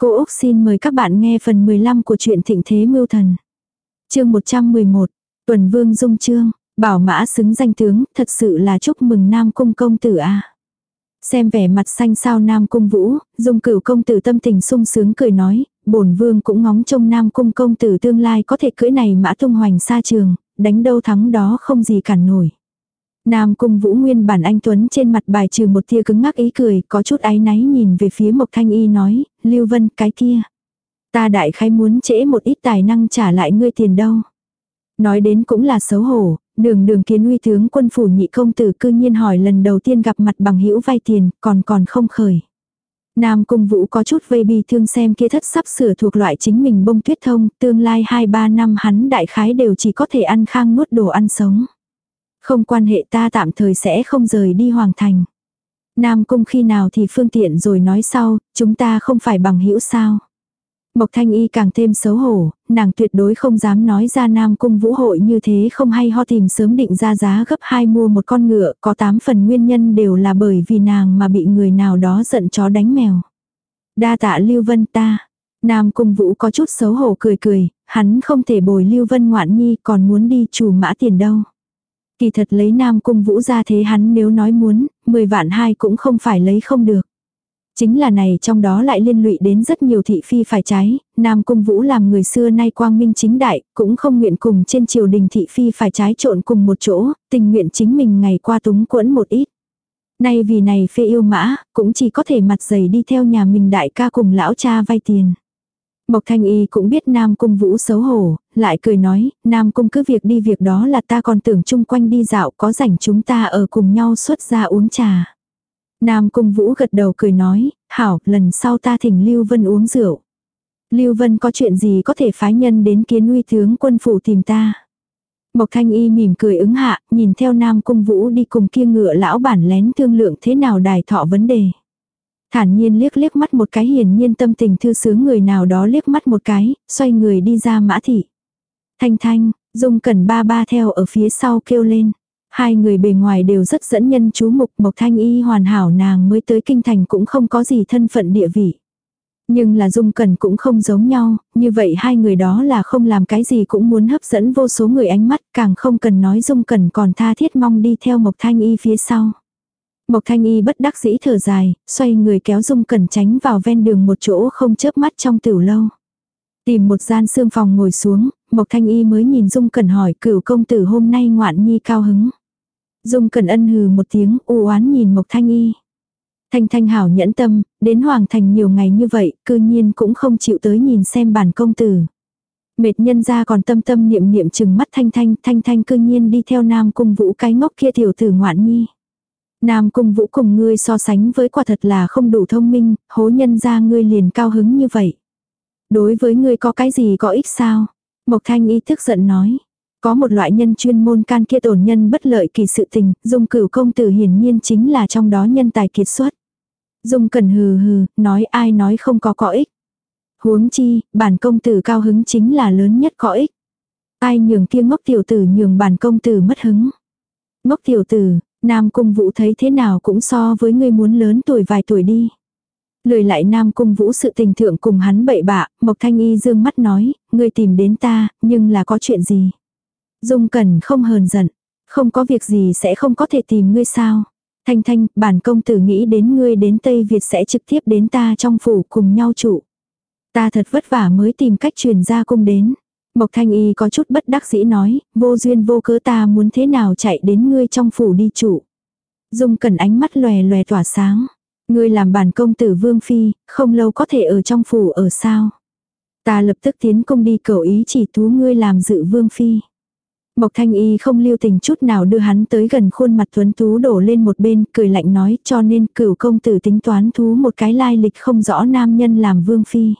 Cô Úc xin mời các bạn nghe phần 15 của truyện Thịnh Thế Mưu Thần. chương 111, Tuần Vương Dung Trương, bảo mã xứng danh tướng, thật sự là chúc mừng Nam Cung công tử a Xem vẻ mặt xanh sao Nam Cung Vũ, Dung cửu công tử tâm tình sung sướng cười nói, bổn vương cũng ngóng trông Nam Cung công tử tương lai có thể cưỡi này mã tung hoành xa trường, đánh đâu thắng đó không gì cản nổi. Nam cung vũ nguyên bản anh Tuấn trên mặt bài trừ một tia cứng ngắc ý cười, có chút áy náy nhìn về phía Mộc Thanh Y nói, Lưu Vân cái kia. Ta đại khái muốn trễ một ít tài năng trả lại ngươi tiền đâu. Nói đến cũng là xấu hổ, đường đường kiến uy tướng quân phủ nhị công tử cư nhiên hỏi lần đầu tiên gặp mặt bằng hữu vay tiền, còn còn không khởi. Nam cung vũ có chút vây bi thương xem kia thất sắp sửa thuộc loại chính mình bông tuyết thông, tương lai 2-3 năm hắn đại khái đều chỉ có thể ăn khang nuốt đồ ăn sống. Không quan hệ ta tạm thời sẽ không rời đi hoàng thành. Nam cung khi nào thì phương tiện rồi nói sau, chúng ta không phải bằng hữu sao. Mộc thanh y càng thêm xấu hổ, nàng tuyệt đối không dám nói ra nam cung vũ hội như thế không hay ho tìm sớm định ra giá gấp hai mua một con ngựa, có tám phần nguyên nhân đều là bởi vì nàng mà bị người nào đó giận chó đánh mèo. Đa tạ Lưu Vân ta. Nam cung vũ có chút xấu hổ cười cười, hắn không thể bồi Lưu Vân ngoạn nhi còn muốn đi chủ mã tiền đâu. Kỳ thật lấy Nam Cung Vũ ra thế hắn nếu nói muốn, 10 vạn hai cũng không phải lấy không được. Chính là này trong đó lại liên lụy đến rất nhiều thị phi phải trái, Nam Cung Vũ làm người xưa nay quang minh chính đại, cũng không nguyện cùng trên triều đình thị phi phải trái trộn cùng một chỗ, tình nguyện chính mình ngày qua túng quẫn một ít. Nay vì này phê yêu mã, cũng chỉ có thể mặt dày đi theo nhà mình đại ca cùng lão cha vay tiền. Mộc Thanh Y cũng biết Nam Cung Vũ xấu hổ, lại cười nói, Nam Cung cứ việc đi việc đó là ta còn tưởng chung quanh đi dạo có rảnh chúng ta ở cùng nhau xuất ra uống trà. Nam Cung Vũ gật đầu cười nói, hảo, lần sau ta thỉnh Lưu Vân uống rượu. Lưu Vân có chuyện gì có thể phái nhân đến kiến uy tướng quân phủ tìm ta. Mộc Thanh Y mỉm cười ứng hạ, nhìn theo Nam Cung Vũ đi cùng kia ngựa lão bản lén thương lượng thế nào đài thọ vấn đề. Thản nhiên liếc liếc mắt một cái hiển nhiên tâm tình thư sướng người nào đó liếc mắt một cái, xoay người đi ra mã thị. Thanh thanh, dung cẩn ba ba theo ở phía sau kêu lên. Hai người bề ngoài đều rất dẫn nhân chú mục Mộc Thanh Y hoàn hảo nàng mới tới kinh thành cũng không có gì thân phận địa vị. Nhưng là Dung cần cũng không giống nhau, như vậy hai người đó là không làm cái gì cũng muốn hấp dẫn vô số người ánh mắt, càng không cần nói Dung cần còn tha thiết mong đi theo Mộc Thanh Y phía sau. Mộc Thanh Y bất đắc dĩ thở dài, xoay người kéo Dung Cẩn tránh vào ven đường một chỗ không chớp mắt trong tiểu lâu. Tìm một gian xương phòng ngồi xuống, Mộc Thanh Y mới nhìn Dung Cẩn hỏi cửu công tử hôm nay ngoạn nhi cao hứng. Dung Cẩn ân hừ một tiếng u oán nhìn Mộc Thanh Y. Thanh Thanh hảo nhẫn tâm, đến Hoàng Thành nhiều ngày như vậy, cư nhiên cũng không chịu tới nhìn xem bản công tử. Mệt nhân ra còn tâm tâm niệm niệm chừng mắt Thanh Thanh, Thanh Thanh cư nhiên đi theo Nam Cung Vũ cái ngốc kia tiểu tử ngoạn nhi. Nam Cung Vũ cùng ngươi so sánh với quả thật là không đủ thông minh, hố nhân ra ngươi liền cao hứng như vậy. Đối với ngươi có cái gì có ích sao? Mộc Thanh ý thức giận nói. Có một loại nhân chuyên môn can kia tổn nhân bất lợi kỳ sự tình, dung cửu công tử hiển nhiên chính là trong đó nhân tài kiệt xuất. Dung cần hừ hừ, nói ai nói không có có ích. Huống chi, bản công tử cao hứng chính là lớn nhất có ích. Ai nhường kia ngốc tiểu tử nhường bản công tử mất hứng. Ngốc tiểu tử, Nam Cung Vũ thấy thế nào cũng so với người muốn lớn tuổi vài tuổi đi. Lười lại Nam Cung Vũ sự tình thượng cùng hắn bậy bạ, Mộc Thanh Y dương mắt nói, ngươi tìm đến ta, nhưng là có chuyện gì? Dung Cẩn không hờn giận, không có việc gì sẽ không có thể tìm ngươi sao? Thanh Thanh, bản công tử nghĩ đến ngươi đến Tây Việt sẽ trực tiếp đến ta trong phủ cùng nhau trụ. Ta thật vất vả mới tìm cách truyền ra cung đến. Mộc Thanh Y có chút bất đắc dĩ nói, vô duyên vô cớ ta muốn thế nào chạy đến ngươi trong phủ đi trụ. Dung Cẩn ánh mắt lòe lòe tỏa sáng. Ngươi làm bản công tử vương phi, không lâu có thể ở trong phủ ở sao. Ta lập tức tiến công đi cầu ý chỉ tú ngươi làm dự vương phi. Mộc thanh y không lưu tình chút nào đưa hắn tới gần khuôn mặt tuấn tú đổ lên một bên, cười lạnh nói cho nên cửu công tử tính toán thú một cái lai lịch không rõ nam nhân làm vương phi.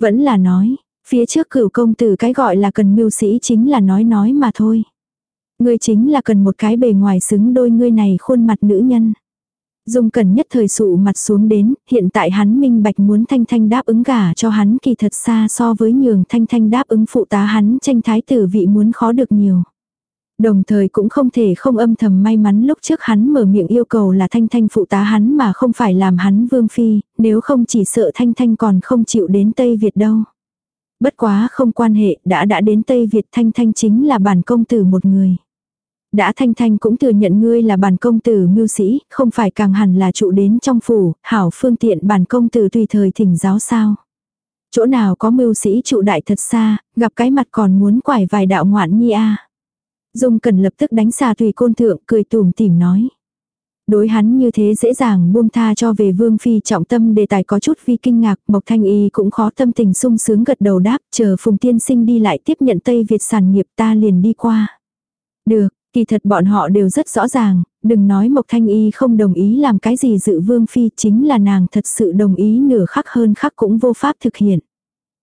Vẫn là nói, phía trước cửu công tử cái gọi là cần mưu sĩ chính là nói nói mà thôi. Ngươi chính là cần một cái bề ngoài xứng đôi ngươi này khuôn mặt nữ nhân. Dung cần nhất thời sụ mặt xuống đến, hiện tại hắn minh bạch muốn Thanh Thanh đáp ứng gả cho hắn kỳ thật xa so với nhường Thanh Thanh đáp ứng phụ tá hắn tranh thái tử vị muốn khó được nhiều. Đồng thời cũng không thể không âm thầm may mắn lúc trước hắn mở miệng yêu cầu là Thanh Thanh phụ tá hắn mà không phải làm hắn vương phi, nếu không chỉ sợ Thanh Thanh còn không chịu đến Tây Việt đâu. Bất quá không quan hệ, đã đã đến Tây Việt Thanh Thanh chính là bản công tử một người. Đã Thanh Thanh cũng thừa nhận ngươi là bản công tử mưu sĩ, không phải càng hẳn là trụ đến trong phủ, hảo phương tiện bản công tử tùy thời thỉnh giáo sao. Chỗ nào có mưu sĩ trụ đại thật xa, gặp cái mặt còn muốn quải vài đạo ngoạn nhi a Dung cần lập tức đánh xà tùy côn thượng cười tùm tìm nói. Đối hắn như thế dễ dàng buông tha cho về vương phi trọng tâm đề tài có chút vi kinh ngạc, Mộc Thanh Y cũng khó tâm tình sung sướng gật đầu đáp, chờ Phùng Tiên Sinh đi lại tiếp nhận Tây Việt sản nghiệp ta liền đi qua. Được, kỳ thật bọn họ đều rất rõ ràng, đừng nói Mộc Thanh Y không đồng ý làm cái gì dự vương phi chính là nàng thật sự đồng ý nửa khắc hơn khắc cũng vô pháp thực hiện.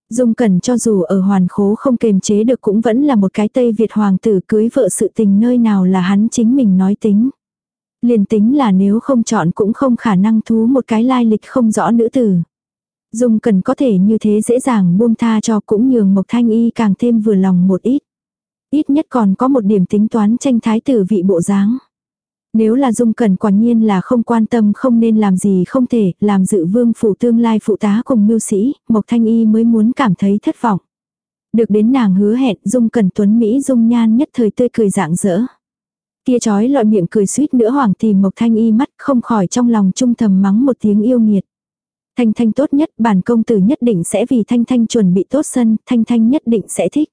Dung Cẩn cho dù ở hoàn khố không kềm chế được cũng vẫn là một cái Tây Việt hoàng tử cưới vợ sự tình nơi nào là hắn chính mình nói tính. Liền tính là nếu không chọn cũng không khả năng thú một cái lai lịch không rõ nữ tử. Dung cần có thể như thế dễ dàng buông tha cho cũng nhường Mộc Thanh Y càng thêm vừa lòng một ít. Ít nhất còn có một điểm tính toán tranh thái tử vị bộ dáng. Nếu là dung cần quả nhiên là không quan tâm không nên làm gì không thể, làm dự vương phủ tương lai phụ tá cùng mưu sĩ, Mộc Thanh Y mới muốn cảm thấy thất vọng. Được đến nàng hứa hẹn dung cần tuấn Mỹ dung nhan nhất thời tươi cười dạng dỡ. Kia chói lọi miệng cười suýt nữa hoàng tìm Mộc Thanh Y mắt không khỏi trong lòng trung thầm mắng một tiếng yêu nghiệt. Thanh Thanh tốt nhất bản công tử nhất định sẽ vì Thanh Thanh chuẩn bị tốt sân, Thanh Thanh nhất định sẽ thích.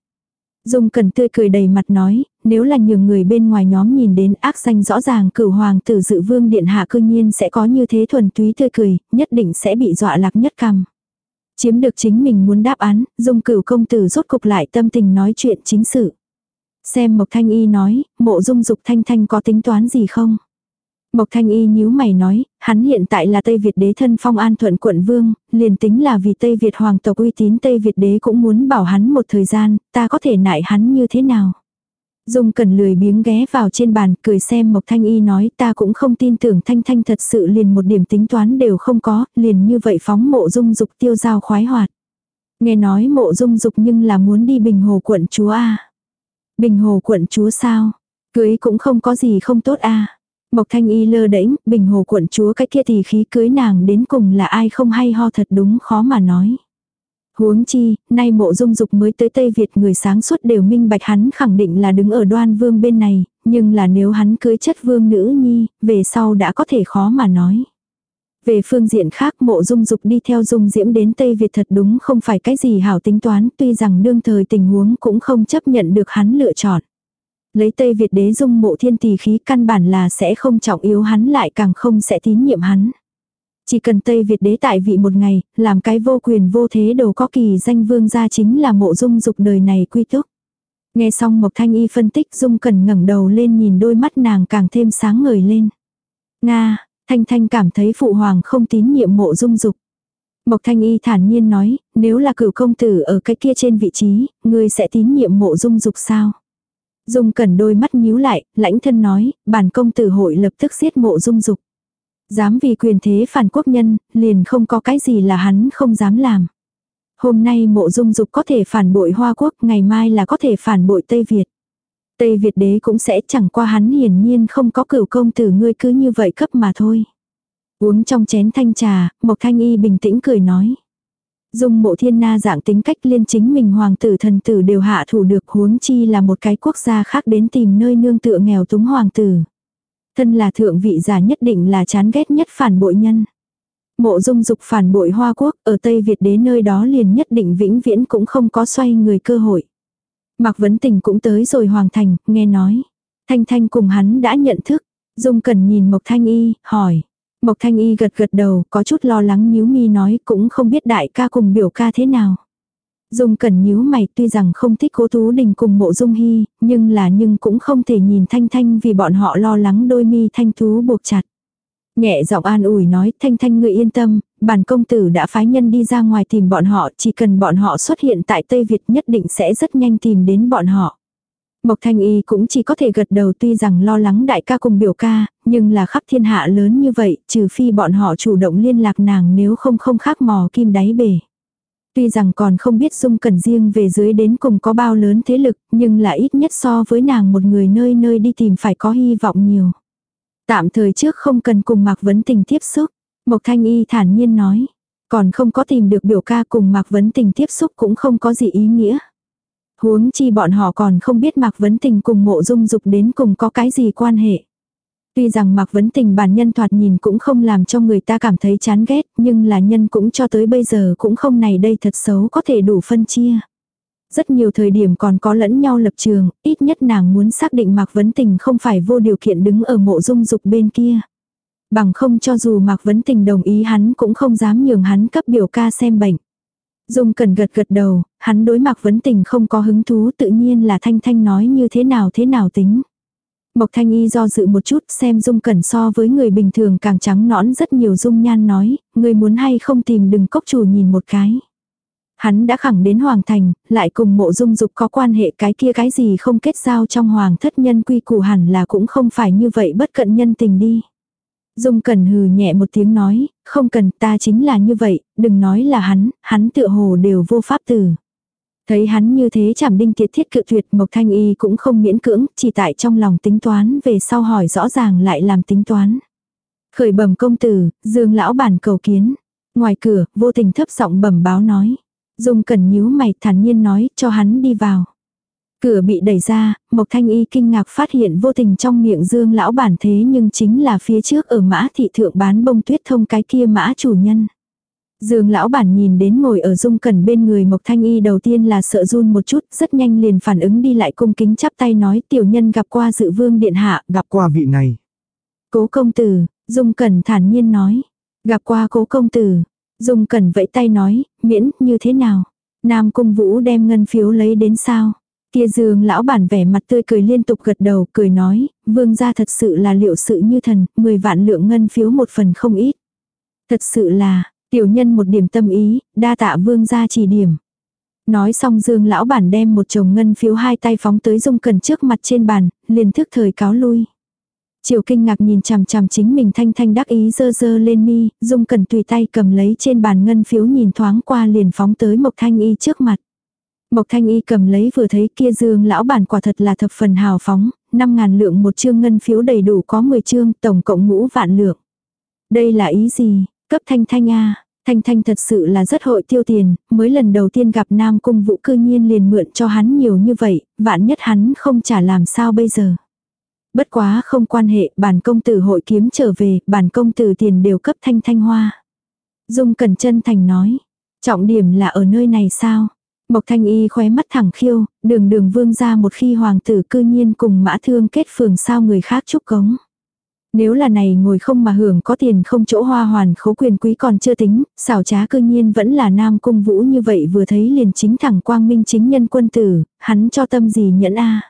Dung Cần tươi cười đầy mặt nói, nếu là nhiều người bên ngoài nhóm nhìn đến ác danh rõ ràng cửu hoàng tử dự vương điện hạ cư nhiên sẽ có như thế thuần túy tươi cười, nhất định sẽ bị dọa lạc nhất cằm. Chiếm được chính mình muốn đáp án, dung cửu công tử rốt cục lại tâm tình nói chuyện chính sự. Xem Mộc Thanh Y nói, mộ dung dục thanh thanh có tính toán gì không? Mộc Thanh Y nhíu mày nói, hắn hiện tại là Tây Việt đế thân phong an thuận quận vương, liền tính là vì Tây Việt hoàng tộc uy tín Tây Việt đế cũng muốn bảo hắn một thời gian, ta có thể nại hắn như thế nào. Dung cần lười biếng ghé vào trên bàn cười xem Mộc Thanh Y nói ta cũng không tin tưởng Thanh Thanh thật sự liền một điểm tính toán đều không có, liền như vậy phóng mộ dung dục tiêu giao khoái hoạt. Nghe nói mộ dung dục nhưng là muốn đi bình hồ quận chúa A. Bình hồ quận chúa sao? Cưới cũng không có gì không tốt A. Mộc Thanh Y lơ đễnh, bình hồ quận chúa cái kia thì khí cưới nàng đến cùng là ai không hay ho thật đúng khó mà nói. Huống chi, nay mộ dung dục mới tới Tây Việt người sáng suốt đều minh bạch hắn khẳng định là đứng ở đoan vương bên này, nhưng là nếu hắn cưới chất vương nữ nhi, về sau đã có thể khó mà nói. Về phương diện khác mộ dung dục đi theo dung diễm đến Tây Việt thật đúng không phải cái gì hảo tính toán tuy rằng đương thời tình huống cũng không chấp nhận được hắn lựa chọn. Lấy Tây Việt đế dung mộ thiên tỷ khí căn bản là sẽ không trọng yếu hắn lại càng không sẽ tín nhiệm hắn. Chỉ cần Tây Việt đế tại vị một ngày, làm cái vô quyền vô thế đồ có kỳ danh vương gia chính là mộ dung dục đời này quy túc. Nghe xong Mộc Thanh Y phân tích Dung Cần ngẩng đầu lên nhìn đôi mắt nàng càng thêm sáng ngời lên. Nga, Thanh Thanh cảm thấy phụ hoàng không tín nhiệm mộ dung dục. Mộc Thanh Y thản nhiên nói, nếu là cửu công tử ở cái kia trên vị trí, ngươi sẽ tín nhiệm mộ dung dục sao? Dung Cẩn đôi mắt nhíu lại, lãnh thân nói, bản công tử hội lập tức giết mộ dung dục. Dám vì quyền thế phản quốc nhân, liền không có cái gì là hắn không dám làm. Hôm nay mộ dung dục có thể phản bội Hoa Quốc, ngày mai là có thể phản bội Tây Việt. Tây Việt đế cũng sẽ chẳng qua hắn hiển nhiên không có cửu công tử ngươi cứ như vậy cấp mà thôi. Uống trong chén thanh trà, Mộc Thanh Y bình tĩnh cười nói. Dung mộ thiên na dạng tính cách liên chính mình hoàng tử thần tử đều hạ thủ được huống chi là một cái quốc gia khác đến tìm nơi nương tựa nghèo túng hoàng tử. Thân là thượng vị giả nhất định là chán ghét nhất phản bội nhân. Mộ dung dục phản bội Hoa Quốc ở Tây Việt đế nơi đó liền nhất định vĩnh viễn cũng không có xoay người cơ hội. Mạc Vấn Tình cũng tới rồi Hoàng Thành, nghe nói. Thanh Thanh cùng hắn đã nhận thức. Dung cần nhìn Mộc Thanh Y, hỏi. Mộc Thanh Y gật gật đầu, có chút lo lắng nhíu mi nói cũng không biết đại ca cùng biểu ca thế nào. Dung cần nhíu mày tuy rằng không thích cố Tú Đình cùng mộ Dung Hy, nhưng là nhưng cũng không thể nhìn Thanh Thanh vì bọn họ lo lắng đôi mi Thanh Tú buộc chặt. Nhẹ giọng an ủi nói Thanh Thanh người yên tâm, bản công tử đã phái nhân đi ra ngoài tìm bọn họ, chỉ cần bọn họ xuất hiện tại Tây Việt nhất định sẽ rất nhanh tìm đến bọn họ. Mộc Thanh Y cũng chỉ có thể gật đầu tuy rằng lo lắng đại ca cùng biểu ca, nhưng là khắp thiên hạ lớn như vậy, trừ phi bọn họ chủ động liên lạc nàng nếu không không khác mò kim đáy bể. Tuy rằng còn không biết Dung cần riêng về dưới đến cùng có bao lớn thế lực, nhưng là ít nhất so với nàng một người nơi nơi đi tìm phải có hy vọng nhiều. Tạm thời trước không cần cùng Mạc Vấn Tình tiếp xúc. Mộc Thanh Y thản nhiên nói. Còn không có tìm được biểu ca cùng Mạc Vấn Tình tiếp xúc cũng không có gì ý nghĩa. Huống chi bọn họ còn không biết Mạc Vấn Tình cùng mộ dung dục đến cùng có cái gì quan hệ. Tuy rằng Mạc Vấn Tình bản nhân thoạt nhìn cũng không làm cho người ta cảm thấy chán ghét, nhưng là nhân cũng cho tới bây giờ cũng không này đây thật xấu có thể đủ phân chia. Rất nhiều thời điểm còn có lẫn nhau lập trường, ít nhất nàng muốn xác định Mạc Vấn Tình không phải vô điều kiện đứng ở mộ dung dục bên kia. Bằng không cho dù Mạc Vấn Tình đồng ý hắn cũng không dám nhường hắn cấp biểu ca xem bệnh. Dung cần gật gật đầu, hắn đối Mạc Vấn Tình không có hứng thú tự nhiên là Thanh Thanh nói như thế nào thế nào tính. Mộc Thanh Y do dự một chút xem Dung Cẩn so với người bình thường càng trắng nõn rất nhiều Dung Nhan nói, người muốn hay không tìm đừng cốc chủ nhìn một cái. Hắn đã khẳng đến Hoàng Thành, lại cùng mộ dung dục có quan hệ cái kia cái gì không kết giao trong Hoàng thất nhân quy củ hẳn là cũng không phải như vậy bất cận nhân tình đi. Dung cần hừ nhẹ một tiếng nói, không cần ta chính là như vậy, đừng nói là hắn, hắn tựa hồ đều vô pháp tử. Thấy hắn như thế chảm đinh tiệt thiết cự tuyệt Mộc Thanh Y cũng không miễn cưỡng, chỉ tại trong lòng tính toán về sau hỏi rõ ràng lại làm tính toán. Khởi bẩm công tử, dương lão bản cầu kiến. Ngoài cửa, vô tình thấp giọng bẩm báo nói. Dung cẩn nhíu mày thản nhiên nói cho hắn đi vào. Cửa bị đẩy ra, Mộc Thanh Y kinh ngạc phát hiện vô tình trong miệng dương lão bản thế nhưng chính là phía trước ở mã thị thượng bán bông tuyết thông cái kia mã chủ nhân. Dương lão bản nhìn đến ngồi ở dung cẩn bên người Mộc Thanh Y đầu tiên là sợ run một chút, rất nhanh liền phản ứng đi lại cung kính chắp tay nói tiểu nhân gặp qua dự vương điện hạ, gặp qua vị này. Cố công tử, dung cẩn thản nhiên nói, gặp qua cố công tử, dung cẩn vẫy tay nói, miễn như thế nào. Nam cung vũ đem ngân phiếu lấy đến sao. Kia dương lão bản vẻ mặt tươi cười liên tục gật đầu, cười nói, vương gia thật sự là liệu sự như thần, 10 vạn lượng ngân phiếu một phần không ít. Thật sự là, Tiểu nhân một điểm tâm ý, đa tạ vương gia chỉ điểm. Nói xong dương lão bản đem một chồng ngân phiếu hai tay phóng tới dung cần trước mặt trên bàn, liền thức thời cáo lui. Triều kinh ngạc nhìn chằm chằm chính mình thanh thanh đắc ý dơ dơ lên mi, dung cần tùy tay cầm lấy trên bàn ngân phiếu nhìn thoáng qua liền phóng tới Mộc Thanh Y trước mặt. Mộc Thanh Y cầm lấy vừa thấy kia dương lão bản quả thật là thập phần hào phóng, 5 ngàn lượng một chương ngân phiếu đầy đủ có 10 chương, tổng cộng ngũ vạn lượng. Đây là ý gì? Cấp thanh thanh a Thanh thanh thật sự là rất hội tiêu tiền, mới lần đầu tiên gặp nam cung vũ cư nhiên liền mượn cho hắn nhiều như vậy, vạn nhất hắn không trả làm sao bây giờ. Bất quá không quan hệ, bản công tử hội kiếm trở về, bản công tử tiền đều cấp thanh thanh hoa. Dung Cẩn chân thành nói, trọng điểm là ở nơi này sao? Mộc Thanh Y khóe mắt thẳng khiêu, đường đường vương ra một khi hoàng tử cư nhiên cùng mã thương kết phường sao người khác chúc cống. Nếu là này ngồi không mà hưởng có tiền không chỗ hoa hoàn khấu quyền quý còn chưa tính, xảo trá cư nhiên vẫn là nam cung vũ như vậy vừa thấy liền chính thẳng quang minh chính nhân quân tử, hắn cho tâm gì nhẫn a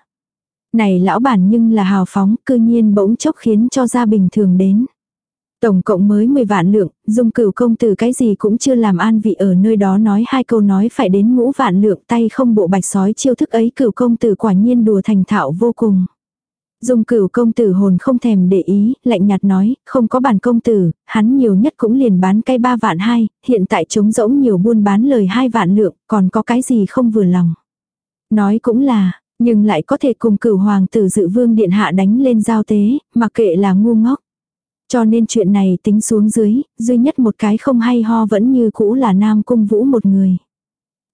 này lão bản nhưng là hào phóng, cư nhiên bỗng chốc khiến cho ra bình thường đến. Tổng cộng mới 10 vạn lượng, dung cửu công tử cái gì cũng chưa làm an vị ở nơi đó nói hai câu nói phải đến ngũ vạn lượng tay không bộ bạch sói chiêu thức ấy cửu công tử quả nhiên đùa thành thạo vô cùng. Dung cửu công tử hồn không thèm để ý, lạnh nhạt nói, không có bản công tử, hắn nhiều nhất cũng liền bán cây ba vạn hai, hiện tại trống rỗng nhiều buôn bán lời hai vạn lượng, còn có cái gì không vừa lòng. Nói cũng là, nhưng lại có thể cùng cửu hoàng tử dự vương điện hạ đánh lên giao tế, mà kệ là ngu ngốc. Cho nên chuyện này tính xuống dưới, duy nhất một cái không hay ho vẫn như cũ là Nam Cung Vũ một người.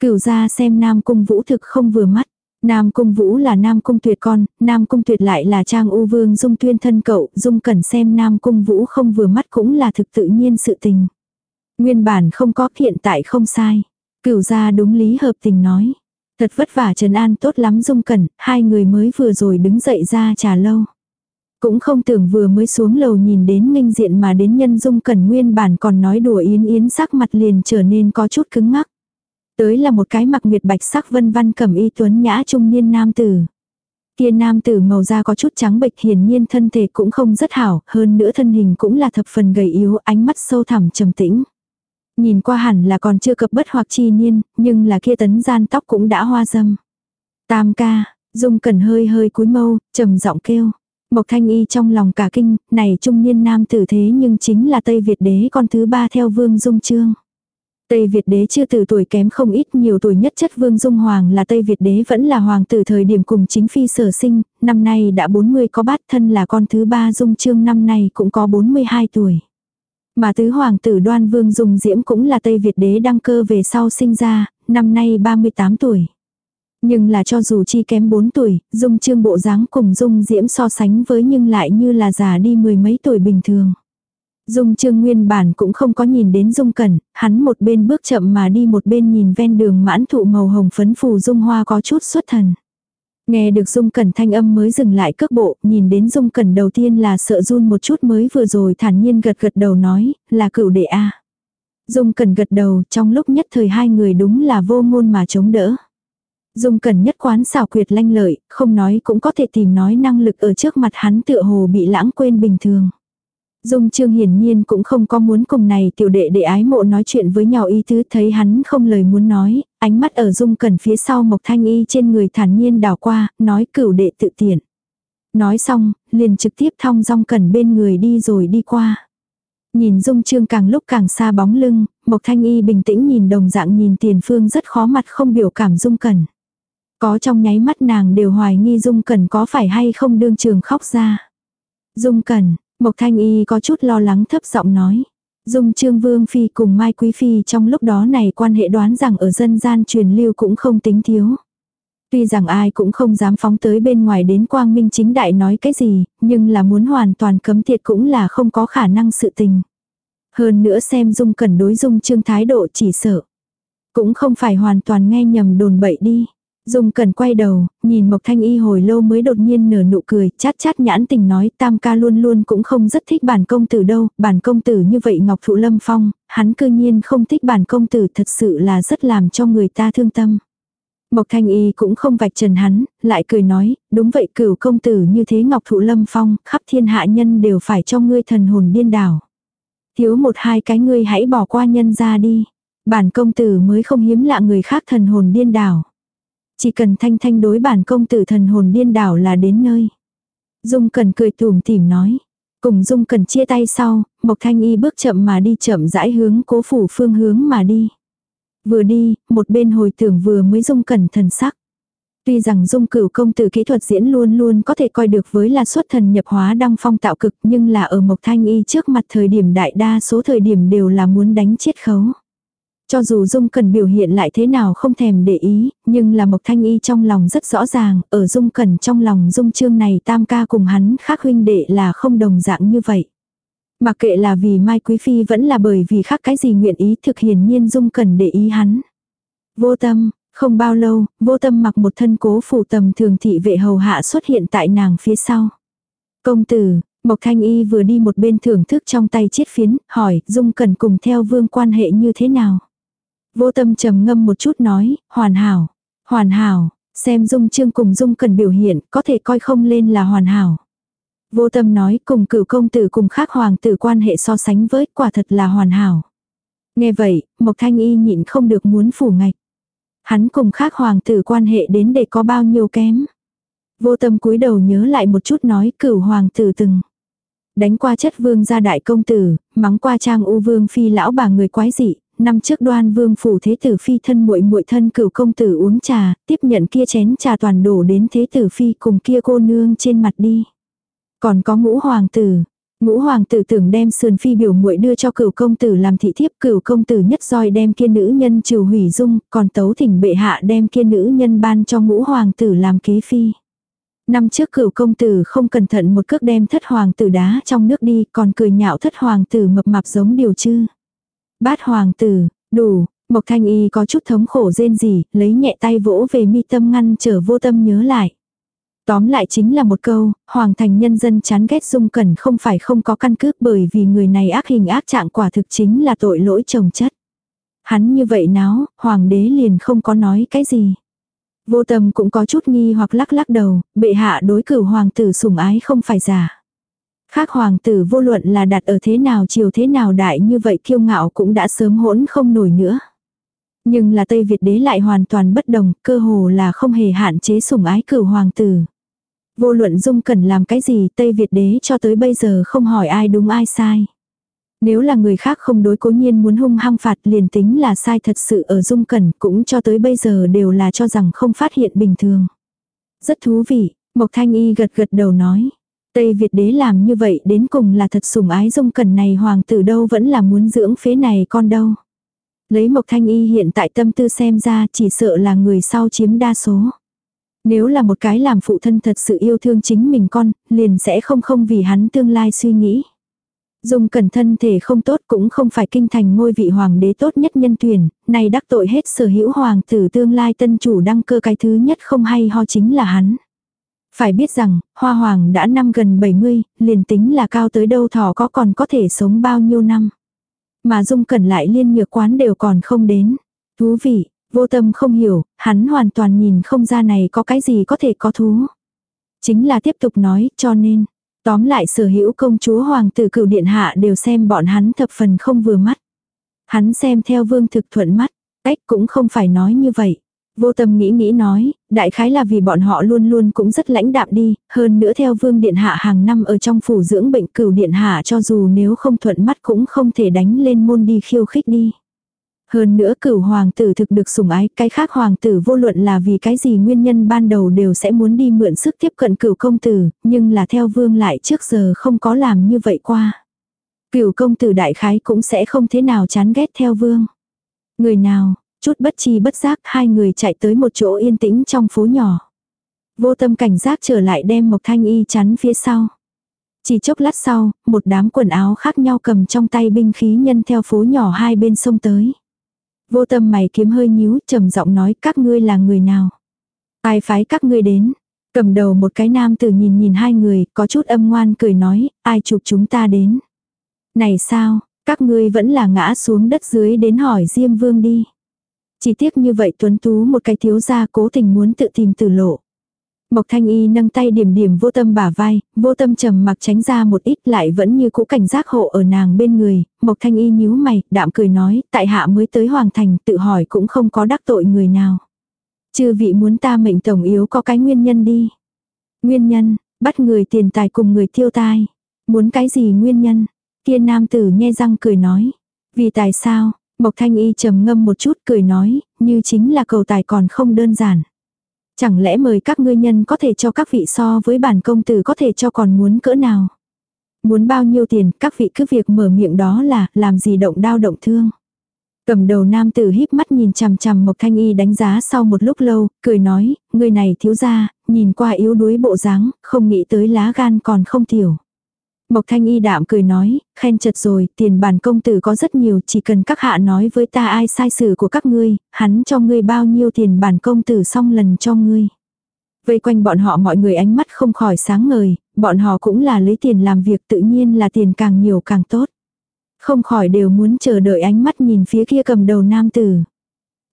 Cửu ra xem Nam Cung Vũ thực không vừa mắt. Nam Cung Vũ là Nam Cung Tuyệt con, Nam Cung Tuyệt lại là Trang U Vương Dung Tuyên thân cậu, Dung cần xem Nam Cung Vũ không vừa mắt cũng là thực tự nhiên sự tình. Nguyên bản không có, hiện tại không sai. Cửu gia đúng lý hợp tình nói. Thật vất vả Trần An tốt lắm Dung Cẩn, hai người mới vừa rồi đứng dậy ra trà lâu. Cũng không tưởng vừa mới xuống lầu nhìn đến nghênh diện mà đến nhân Dung Cẩn nguyên bản còn nói đùa yến yến sắc mặt liền trở nên có chút cứng ngắc. Tới là một cái mặc nguyệt bạch sắc vân văn cẩm y tuấn nhã trung niên nam tử. Kia nam tử màu da có chút trắng bệch hiển nhiên thân thể cũng không rất hảo, hơn nữa thân hình cũng là thập phần gầy yếu, ánh mắt sâu thẳm trầm tĩnh. Nhìn qua hẳn là còn chưa cập bất hoặc chi niên, nhưng là kia tấn gian tóc cũng đã hoa dâm. Tam ca, dung cần hơi hơi cúi mâu, trầm giọng kêu. Mộc thanh y trong lòng cả kinh, này trung niên nam tử thế nhưng chính là Tây Việt đế con thứ ba theo vương dung trương. Tây Việt đế chưa từ tuổi kém không ít nhiều tuổi nhất chất Vương Dung Hoàng là Tây Việt đế vẫn là hoàng tử thời điểm cùng chính phi sở sinh, năm nay đã 40 có bát thân là con thứ ba Dung Trương năm nay cũng có 42 tuổi. Mà tứ hoàng tử đoan Vương Dung Diễm cũng là Tây Việt đế đăng cơ về sau sinh ra, năm nay 38 tuổi. Nhưng là cho dù chi kém 4 tuổi, Dung Trương bộ dáng cùng Dung Diễm so sánh với nhưng lại như là già đi mười mấy tuổi bình thường. Dung Trương nguyên bản cũng không có nhìn đến Dung Cẩn, hắn một bên bước chậm mà đi một bên nhìn ven đường mãn thụ màu hồng phấn phù Dung Hoa có chút xuất thần. Nghe được Dung Cẩn thanh âm mới dừng lại cước bộ, nhìn đến Dung Cẩn đầu tiên là sợ run một chút mới vừa rồi thản nhiên gật gật đầu nói, là cựu đệ A. Dung Cẩn gật đầu, trong lúc nhất thời hai người đúng là vô ngôn mà chống đỡ. Dung Cẩn nhất quán xảo quyệt lanh lợi, không nói cũng có thể tìm nói năng lực ở trước mặt hắn tựa hồ bị lãng quên bình thường. Dung Trương hiển nhiên cũng không có muốn cùng này tiểu đệ đệ ái mộ nói chuyện với nhau ý tứ thấy hắn không lời muốn nói, ánh mắt ở Dung Cẩn phía sau Mộc Thanh Y trên người thản nhiên đảo qua, nói cửu đệ tự tiện. Nói xong, liền trực tiếp thong Dung Cẩn bên người đi rồi đi qua. Nhìn Dung Trương càng lúc càng xa bóng lưng, Mộc Thanh Y bình tĩnh nhìn đồng dạng nhìn tiền phương rất khó mặt không biểu cảm Dung Cẩn. Có trong nháy mắt nàng đều hoài nghi Dung Cẩn có phải hay không đương trường khóc ra. Dung Cẩn, Mộc Thanh Y có chút lo lắng thấp giọng nói. Dung Trương Vương Phi cùng Mai Quý Phi trong lúc đó này quan hệ đoán rằng ở dân gian truyền lưu cũng không tính thiếu. Tuy rằng ai cũng không dám phóng tới bên ngoài đến quang minh chính đại nói cái gì, nhưng là muốn hoàn toàn cấm tiệt cũng là không có khả năng sự tình. Hơn nữa xem Dung Cần đối Dung Trương thái độ chỉ sợ. Cũng không phải hoàn toàn nghe nhầm đồn bậy đi. Dung cần quay đầu, nhìn Mộc Thanh Y hồi lâu mới đột nhiên nở nụ cười, chát chát nhãn tình nói tam ca luôn luôn cũng không rất thích bản công tử đâu, bản công tử như vậy Ngọc Thụ Lâm Phong, hắn cư nhiên không thích bản công tử thật sự là rất làm cho người ta thương tâm. Mộc Thanh Y cũng không vạch trần hắn, lại cười nói, đúng vậy cửu công tử như thế Ngọc Thụ Lâm Phong, khắp thiên hạ nhân đều phải cho ngươi thần hồn điên đảo. Thiếu một hai cái ngươi hãy bỏ qua nhân ra đi. Bản công tử mới không hiếm lạ người khác thần hồn điên đảo. Chỉ cần thanh thanh đối bản công tử thần hồn điên đảo là đến nơi. Dung cần cười tủm tỉm nói. Cùng Dung cần chia tay sau, Mộc Thanh Y bước chậm mà đi chậm rãi hướng cố phủ phương hướng mà đi. Vừa đi, một bên hồi tưởng vừa mới Dung cần thần sắc. Tuy rằng dung cửu công tử kỹ thuật diễn luôn luôn có thể coi được với là xuất thần nhập hóa đăng phong tạo cực nhưng là ở Mộc Thanh Y trước mặt thời điểm đại đa số thời điểm đều là muốn đánh chết khấu. Cho dù Dung Cần biểu hiện lại thế nào không thèm để ý, nhưng là Mộc Thanh Y trong lòng rất rõ ràng, ở Dung Cần trong lòng Dung Trương này tam ca cùng hắn khác huynh đệ là không đồng dạng như vậy. Mặc kệ là vì Mai Quý Phi vẫn là bởi vì khác cái gì nguyện ý thực hiển nhiên Dung Cần để ý hắn. Vô tâm, không bao lâu, vô tâm mặc một thân cố phủ tầm thường thị vệ hầu hạ xuất hiện tại nàng phía sau. Công tử, Mộc Thanh Y vừa đi một bên thưởng thức trong tay chiết phiến, hỏi Dung Cần cùng theo vương quan hệ như thế nào. Vô tâm trầm ngâm một chút nói, hoàn hảo, hoàn hảo, xem dung trương cùng dung cần biểu hiện, có thể coi không lên là hoàn hảo. Vô tâm nói cùng cửu công tử cùng khác hoàng tử quan hệ so sánh với quả thật là hoàn hảo. Nghe vậy, Mộc Thanh Y nhịn không được muốn phủ ngạch. Hắn cùng khác hoàng tử quan hệ đến để có bao nhiêu kém. Vô tâm cúi đầu nhớ lại một chút nói cửu hoàng tử từng. Đánh qua chất vương gia đại công tử, mắng qua trang u vương phi lão bà người quái dị, năm trước đoan vương phủ thế tử phi thân muội muội thân cửu công tử uống trà, tiếp nhận kia chén trà toàn đổ đến thế tử phi cùng kia cô nương trên mặt đi. Còn có ngũ hoàng tử, Ngũ hoàng tử tưởng đem sườn phi biểu muội đưa cho cửu công tử làm thị thiếp, cửu công tử nhất roi đem kia nữ nhân trừ hủy dung, còn tấu thỉnh bệ hạ đem kia nữ nhân ban cho ngũ hoàng tử làm kế phi. Năm trước cửu công tử không cẩn thận một cước đem thất hoàng tử đá trong nước đi, còn cười nhạo thất hoàng tử mập mạp giống điều chư. Bát hoàng tử, đủ, Mộc Thanh Y có chút thống khổ rên gì, lấy nhẹ tay vỗ về mi tâm ngăn trở vô tâm nhớ lại. Tóm lại chính là một câu, hoàng thành nhân dân chán ghét dung cẩn không phải không có căn cứ bởi vì người này ác hình ác trạng quả thực chính là tội lỗi chồng chất. Hắn như vậy náo, hoàng đế liền không có nói cái gì. Vô tâm cũng có chút nghi hoặc lắc lắc đầu, bệ hạ đối cử hoàng tử sủng ái không phải giả. Khác hoàng tử vô luận là đặt ở thế nào chiều thế nào đại như vậy kiêu ngạo cũng đã sớm hỗn không nổi nữa. Nhưng là Tây Việt đế lại hoàn toàn bất đồng, cơ hồ là không hề hạn chế sủng ái cửu hoàng tử. Vô luận dung cần làm cái gì Tây Việt đế cho tới bây giờ không hỏi ai đúng ai sai. Nếu là người khác không đối cố nhiên muốn hung hăng phạt liền tính là sai thật sự ở dung cẩn cũng cho tới bây giờ đều là cho rằng không phát hiện bình thường. Rất thú vị, Mộc Thanh Y gật gật đầu nói. Tây Việt đế làm như vậy đến cùng là thật sủng ái dung cẩn này hoàng tử đâu vẫn là muốn dưỡng phế này con đâu. Lấy Mộc Thanh Y hiện tại tâm tư xem ra chỉ sợ là người sau chiếm đa số. Nếu là một cái làm phụ thân thật sự yêu thương chính mình con, liền sẽ không không vì hắn tương lai suy nghĩ. Dung cẩn thân thể không tốt cũng không phải kinh thành ngôi vị hoàng đế tốt nhất nhân tuyển, này đắc tội hết sở hữu hoàng tử tương lai tân chủ đăng cơ cái thứ nhất không hay ho chính là hắn. Phải biết rằng, hoa hoàng đã năm gần 70, liền tính là cao tới đâu thỏ có còn có thể sống bao nhiêu năm. Mà dung cẩn lại liên nhược quán đều còn không đến. Thú vị, vô tâm không hiểu, hắn hoàn toàn nhìn không ra này có cái gì có thể có thú. Chính là tiếp tục nói, cho nên, tóm lại sở hữu công chúa hoàng tử cựu điện hạ đều xem bọn hắn thập phần không vừa mắt. Hắn xem theo vương thực thuận mắt, cách cũng không phải nói như vậy. Vô tâm nghĩ nghĩ nói, đại khái là vì bọn họ luôn luôn cũng rất lãnh đạm đi, hơn nữa theo vương điện hạ hàng năm ở trong phủ dưỡng bệnh cửu điện hạ cho dù nếu không thuận mắt cũng không thể đánh lên môn đi khiêu khích đi. Hơn nữa cửu hoàng tử thực được sủng ái, cái khác hoàng tử vô luận là vì cái gì nguyên nhân ban đầu đều sẽ muốn đi mượn sức tiếp cận cửu công tử, nhưng là theo vương lại trước giờ không có làm như vậy qua. Cửu công tử đại khái cũng sẽ không thế nào chán ghét theo vương. Người nào, chút bất chi bất giác hai người chạy tới một chỗ yên tĩnh trong phố nhỏ. Vô tâm cảnh giác trở lại đem Mộc Thanh Y chắn phía sau. Chỉ chốc lát sau, một đám quần áo khác nhau cầm trong tay binh khí nhân theo phố nhỏ hai bên sông tới. Vô tâm mày kiếm hơi nhíu, trầm giọng nói các ngươi là người nào. Ai phái các ngươi đến. Cầm đầu một cái nam tử nhìn nhìn hai người, có chút âm ngoan cười nói, ai chụp chúng ta đến. Này sao, các ngươi vẫn là ngã xuống đất dưới đến hỏi Diêm Vương đi. Chỉ tiếc như vậy tuấn tú một cái thiếu gia cố tình muốn tự tìm tử lộ. Mộc Thanh Y nâng tay điểm điểm vô tâm bả vai, vô tâm trầm mặc tránh ra một ít lại vẫn như cũ cảnh giác hộ ở nàng bên người, Mộc Thanh Y nhíu mày, đạm cười nói, tại hạ mới tới Hoàng Thành tự hỏi cũng không có đắc tội người nào. Chư vị muốn ta mệnh tổng yếu có cái nguyên nhân đi. Nguyên nhân, bắt người tiền tài cùng người tiêu tai. Muốn cái gì nguyên nhân? Kia nam tử nhe răng cười nói. Vì tại sao? Mộc Thanh Y trầm ngâm một chút cười nói, như chính là cầu tài còn không đơn giản. Chẳng lẽ mời các ngươi nhân có thể cho các vị so với bản công tử có thể cho còn muốn cỡ nào? Muốn bao nhiêu tiền, các vị cứ việc mở miệng đó là, làm gì động đau động thương. Cầm đầu nam tử híp mắt nhìn chằm chằm Mộc Thanh Y đánh giá sau một lúc lâu, cười nói, người này thiếu gia nhìn qua yếu đuối bộ dáng, không nghĩ tới lá gan còn không tiểu. Mộc Thanh Y đạm cười nói, khen chật rồi, tiền bản công tử có rất nhiều, chỉ cần các hạ nói với ta ai sai xử của các ngươi, hắn cho ngươi bao nhiêu tiền bản công tử xong lần cho ngươi. Vây quanh bọn họ mọi người ánh mắt không khỏi sáng ngời, bọn họ cũng là lấy tiền làm việc tự nhiên là tiền càng nhiều càng tốt. Không khỏi đều muốn chờ đợi ánh mắt nhìn phía kia cầm đầu nam tử.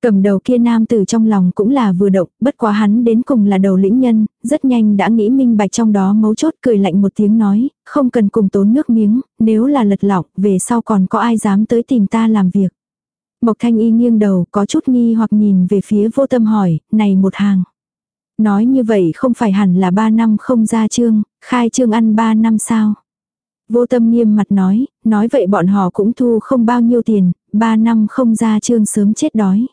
Cầm đầu kia nam tử trong lòng cũng là vừa động, bất quá hắn đến cùng là đầu lĩnh nhân, rất nhanh đã nghĩ minh bạch trong đó mấu chốt cười lạnh một tiếng nói, không cần cùng tốn nước miếng, nếu là lật lọng, về sau còn có ai dám tới tìm ta làm việc. Mộc thanh y nghiêng đầu, có chút nghi hoặc nhìn về phía vô tâm hỏi, này một hàng. Nói như vậy không phải hẳn là ba năm không ra trương, khai trương ăn ba năm sao. Vô tâm nghiêm mặt nói, nói vậy bọn họ cũng thu không bao nhiêu tiền, ba năm không ra trương sớm chết đói.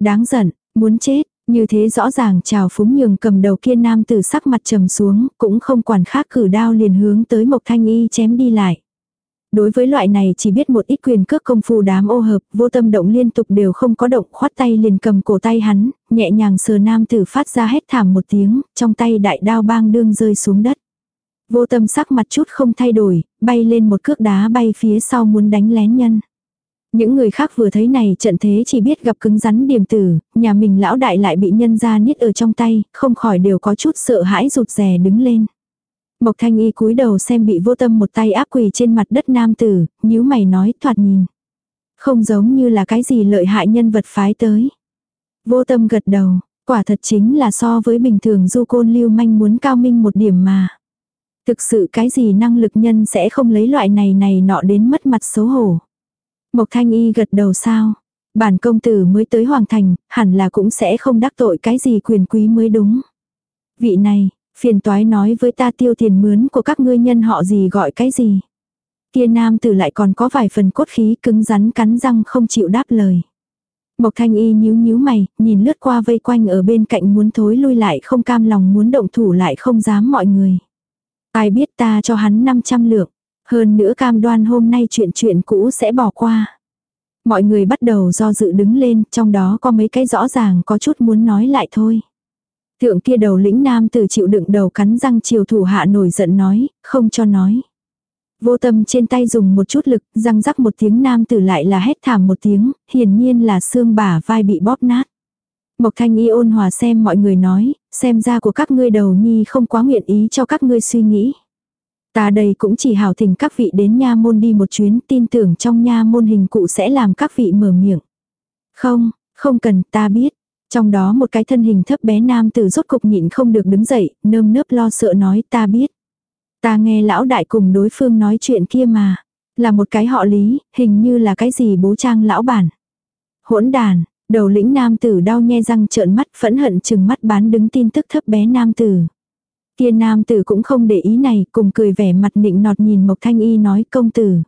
Đáng giận, muốn chết, như thế rõ ràng trào phúng nhường cầm đầu kia nam tử sắc mặt trầm xuống, cũng không quản khác cử đao liền hướng tới Mộc Thanh Y chém đi lại. Đối với loại này chỉ biết một ít quyền cước công phu đám ô hợp, vô tâm động liên tục đều không có động khoát tay liền cầm cổ tay hắn, nhẹ nhàng sờ nam tử phát ra hết thảm một tiếng, trong tay đại đao bang đương rơi xuống đất. Vô tâm sắc mặt chút không thay đổi, bay lên một cước đá bay phía sau muốn đánh lén nhân. Những người khác vừa thấy này trận thế chỉ biết gặp cứng rắn điểm tử, nhà mình lão đại lại bị nhân ra niết ở trong tay, không khỏi đều có chút sợ hãi rụt rè đứng lên. Mộc thanh y cúi đầu xem bị vô tâm một tay áp quỳ trên mặt đất nam tử, nhíu mày nói thoạt nhìn. Không giống như là cái gì lợi hại nhân vật phái tới. Vô tâm gật đầu, quả thật chính là so với bình thường du côn lưu manh muốn cao minh một điểm mà. Thực sự cái gì năng lực nhân sẽ không lấy loại này này nọ đến mất mặt xấu hổ. Mộc Thanh Y gật đầu sao. Bản công tử mới tới Hoàng Thành, hẳn là cũng sẽ không đắc tội cái gì quyền quý mới đúng. Vị này, phiền toái nói với ta tiêu tiền mướn của các ngươi nhân họ gì gọi cái gì. Kia nam tử lại còn có vài phần cốt khí cứng rắn cắn răng không chịu đáp lời. Mộc thanh y nhíu nhíu mày, nhìn lướt qua vây quanh ở bên cạnh muốn thối lui lại không cam lòng muốn động thủ lại không dám mọi người. Ai biết ta cho hắn 500 lượng, hơn nữa cam đoan hôm nay chuyện chuyện cũ sẽ bỏ qua. Mọi người bắt đầu do dự đứng lên, trong đó có mấy cái rõ ràng có chút muốn nói lại thôi. Thượng kia đầu lĩnh nam tử chịu đựng đầu cắn răng chiều thủ hạ nổi giận nói, không cho nói. Vô tâm trên tay dùng một chút lực, răng rắc một tiếng nam tử lại là hét thảm một tiếng, hiển nhiên là xương bả vai bị bóp nát. Mộc thanh y ôn hòa xem mọi người nói, xem ra của các ngươi đầu nhi không quá nguyện ý cho các ngươi suy nghĩ. Ta đây cũng chỉ hào thỉnh các vị đến nha môn đi một chuyến tin tưởng trong nha môn hình cụ sẽ làm các vị mở miệng. Không, không cần ta biết. Trong đó một cái thân hình thấp bé nam tử rốt cục nhịn không được đứng dậy, nơm nớp lo sợ nói ta biết. Ta nghe lão đại cùng đối phương nói chuyện kia mà. Là một cái họ lý, hình như là cái gì bố trang lão bản. Hỗn đàn, đầu lĩnh nam tử đau nhe răng trợn mắt phẫn hận chừng mắt bán đứng tin tức thấp bé nam tử. Kia nam tử cũng không để ý này, cùng cười vẻ mặt nịnh nọt nhìn Mộc Thanh Y nói công tử.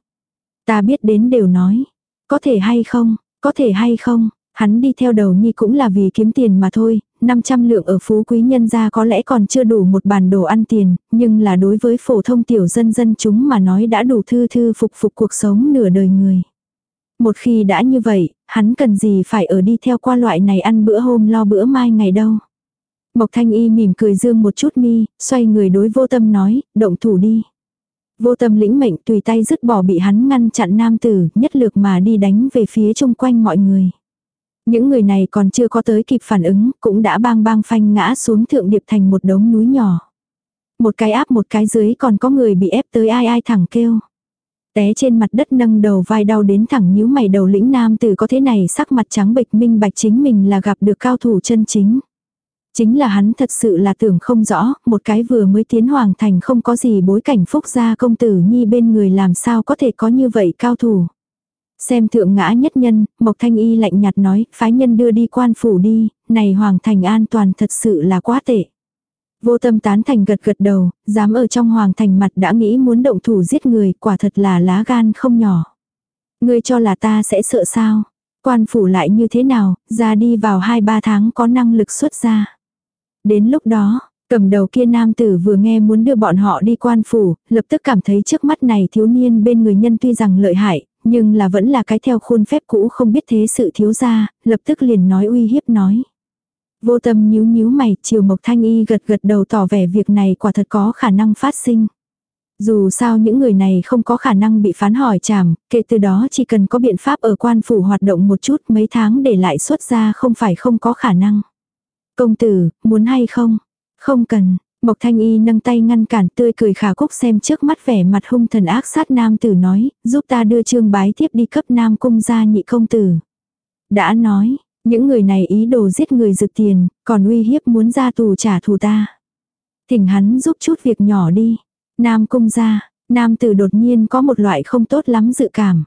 Ta biết đến đều nói. Có thể hay không, có thể hay không, hắn đi theo đầu nhi cũng là vì kiếm tiền mà thôi, 500 lượng ở phú quý nhân gia có lẽ còn chưa đủ một bàn đồ ăn tiền, nhưng là đối với phổ thông tiểu dân dân chúng mà nói đã đủ thư thư phục phục cuộc sống nửa đời người. Một khi đã như vậy, hắn cần gì phải ở đi theo qua loại này ăn bữa hôm lo bữa mai ngày đâu. Mộc thanh y mỉm cười dương một chút mi, xoay người đối vô tâm nói, động thủ đi. Vô tâm lĩnh mệnh tùy tay dứt bỏ bị hắn ngăn chặn nam tử, nhất lược mà đi đánh về phía chung quanh mọi người. Những người này còn chưa có tới kịp phản ứng, cũng đã bang bang phanh ngã xuống thượng điệp thành một đống núi nhỏ. Một cái áp một cái dưới còn có người bị ép tới ai ai thẳng kêu. Té trên mặt đất nâng đầu vai đau đến thẳng nhíu mày đầu lĩnh nam tử có thế này sắc mặt trắng bệch minh bạch chính mình là gặp được cao thủ chân chính. Chính là hắn thật sự là tưởng không rõ, một cái vừa mới tiến hoàng thành không có gì bối cảnh phúc gia công tử nhi bên người làm sao có thể có như vậy cao thủ. Xem thượng ngã nhất nhân, Mộc Thanh Y lạnh nhạt nói, phái nhân đưa đi quan phủ đi, này hoàng thành an toàn thật sự là quá tệ. Vô tâm tán thành gật gật đầu, dám ở trong hoàng thành mặt đã nghĩ muốn động thủ giết người, quả thật là lá gan không nhỏ. Ngươi cho là ta sẽ sợ sao? Quan phủ lại như thế nào, ra đi vào 2-3 tháng có năng lực xuất ra. Đến lúc đó, cầm đầu kia nam tử vừa nghe muốn đưa bọn họ đi quan phủ, lập tức cảm thấy trước mắt này thiếu niên bên người nhân tuy rằng lợi hại, nhưng là vẫn là cái theo khuôn phép cũ không biết thế sự thiếu ra, lập tức liền nói uy hiếp nói. Vô tâm nhíu nhíu mày, chiều Mộc Thanh Y gật gật đầu tỏ vẻ việc này quả thật có khả năng phát sinh. Dù sao những người này không có khả năng bị phán hỏi trảm, kể từ đó chỉ cần có biện pháp ở quan phủ hoạt động một chút mấy tháng để lại xuất ra không phải không có khả năng. Công tử, muốn hay không? Không cần, Mộc Thanh Y nâng tay ngăn cản tươi cười khả cúc xem trước mắt vẻ mặt hung thần ác sát nam tử nói, giúp ta đưa trương bái tiếp đi cấp nam cung gia nhị công tử. Đã nói, những người này ý đồ giết người rực tiền, còn uy hiếp muốn ra tù trả thù ta. Thỉnh hắn giúp chút việc nhỏ đi. Nam cung gia, nam tử đột nhiên có một loại không tốt lắm dự cảm.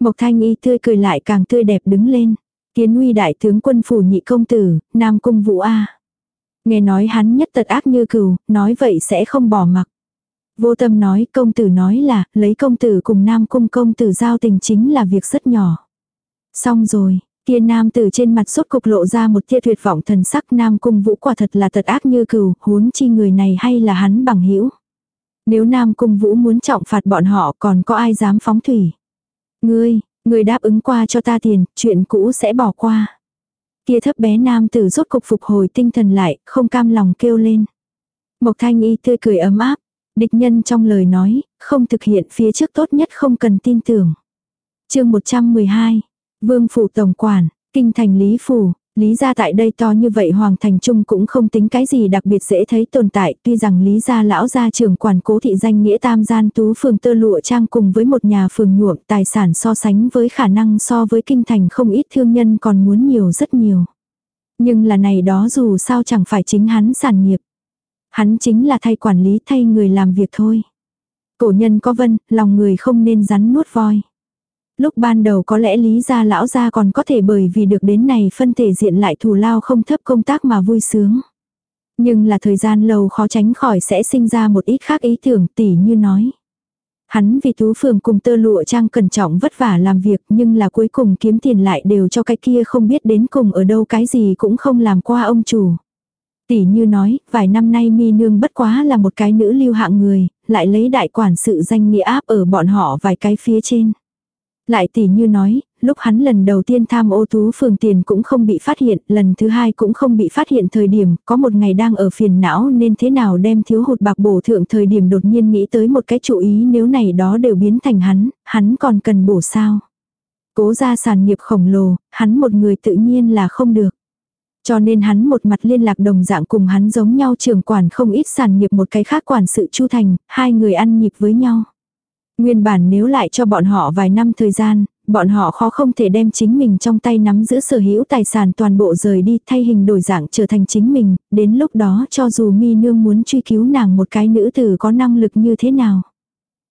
Mộc Thanh Y tươi cười lại càng tươi đẹp đứng lên. Kiến uy đại tướng quân phủ nhị công tử, Nam cung vũ A. Nghe nói hắn nhất tật ác như cừu, nói vậy sẽ không bỏ mặc. Vô tâm nói công tử nói là lấy công tử cùng nam cung công tử giao tình chính là việc rất nhỏ. Xong rồi, kia nam tử trên mặt sốt cục lộ ra một tia tuyệt vọng thần sắc nam cung vũ quả thật là tật ác như cừu, huống chi người này hay là hắn bằng hữu Nếu nam cung vũ muốn trọng phạt bọn họ còn có ai dám phóng thủy. Ngươi, người đáp ứng qua cho ta tiền, chuyện cũ sẽ bỏ qua. Kia thấp bé nam tử rốt cục phục hồi tinh thần lại, không cam lòng kêu lên. Mộc thanh y tươi cười ấm áp. Địch nhân trong lời nói, không thực hiện phía trước tốt nhất không cần tin tưởng. chương 112. Vương phủ tổng quản, kinh thành Lý Phủ, Lý gia tại đây to như vậy Hoàng Thành Trung cũng không tính cái gì đặc biệt dễ thấy tồn tại, tuy rằng Lý gia lão gia trưởng quản cố thị danh nghĩa tam gian tú phường tơ lụa trang cùng với một nhà phường nhuộm tài sản so sánh với khả năng so với kinh thành không ít thương nhân còn muốn nhiều rất nhiều. Nhưng là này đó dù sao chẳng phải chính hắn sản nghiệp. Hắn chính là thay quản lý thay người làm việc thôi. Cổ nhân có vân, lòng người không nên rắn nuốt voi. Lúc ban đầu có lẽ lý gia lão gia còn có thể bởi vì được đến này phân thể diện lại thù lao không thấp công tác mà vui sướng. Nhưng là thời gian lâu khó tránh khỏi sẽ sinh ra một ít khác ý tưởng tỉ như nói. Hắn vì tú phường cùng tơ lụa trang cẩn trọng vất vả làm việc nhưng là cuối cùng kiếm tiền lại đều cho cái kia không biết đến cùng ở đâu cái gì cũng không làm qua ông chủ. Tỷ như nói, vài năm nay mi nương bất quá là một cái nữ lưu hạng người, lại lấy đại quản sự danh nghĩa áp ở bọn họ vài cái phía trên. Lại tỷ như nói, lúc hắn lần đầu tiên tham ô tú phường tiền cũng không bị phát hiện, lần thứ hai cũng không bị phát hiện thời điểm, có một ngày đang ở phiền não nên thế nào đem thiếu hụt bạc bổ thượng thời điểm đột nhiên nghĩ tới một cái chủ ý nếu này đó đều biến thành hắn, hắn còn cần bổ sao. Cố ra sản nghiệp khổng lồ, hắn một người tự nhiên là không được. Cho nên hắn một mặt liên lạc đồng dạng cùng hắn giống nhau trưởng quản không ít sản nghiệp một cái khác quản sự chu thành, hai người ăn nhịp với nhau. Nguyên bản nếu lại cho bọn họ vài năm thời gian, bọn họ khó không thể đem chính mình trong tay nắm giữ sở hữu tài sản toàn bộ rời đi thay hình đổi dạng trở thành chính mình, đến lúc đó cho dù mi nương muốn truy cứu nàng một cái nữ tử có năng lực như thế nào.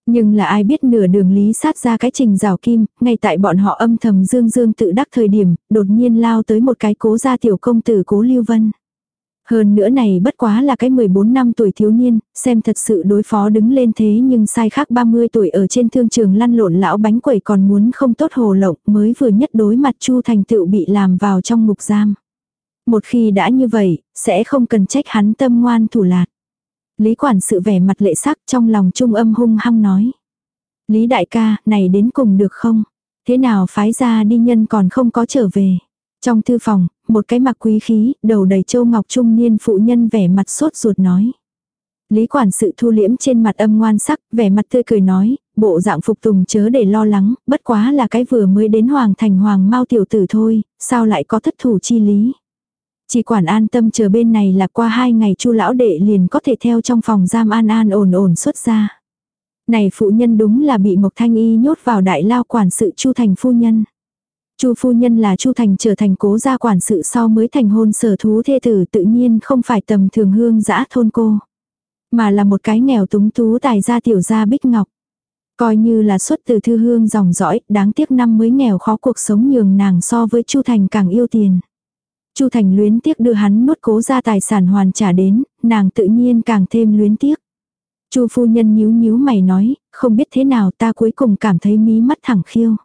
Nhưng là ai biết nửa đường lý sát ra cái trình rào kim, ngay tại bọn họ âm thầm dương dương tự đắc thời điểm, đột nhiên lao tới một cái cố gia tiểu công tử cố lưu vân. Hơn nữa này bất quá là cái 14 năm tuổi thiếu niên, xem thật sự đối phó đứng lên thế nhưng sai khác 30 tuổi ở trên thương trường lăn lộn lão bánh quẩy còn muốn không tốt hồ lộng mới vừa nhất đối mặt Chu Thành tựu bị làm vào trong ngục giam. Một khi đã như vậy, sẽ không cần trách hắn tâm ngoan thủ lạt. Lý quản sự vẻ mặt lệ sắc trong lòng trung âm hung hăng nói. Lý đại ca, này đến cùng được không? Thế nào phái ra đi nhân còn không có trở về? Trong thư phòng, một cái mặc quý khí, đầu đầy châu ngọc trung niên phụ nhân vẻ mặt sốt ruột nói. Lý quản sự thu liễm trên mặt âm ngoan sắc, vẻ mặt tươi cười nói, bộ dạng phục tùng chớ để lo lắng, bất quá là cái vừa mới đến hoàng thành hoàng mau tiểu tử thôi, sao lại có thất thủ chi lý. Chỉ quản an tâm chờ bên này là qua hai ngày chu lão đệ liền có thể theo trong phòng giam an an ổn ổn xuất ra. Này phụ nhân đúng là bị Mộc Thanh Y nhốt vào đại lao quản sự chu thành phu nhân. Chu phu nhân là Chu Thành trở thành cố gia quản sự sau mới thành hôn sở thú thê tử tự nhiên không phải tầm thường hương dã thôn cô. Mà là một cái nghèo túng tú tài gia tiểu gia bích ngọc. Coi như là xuất từ thư hương dòng dõi, đáng tiếc năm mới nghèo khó cuộc sống nhường nàng so với Chu Thành càng yêu tiền. Chu Thành luyến tiếc đưa hắn nuốt cố gia tài sản hoàn trả đến, nàng tự nhiên càng thêm luyến tiếc. Chu phu nhân nhíu nhíu mày nói, không biết thế nào ta cuối cùng cảm thấy mí mắt thẳng khiêu.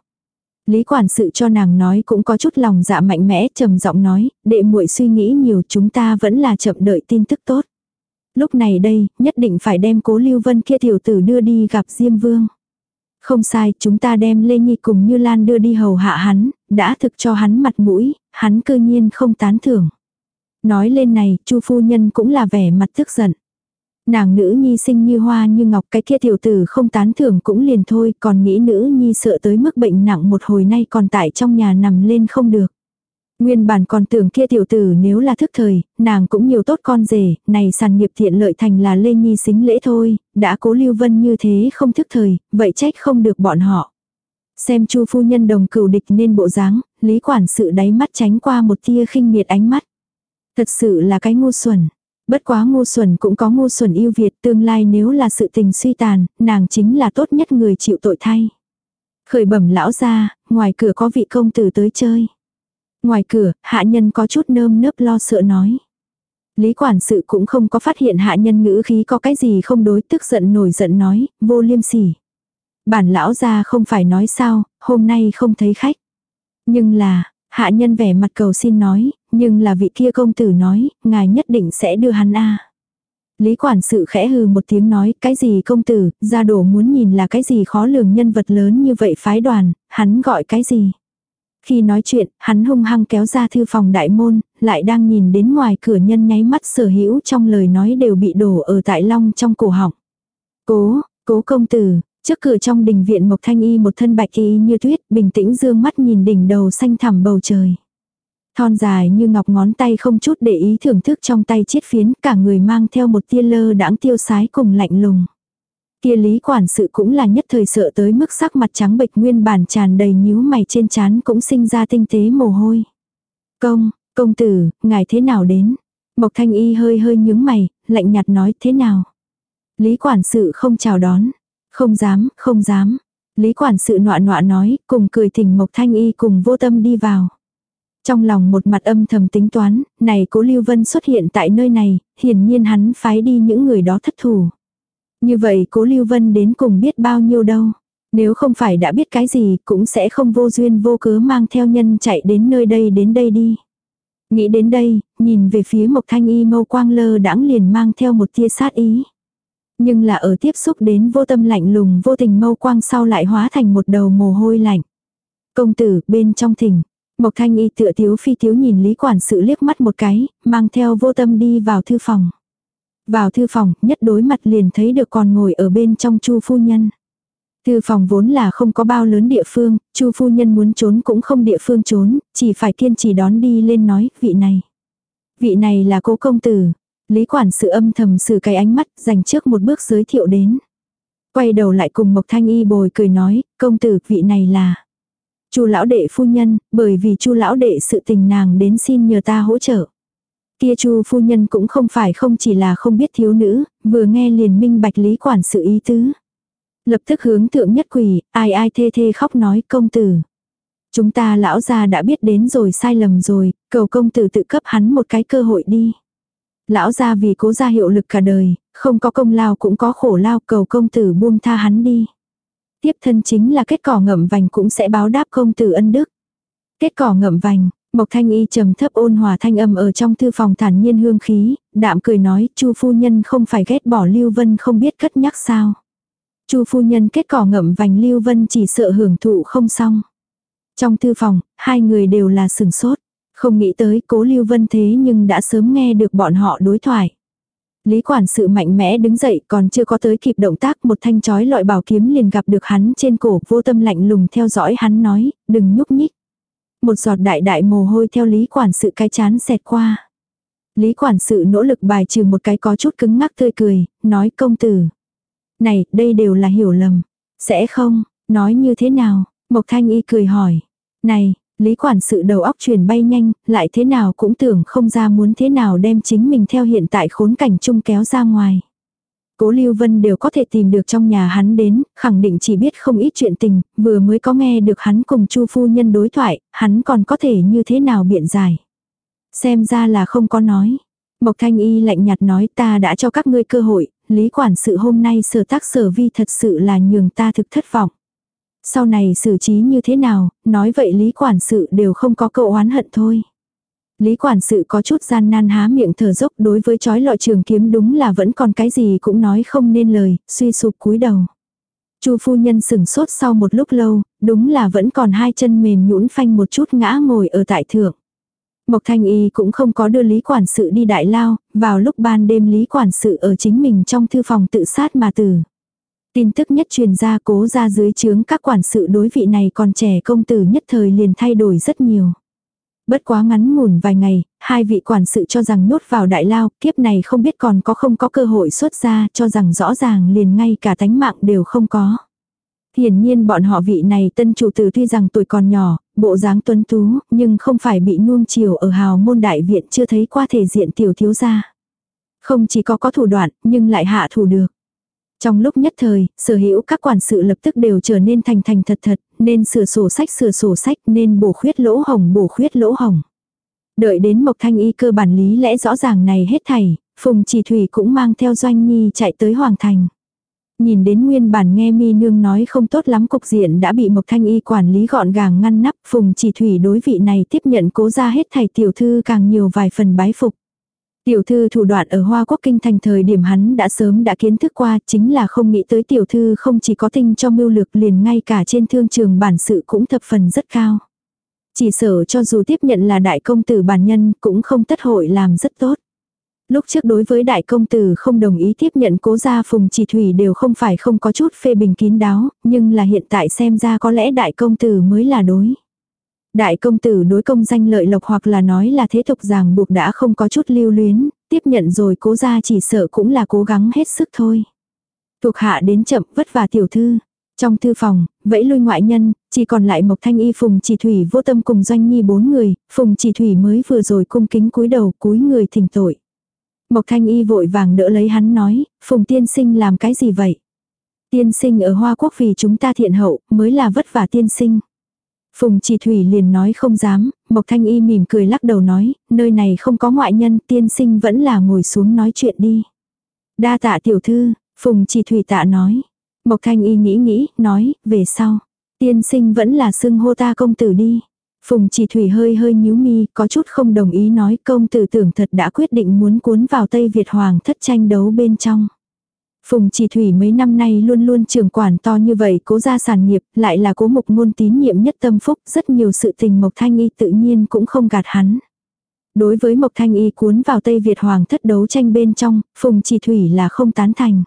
Lý quản sự cho nàng nói cũng có chút lòng dạ mạnh mẽ, trầm giọng nói, đệ muội suy nghĩ nhiều chúng ta vẫn là chậm đợi tin tức tốt. Lúc này đây, nhất định phải đem cố Lưu Vân kia tiểu tử đưa đi gặp Diêm Vương. Không sai, chúng ta đem Lê Nhi cùng Như Lan đưa đi hầu hạ hắn, đã thực cho hắn mặt mũi, hắn cơ nhiên không tán thưởng. Nói lên này, Chu phu nhân cũng là vẻ mặt tức giận. Nàng nữ nhi sinh như hoa như ngọc cái kia tiểu tử không tán thưởng cũng liền thôi, còn nghĩ nữ nhi sợ tới mức bệnh nặng một hồi nay còn tại trong nhà nằm lên không được. Nguyên bản còn tưởng kia tiểu tử nếu là thức thời, nàng cũng nhiều tốt con rể, này sàn nghiệp thiện lợi thành là lê nhi xính lễ thôi, đã cố lưu vân như thế không thức thời, vậy trách không được bọn họ. Xem chu phu nhân đồng cửu địch nên bộ dáng, lý quản sự đáy mắt tránh qua một tia khinh miệt ánh mắt. Thật sự là cái ngu xuẩn. Bất quá ngu xuẩn cũng có ngu xuẩn yêu Việt tương lai nếu là sự tình suy tàn, nàng chính là tốt nhất người chịu tội thay. Khởi bẩm lão ra, ngoài cửa có vị công tử tới chơi. Ngoài cửa, hạ nhân có chút nơm nớp lo sợ nói. Lý quản sự cũng không có phát hiện hạ nhân ngữ khí có cái gì không đối tức giận nổi giận nói, vô liêm sỉ. Bản lão ra không phải nói sao, hôm nay không thấy khách. Nhưng là, hạ nhân vẻ mặt cầu xin nói, nhưng là vị kia công tử nói, ngài nhất định sẽ đưa hắn a. Lý quản sự khẽ hừ một tiếng nói, cái gì công tử, gia đổ muốn nhìn là cái gì khó lường nhân vật lớn như vậy phái đoàn, hắn gọi cái gì. Khi nói chuyện, hắn hung hăng kéo ra thư phòng đại môn, lại đang nhìn đến ngoài cửa nhân nháy mắt sở hữu trong lời nói đều bị đổ ở tại long trong cổ họng. Cố, cố công tử, trước cửa trong đình viện Mộc Thanh Y một thân bạch y như tuyết, bình tĩnh dương mắt nhìn đỉnh đầu xanh thẳm bầu trời. Thon dài như ngọc ngón tay không chút để ý thưởng thức trong tay chiết phiến, cả người mang theo một tia lơ đãng tiêu sái cùng lạnh lùng. Kia lý quản sự cũng là nhất thời sợ tới mức sắc mặt trắng bệch nguyên bản tràn đầy nhíu mày trên trán cũng sinh ra tinh tế mồ hôi. Công, công tử, ngài thế nào đến? Mộc thanh y hơi hơi nhướng mày, lạnh nhạt nói thế nào? Lý quản sự không chào đón. Không dám, không dám. Lý quản sự nọa nọa nói, cùng cười thỉnh Mộc thanh y cùng vô tâm đi vào. Trong lòng một mặt âm thầm tính toán, này cố Lưu Vân xuất hiện tại nơi này, hiển nhiên hắn phái đi những người đó thất thủ. Như vậy cố Lưu Vân đến cùng biết bao nhiêu đâu. Nếu không phải đã biết cái gì cũng sẽ không vô duyên vô cớ mang theo nhân chạy đến nơi đây đến đây đi. Nghĩ đến đây, nhìn về phía Mộc Thanh Y mâu quang lơ đãng liền mang theo một tia sát ý. Nhưng là ở tiếp xúc đến vô tâm lạnh lùng vô tình mâu quang sau lại hóa thành một đầu mồ hôi lạnh. Công tử, bên trong thỉnh. Mộc Thanh Y tựa thiếu phi thiếu nhìn Lý Quản sự liếc mắt một cái, mang theo vô tâm đi vào thư phòng. Vào thư phòng, nhất đối mặt liền thấy được còn ngồi ở bên trong chu phu nhân. Thư phòng vốn là không có bao lớn địa phương, chu phu nhân muốn trốn cũng không địa phương trốn, chỉ phải kiên trì đón đi lên nói, vị này. Vị này là cố công tử. Lý quản sự âm thầm sử cái ánh mắt, dành trước một bước giới thiệu đến. Quay đầu lại cùng Mộc Thanh Y bồi cười nói, công tử, vị này là. Chu lão đệ phu nhân, bởi vì Chu lão đệ sự tình nàng đến xin nhờ ta hỗ trợ. Kia Chu phu nhân cũng không phải không chỉ là không biết thiếu nữ, vừa nghe liền minh bạch lý quản sự ý tứ. Lập tức hướng thượng nhất quỷ, ai ai thê thê khóc nói công tử. Chúng ta lão gia đã biết đến rồi sai lầm rồi, cầu công tử tự cấp hắn một cái cơ hội đi. Lão gia vì cố gia hiệu lực cả đời, không có công lao cũng có khổ lao cầu công tử buông tha hắn đi. Tiếp thân chính là kết cỏ ngậm vành cũng sẽ báo đáp công tử ân đức. Kết cỏ ngậm vành, Mộc Thanh Y trầm thấp ôn hòa thanh âm ở trong thư phòng thản nhiên hương khí, đạm cười nói, Chu phu nhân không phải ghét bỏ Lưu Vân không biết cất nhắc sao? Chu phu nhân kết cỏ ngậm vành Lưu Vân chỉ sợ hưởng thụ không xong. Trong thư phòng, hai người đều là sừng sốt, không nghĩ tới Cố Lưu Vân thế nhưng đã sớm nghe được bọn họ đối thoại. Lý quản sự mạnh mẽ đứng dậy còn chưa có tới kịp động tác một thanh chói lọi bảo kiếm liền gặp được hắn trên cổ vô tâm lạnh lùng theo dõi hắn nói, đừng nhúc nhích. Một giọt đại đại mồ hôi theo lý quản sự cái chán xẹt qua. Lý quản sự nỗ lực bài trừ một cái có chút cứng ngắc tươi cười, nói công tử. Này, đây đều là hiểu lầm. Sẽ không, nói như thế nào? Mộc thanh y cười hỏi. Này, Lý quản sự đầu óc chuyển bay nhanh, lại thế nào cũng tưởng không ra muốn thế nào đem chính mình theo hiện tại khốn cảnh chung kéo ra ngoài. Cố Lưu Vân đều có thể tìm được trong nhà hắn đến, khẳng định chỉ biết không ít chuyện tình, vừa mới có nghe được hắn cùng Chu phu nhân đối thoại, hắn còn có thể như thế nào biện giải. Xem ra là không có nói. Mộc Thanh Y lạnh nhạt nói ta đã cho các ngươi cơ hội, lý quản sự hôm nay sở tác sở vi thật sự là nhường ta thực thất vọng. Sau này xử trí như thế nào, nói vậy lý quản sự đều không có cậu oán hận thôi. Lý quản sự có chút gian nan há miệng thở dốc đối với chói lọ trường kiếm đúng là vẫn còn cái gì cũng nói không nên lời, suy sụp cúi đầu. Chu phu nhân sừng sốt sau một lúc lâu, đúng là vẫn còn hai chân mềm nhũn phanh một chút ngã ngồi ở tại thượng. Mộc Thanh Y cũng không có đưa Lý Quản sự đi đại lao, vào lúc ban đêm Lý Quản sự ở chính mình trong thư phòng tự sát mà tử. Tin tức nhất truyền ra cố ra dưới chướng các quản sự đối vị này còn trẻ công tử nhất thời liền thay đổi rất nhiều. Bất quá ngắn ngủn vài ngày, hai vị quản sự cho rằng nhốt vào đại lao, kiếp này không biết còn có không có cơ hội xuất ra, cho rằng rõ ràng liền ngay cả tánh mạng đều không có. Hiển nhiên bọn họ vị này tân chủ tử tuy rằng tuổi còn nhỏ, bộ dáng tuấn tú, nhưng không phải bị nuông chiều ở hào môn đại viện chưa thấy qua thể diện tiểu thiếu gia. Không chỉ có có thủ đoạn, nhưng lại hạ thủ được. Trong lúc nhất thời, sở hữu các quản sự lập tức đều trở nên thành thành thật thật, nên sửa sổ sách sửa sổ sách, nên bổ khuyết lỗ hồng bổ khuyết lỗ hồng. Đợi đến Mộc Thanh Y cơ bản lý lẽ rõ ràng này hết thảy, Phùng Chỉ Thủy cũng mang theo Doanh Nhi chạy tới Hoàng Thành. Nhìn đến nguyên bản nghe mi nương nói không tốt lắm cục diện đã bị Mộc Thanh Y quản lý gọn gàng ngăn nắp, Phùng Chỉ Thủy đối vị này tiếp nhận cố ra hết thảy tiểu thư càng nhiều vài phần bái phục. Tiểu thư thủ đoạn ở Hoa Quốc Kinh thành thời điểm hắn đã sớm đã kiến thức qua, chính là không nghĩ tới tiểu thư không chỉ có tinh cho mưu lược liền ngay cả trên thương trường bản sự cũng thập phần rất cao. Chỉ sở cho dù tiếp nhận là đại công tử bản nhân cũng không tất hội làm rất tốt. Lúc trước đối với đại công tử không đồng ý tiếp nhận cố gia phùng chỉ thủy đều không phải không có chút phê bình kín đáo, nhưng là hiện tại xem ra có lẽ đại công tử mới là đối. Đại công tử đối công danh lợi lộc hoặc là nói là thế tục ràng buộc đã không có chút lưu luyến, tiếp nhận rồi cố ra chỉ sợ cũng là cố gắng hết sức thôi. Thuộc hạ đến chậm vất vả tiểu thư. Trong thư phòng, vẫy lui ngoại nhân, chỉ còn lại Mộc Thanh Y Phùng Chỉ Thủy vô tâm cùng Doanh Nhi bốn người, Phùng Chỉ Thủy mới vừa rồi cung kính cúi đầu cúi người thỉnh tội. Mộc Thanh Y vội vàng đỡ lấy hắn nói, Phùng tiên sinh làm cái gì vậy? Tiên sinh ở Hoa Quốc vì chúng ta thiện hậu, mới là vất vả tiên sinh. Phùng Chỉ Thủy liền nói không dám, Mộc Thanh Y mỉm cười lắc đầu nói, nơi này không có ngoại nhân, tiên sinh vẫn là ngồi xuống nói chuyện đi. Đa tạ tiểu thư, Phùng chỉ thủy tạ nói. Mộc thanh y nghĩ nghĩ, nói, về sau. Tiên sinh vẫn là xưng hô ta công tử đi. Phùng chỉ thủy hơi hơi nhíu mi, có chút không đồng ý nói công tử tưởng thật đã quyết định muốn cuốn vào Tây Việt Hoàng thất tranh đấu bên trong. Phùng chỉ thủy mấy năm nay luôn luôn trưởng quản to như vậy cố ra sản nghiệp, lại là cố mục ngôn tín nhiệm nhất tâm phúc, rất nhiều sự tình Mộc Thanh Y tự nhiên cũng không gạt hắn. Đối với Mộc Thanh Y cuốn vào Tây Việt Hoàng thất đấu tranh bên trong, Phùng chỉ thủy là không tán thành.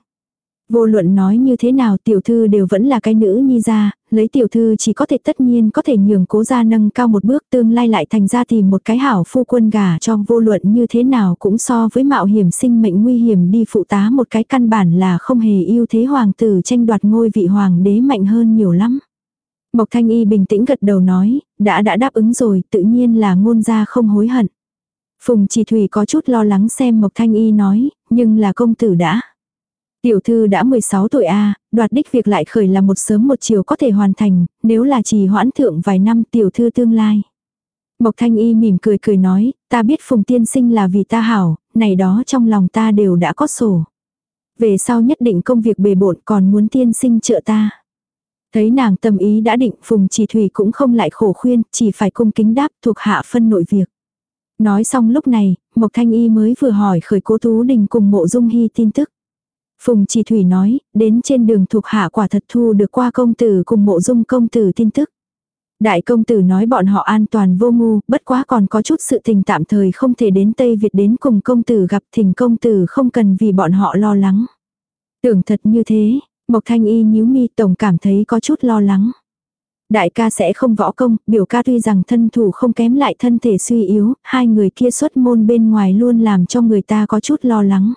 Vô luận nói như thế nào tiểu thư đều vẫn là cái nữ nhi ra, lấy tiểu thư chỉ có thể tất nhiên có thể nhường cố gia nâng cao một bước tương lai lại thành ra tìm một cái hảo phu quân gà cho vô luận như thế nào cũng so với mạo hiểm sinh mệnh nguy hiểm đi phụ tá một cái căn bản là không hề yêu thế hoàng tử tranh đoạt ngôi vị hoàng đế mạnh hơn nhiều lắm. Mộc Thanh Y bình tĩnh gật đầu nói, đã đã đáp ứng rồi, tự nhiên là ngôn gia không hối hận. Phùng Chỉ Thủy có chút lo lắng xem Mộc Thanh Y nói, nhưng là công tử đã. Tiểu thư đã 16 tuổi A, đoạt đích việc lại khởi là một sớm một chiều có thể hoàn thành, nếu là trì hoãn thượng vài năm tiểu thư tương lai. Mộc thanh y mỉm cười cười nói, ta biết phùng tiên sinh là vì ta hảo, này đó trong lòng ta đều đã có sổ. Về sau nhất định công việc bề bộn còn muốn tiên sinh trợ ta. Thấy nàng tâm ý đã định phùng chỉ thủy cũng không lại khổ khuyên, chỉ phải cung kính đáp thuộc hạ phân nội việc. Nói xong lúc này, Mộc Thanh Y mới vừa hỏi khởi cố Tú Đình cùng mộ dung hy tin tức. Phùng Chỉ Thủy nói, đến trên đường thuộc hạ quả thật thu được qua công tử cùng mộ dung công tử tin tức. Đại công tử nói bọn họ an toàn vô ngu, bất quá còn có chút sự tình tạm thời không thể đến Tây Việt đến cùng công tử gặp thỉnh công tử không cần vì bọn họ lo lắng. Tưởng thật như thế, Mộc Thanh Y nhíu mi tổng cảm thấy có chút lo lắng. Đại ca sẽ không võ công, biểu ca tuy rằng thân thủ không kém lại thân thể suy yếu, hai người kia xuất môn bên ngoài luôn làm cho người ta có chút lo lắng.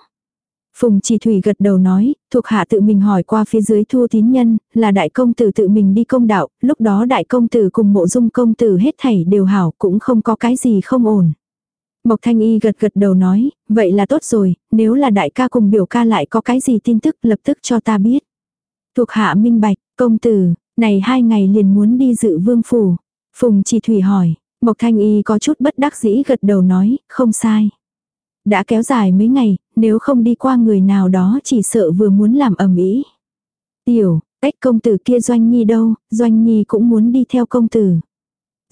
Phùng chỉ thủy gật đầu nói, thuộc hạ tự mình hỏi qua phía dưới thu tín nhân, là đại công tử tự mình đi công đạo, lúc đó đại công tử cùng mộ dung công tử hết thảy đều hảo, cũng không có cái gì không ổn. Mộc Thanh Y gật gật đầu nói, vậy là tốt rồi, nếu là đại ca cùng biểu ca lại có cái gì tin tức lập tức cho ta biết. Thuộc hạ minh bạch, công tử, này hai ngày liền muốn đi dự vương phủ. Phùng chỉ thủy hỏi, Mộc Thanh Y có chút bất đắc dĩ gật đầu nói, không sai. Đã kéo dài mấy ngày, nếu không đi qua người nào đó chỉ sợ vừa muốn làm ầm ĩ. Tiểu, cách công tử kia Doanh Nhi đâu, Doanh Nhi cũng muốn đi theo công tử.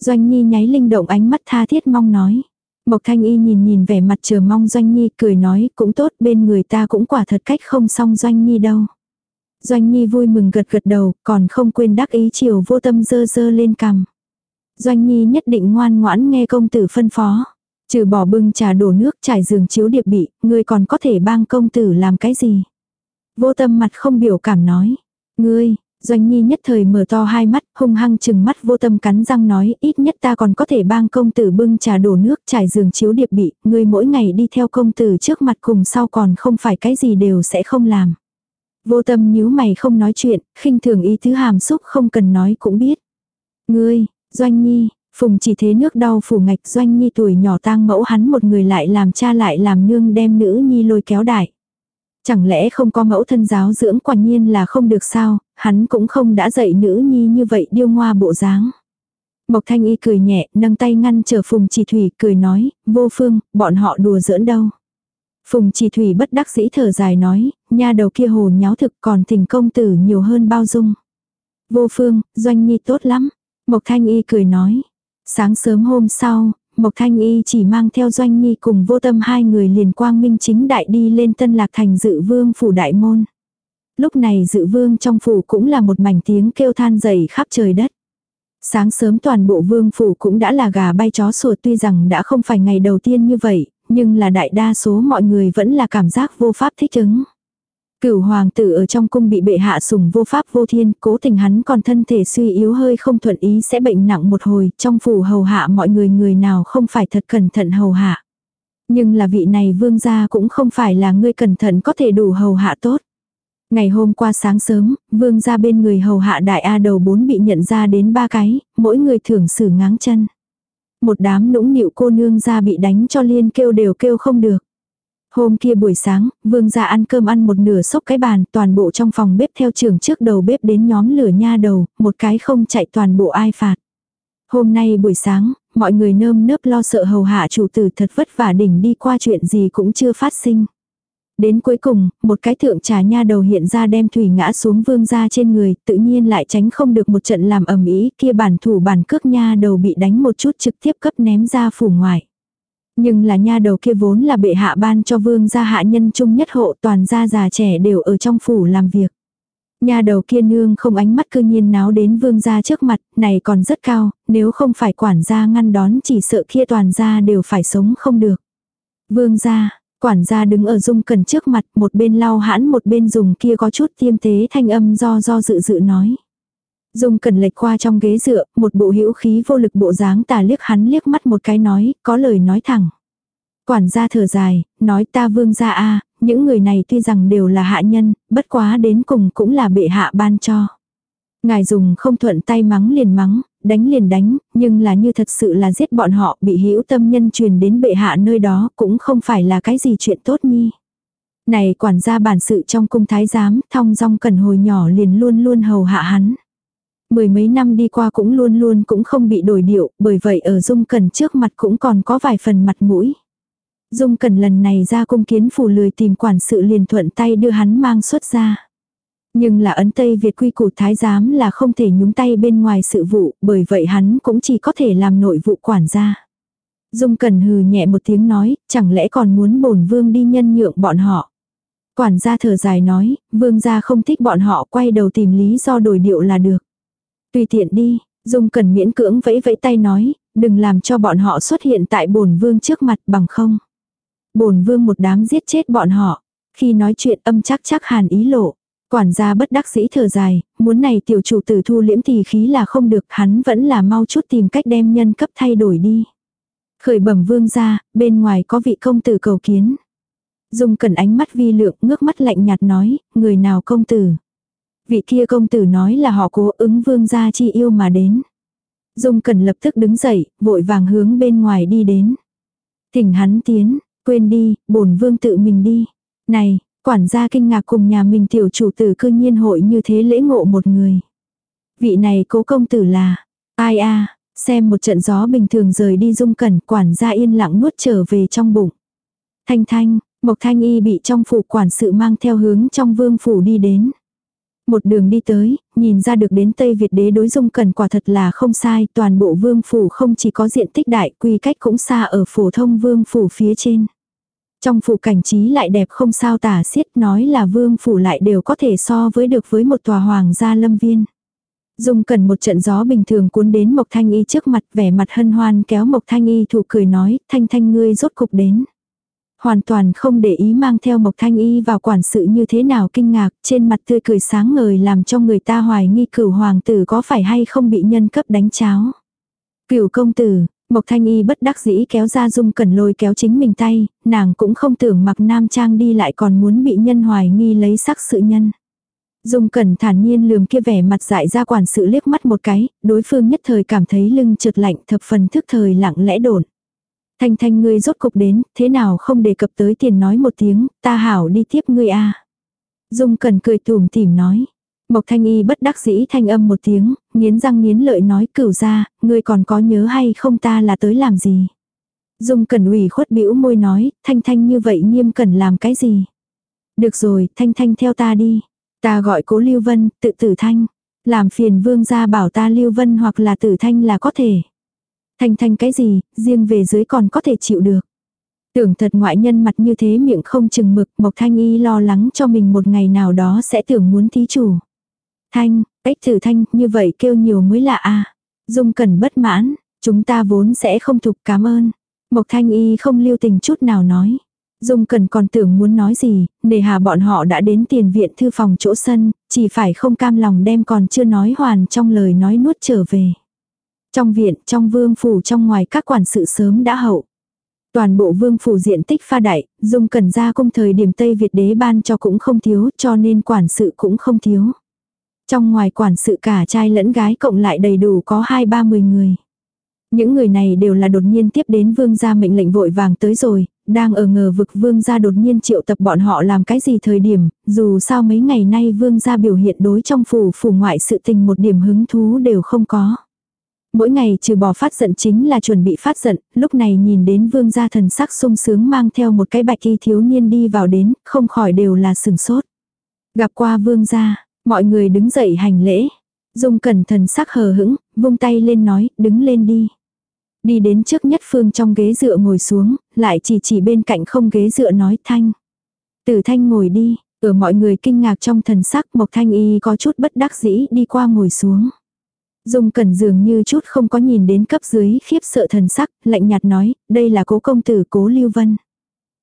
Doanh Nhi nháy linh động ánh mắt tha thiết mong nói. Mộc Thanh Y nhìn nhìn vẻ mặt chờ mong Doanh Nhi cười nói cũng tốt bên người ta cũng quả thật cách không xong Doanh Nhi đâu. Doanh Nhi vui mừng gật gật đầu còn không quên đắc ý chiều vô tâm dơ dơ lên cằm. Doanh Nhi nhất định ngoan ngoãn nghe công tử phân phó. Trừ bỏ bưng trà đổ nước trải giường chiếu điệp bị, ngươi còn có thể bang công tử làm cái gì? Vô tâm mặt không biểu cảm nói. Ngươi, Doanh Nhi nhất thời mở to hai mắt, hung hăng chừng mắt vô tâm cắn răng nói, ít nhất ta còn có thể bang công tử bưng trà đổ nước trải giường chiếu điệp bị, ngươi mỗi ngày đi theo công tử trước mặt cùng sau còn không phải cái gì đều sẽ không làm. Vô tâm nhíu mày không nói chuyện, khinh thường ý thứ hàm xúc không cần nói cũng biết. Ngươi, Doanh Nhi, Phùng chỉ thế nước đau phủ ngạch doanh nhi tuổi nhỏ tang mẫu hắn một người lại làm cha lại làm nương đem nữ nhi lôi kéo đại. Chẳng lẽ không có mẫu thân giáo dưỡng quả nhiên là không được sao, hắn cũng không đã dạy nữ nhi như vậy điêu ngoa bộ dáng. Mộc thanh y cười nhẹ, nâng tay ngăn chờ phùng chỉ thủy, cười nói, vô phương, bọn họ đùa giỡn đâu. Phùng chỉ thủy bất đắc dĩ thở dài nói, nha đầu kia hồ nháo thực còn thỉnh công tử nhiều hơn bao dung. Vô phương, doanh nhi tốt lắm. Mộc thanh y cười nói, Sáng sớm hôm sau, Mộc Thanh Y chỉ mang theo Doanh Nhi cùng vô tâm hai người liền quang minh chính đại đi lên Tân Lạc Thành dự vương phủ đại môn. Lúc này dự vương trong phủ cũng là một mảnh tiếng kêu than dày khắp trời đất. Sáng sớm toàn bộ vương phủ cũng đã là gà bay chó sủa tuy rằng đã không phải ngày đầu tiên như vậy, nhưng là đại đa số mọi người vẫn là cảm giác vô pháp thích ứng. Cửu hoàng tử ở trong cung bị bệ hạ sủng vô pháp vô thiên, cố tình hắn còn thân thể suy yếu hơi không thuận ý sẽ bệnh nặng một hồi, trong phủ hầu hạ mọi người người nào không phải thật cẩn thận hầu hạ. Nhưng là vị này vương gia cũng không phải là người cẩn thận có thể đủ hầu hạ tốt. Ngày hôm qua sáng sớm, vương gia bên người hầu hạ đại A đầu bốn bị nhận ra đến ba cái, mỗi người thưởng xử ngáng chân. Một đám nũng nịu cô nương ra bị đánh cho liên kêu đều kêu không được. Hôm kia buổi sáng, vương gia ăn cơm ăn một nửa xốc cái bàn, toàn bộ trong phòng bếp theo trường trước đầu bếp đến nhóm lửa nha đầu, một cái không chạy toàn bộ ai phạt. Hôm nay buổi sáng, mọi người nơm nớp lo sợ hầu hạ chủ tử thật vất vả đỉnh đi qua chuyện gì cũng chưa phát sinh. Đến cuối cùng, một cái thượng trà nha đầu hiện ra đem thủy ngã xuống vương gia trên người, tự nhiên lại tránh không được một trận làm ầm ĩ kia bản thủ bản cước nha đầu bị đánh một chút trực tiếp cấp ném ra phủ ngoài. Nhưng là nha đầu kia vốn là bệ hạ ban cho vương gia hạ nhân chung nhất hộ toàn gia già trẻ đều ở trong phủ làm việc. Nhà đầu kia nương không ánh mắt cư nhiên náo đến vương gia trước mặt, này còn rất cao, nếu không phải quản gia ngăn đón chỉ sợ kia toàn gia đều phải sống không được. Vương gia, quản gia đứng ở dung cần trước mặt, một bên lau hãn một bên dùng kia có chút tiêm tế thanh âm do do dự dự nói. Dung cần lệch qua trong ghế dựa, một bộ hữu khí vô lực bộ dáng tà liếc hắn liếc mắt một cái nói, có lời nói thẳng. Quản gia thở dài, nói ta vương gia a những người này tuy rằng đều là hạ nhân, bất quá đến cùng cũng là bệ hạ ban cho. Ngài dùng không thuận tay mắng liền mắng, đánh liền đánh, nhưng là như thật sự là giết bọn họ bị hữu tâm nhân truyền đến bệ hạ nơi đó cũng không phải là cái gì chuyện tốt nhi. Này quản gia bản sự trong cung thái giám, thong dong cần hồi nhỏ liền luôn luôn hầu hạ hắn. Mười mấy năm đi qua cũng luôn luôn cũng không bị đổi điệu, bởi vậy ở dung cần trước mặt cũng còn có vài phần mặt mũi. Dung cần lần này ra cung kiến phủ lười tìm quản sự liền thuận tay đưa hắn mang xuất ra. Nhưng là ấn Tây Việt quy củ thái giám là không thể nhúng tay bên ngoài sự vụ, bởi vậy hắn cũng chỉ có thể làm nội vụ quản gia. Dung cần hừ nhẹ một tiếng nói, chẳng lẽ còn muốn bổn vương đi nhân nhượng bọn họ. Quản gia thở dài nói, vương gia không thích bọn họ quay đầu tìm lý do đổi điệu là được. Tùy tiện đi, Dung cần miễn cưỡng vẫy vẫy tay nói, đừng làm cho bọn họ xuất hiện tại bổn vương trước mặt bằng không bổn vương một đám giết chết bọn họ. Khi nói chuyện âm chắc chắc hàn ý lộ. Quản gia bất đắc dĩ thở dài, muốn này tiểu chủ tử thu liễm thì khí là không được, hắn vẫn là mau chút tìm cách đem nhân cấp thay đổi đi. Khởi bẩm vương ra, bên ngoài có vị công tử cầu kiến. Dung cần ánh mắt vi lượng, ngước mắt lạnh nhạt nói, người nào công tử. Vị kia công tử nói là họ cố ứng vương gia chi yêu mà đến. Dung cần lập tức đứng dậy, vội vàng hướng bên ngoài đi đến. Thỉnh hắn tiến, Quên đi, bổn vương tự mình đi. Này, quản gia kinh ngạc cùng nhà mình tiểu chủ tử cư nhiên hội như thế lễ ngộ một người. Vị này cố công tử là, ai a xem một trận gió bình thường rời đi dung cẩn quản gia yên lặng nuốt trở về trong bụng. Thanh thanh, Mộc Thanh Y bị trong phủ quản sự mang theo hướng trong vương phủ đi đến. Một đường đi tới, nhìn ra được đến Tây Việt đế đối dung cần quả thật là không sai, toàn bộ vương phủ không chỉ có diện tích đại, quy cách cũng xa ở phổ thông vương phủ phía trên. Trong phủ cảnh trí lại đẹp không sao tả xiết nói là vương phủ lại đều có thể so với được với một tòa hoàng gia lâm viên. Dung cần một trận gió bình thường cuốn đến Mộc Thanh Y trước mặt vẻ mặt hân hoan kéo Mộc Thanh Y thủ cười nói, Thanh Thanh ngươi rốt cục đến. Hoàn toàn không để ý mang theo Mộc Thanh Y vào quản sự như thế nào kinh ngạc, trên mặt tươi cười sáng ngời làm cho người ta hoài nghi cửu hoàng tử có phải hay không bị nhân cấp đánh cháo. Cửu công tử, Mộc Thanh Y bất đắc dĩ kéo ra Dung Cẩn lôi kéo chính mình tay, nàng cũng không tưởng mặc nam trang đi lại còn muốn bị nhân hoài nghi lấy sắc sự nhân. Dung Cẩn thản nhiên lườm kia vẻ mặt dại ra quản sự liếc mắt một cái, đối phương nhất thời cảm thấy lưng trượt lạnh thập phần thức thời lặng lẽ đổn. Thanh thanh ngươi rốt cục đến, thế nào không đề cập tới tiền nói một tiếng, ta hảo đi tiếp ngươi a Dung Cần cười tủm tỉm nói. Mộc Thanh Y bất đắc dĩ thanh âm một tiếng, nghiến răng nghiến lợi nói cửu ra, ngươi còn có nhớ hay không ta là tới làm gì. Dung Cần ủy khuất bĩu môi nói, Thanh Thanh như vậy nghiêm cần làm cái gì. Được rồi, Thanh Thanh theo ta đi. Ta gọi cố Lưu Vân, tự tử Thanh. Làm phiền vương gia bảo ta Lưu Vân hoặc là tử Thanh là có thể. Thanh Thanh cái gì, riêng về dưới còn có thể chịu được. Tưởng thật ngoại nhân mặt như thế miệng không chừng mực, Mộc Thanh Y lo lắng cho mình một ngày nào đó sẽ tưởng muốn thí chủ. Thanh, cách thử thanh, như vậy kêu nhiều mới lạ à. Dung cần bất mãn, chúng ta vốn sẽ không thục cảm ơn. Mộc thanh y không lưu tình chút nào nói. Dung cần còn tưởng muốn nói gì, nề hà bọn họ đã đến tiền viện thư phòng chỗ sân, chỉ phải không cam lòng đem còn chưa nói hoàn trong lời nói nuốt trở về. Trong viện, trong vương phủ trong ngoài các quản sự sớm đã hậu. Toàn bộ vương phủ diện tích pha đại, dùng cần ra cung thời điểm Tây Việt đế ban cho cũng không thiếu cho nên quản sự cũng không thiếu. Trong ngoài quản sự cả trai lẫn gái cộng lại đầy đủ có hai ba mười người. Những người này đều là đột nhiên tiếp đến vương gia mệnh lệnh vội vàng tới rồi, đang ở ngờ vực vương gia đột nhiên triệu tập bọn họ làm cái gì thời điểm, dù sao mấy ngày nay vương gia biểu hiện đối trong phủ phủ ngoại sự tình một điểm hứng thú đều không có. Mỗi ngày trừ bỏ phát giận chính là chuẩn bị phát giận, lúc này nhìn đến vương gia thần sắc sung sướng mang theo một cái bạch y thiếu niên đi vào đến, không khỏi đều là sừng sốt. Gặp qua vương gia, mọi người đứng dậy hành lễ. Dung cẩn thần sắc hờ hững, vung tay lên nói, đứng lên đi. Đi đến trước nhất phương trong ghế dựa ngồi xuống, lại chỉ chỉ bên cạnh không ghế dựa nói thanh. Tử thanh ngồi đi, ở mọi người kinh ngạc trong thần sắc Mộc Thanh Y có chút bất đắc dĩ đi qua ngồi xuống. Dung Cẩn dường như chút không có nhìn đến cấp dưới khiếp sợ thần sắc, lạnh nhạt nói, đây là cố công tử cố Lưu Vân.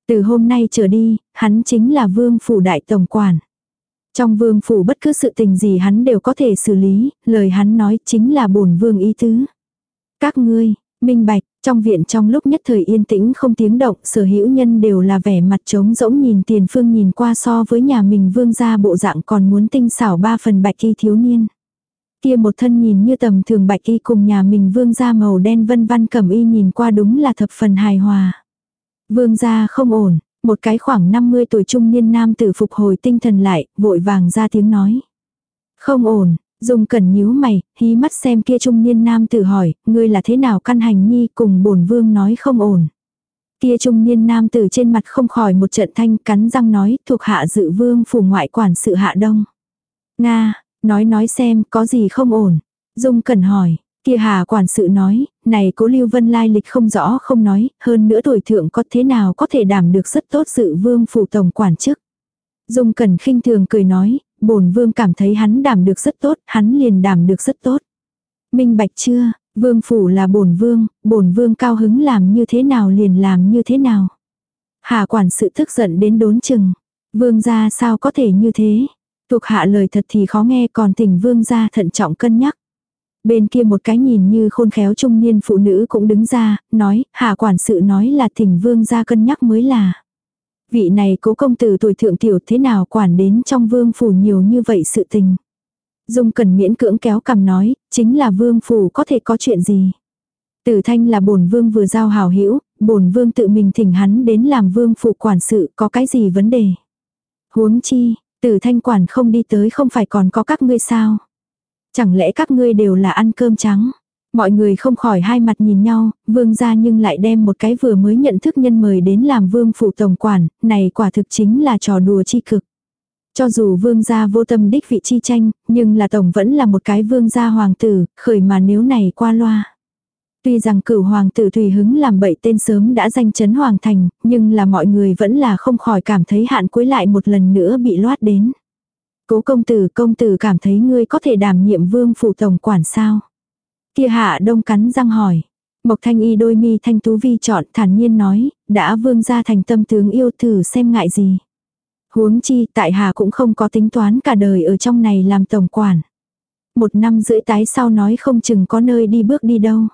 Từ hôm nay trở đi, hắn chính là vương phủ đại tổng quản. Trong vương phủ bất cứ sự tình gì hắn đều có thể xử lý, lời hắn nói chính là bổn vương ý tứ. Các ngươi, minh bạch, trong viện trong lúc nhất thời yên tĩnh không tiếng động, sở hữu nhân đều là vẻ mặt trống rỗng nhìn tiền phương nhìn qua so với nhà mình vương gia bộ dạng còn muốn tinh xảo ba phần bạch y thiếu niên. Kia một thân nhìn như tầm thường bạch y cùng nhà mình vương gia màu đen vân văn cẩm y nhìn qua đúng là thập phần hài hòa. Vương gia không ổn, một cái khoảng 50 tuổi trung niên nam tử phục hồi tinh thần lại, vội vàng ra tiếng nói. Không ổn, dùng cẩn nhíu mày, hí mắt xem kia trung niên nam tử hỏi, ngươi là thế nào căn hành nhi cùng bổn vương nói không ổn. Kia trung niên nam tử trên mặt không khỏi một trận thanh cắn răng nói, thuộc hạ dự vương phủ ngoại quản sự hạ đông. Nga, nói nói xem, có gì không ổn. Dung cẩn hỏi, kia hà quản sự nói, này cố lưu vân lai lịch không rõ không nói, hơn nữa tuổi thượng có thế nào có thể đảm được rất tốt sự vương phủ tổng quản chức. Dung cẩn khinh thường cười nói, bổn vương cảm thấy hắn đảm được rất tốt, hắn liền đảm được rất tốt. Minh bạch chưa, vương phủ là bổn vương, bổn vương cao hứng làm như thế nào liền làm như thế nào. Hà quản sự tức giận đến đốn chừng. Vương gia sao có thể như thế? Thuộc hạ lời thật thì khó nghe còn tỉnh vương ra thận trọng cân nhắc. Bên kia một cái nhìn như khôn khéo trung niên phụ nữ cũng đứng ra, nói, hạ quản sự nói là thỉnh vương ra cân nhắc mới là vị này cố công tử tuổi thượng tiểu thế nào quản đến trong vương phủ nhiều như vậy sự tình. Dung cần miễn cưỡng kéo cầm nói, chính là vương phủ có thể có chuyện gì. Tử thanh là bổn vương vừa giao hảo hữu bổn vương tự mình thỉnh hắn đến làm vương phủ quản sự có cái gì vấn đề. Huống chi, từ thanh quản không đi tới không phải còn có các ngươi sao. Chẳng lẽ các ngươi đều là ăn cơm trắng. Mọi người không khỏi hai mặt nhìn nhau, vương gia nhưng lại đem một cái vừa mới nhận thức nhân mời đến làm vương phụ tổng quản, này quả thực chính là trò đùa chi cực. Cho dù vương gia vô tâm đích vị chi tranh, nhưng là tổng vẫn là một cái vương gia hoàng tử, khởi mà nếu này qua loa. Tuy rằng cửu hoàng tử Thùy hứng làm bậy tên sớm đã danh chấn hoàng thành, nhưng là mọi người vẫn là không khỏi cảm thấy hạn cuối lại một lần nữa bị loát đến. Cố công tử công tử cảm thấy ngươi có thể đảm nhiệm vương phủ tổng quản sao? Kia hạ đông cắn răng hỏi. Mộc thanh y đôi mi thanh tú vi chọn thản nhiên nói, đã vương ra thành tâm tướng yêu thử xem ngại gì. Huống chi tại hà cũng không có tính toán cả đời ở trong này làm tổng quản. Một năm rưỡi tái sau nói không chừng có nơi đi bước đi đâu.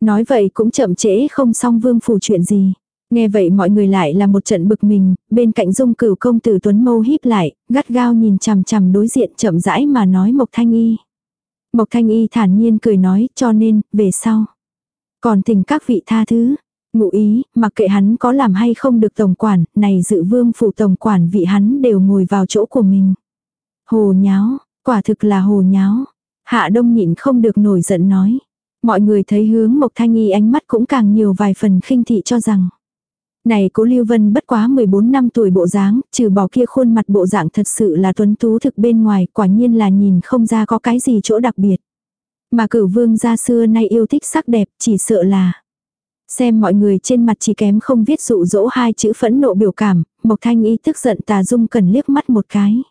Nói vậy cũng chậm trễ không xong vương phủ chuyện gì. Nghe vậy mọi người lại là một trận bực mình, bên cạnh dung cửu công tử Tuấn Mâu híp lại, gắt gao nhìn chằm chằm đối diện chậm rãi mà nói Mộc Thanh Y. Mộc Thanh Y thản nhiên cười nói, cho nên, về sau. Còn tình các vị tha thứ. Ngụ ý, mặc kệ hắn có làm hay không được tổng quản, này dự vương phủ tổng quản vị hắn đều ngồi vào chỗ của mình. Hồ nháo, quả thực là hồ nháo. Hạ đông nhịn không được nổi giận nói. Mọi người thấy hướng Mộc Thanh Y ánh mắt cũng càng nhiều vài phần khinh thị cho rằng. Này cố Lưu Vân bất quá 14 năm tuổi bộ dáng, trừ bỏ kia khuôn mặt bộ dạng thật sự là tuấn tú thực bên ngoài, quả nhiên là nhìn không ra có cái gì chỗ đặc biệt. Mà cửu vương gia xưa nay yêu thích sắc đẹp, chỉ sợ là. Xem mọi người trên mặt chỉ kém không viết dụ dỗ hai chữ phẫn nộ biểu cảm, Mộc Thanh Y tức giận tà dung cần liếc mắt một cái.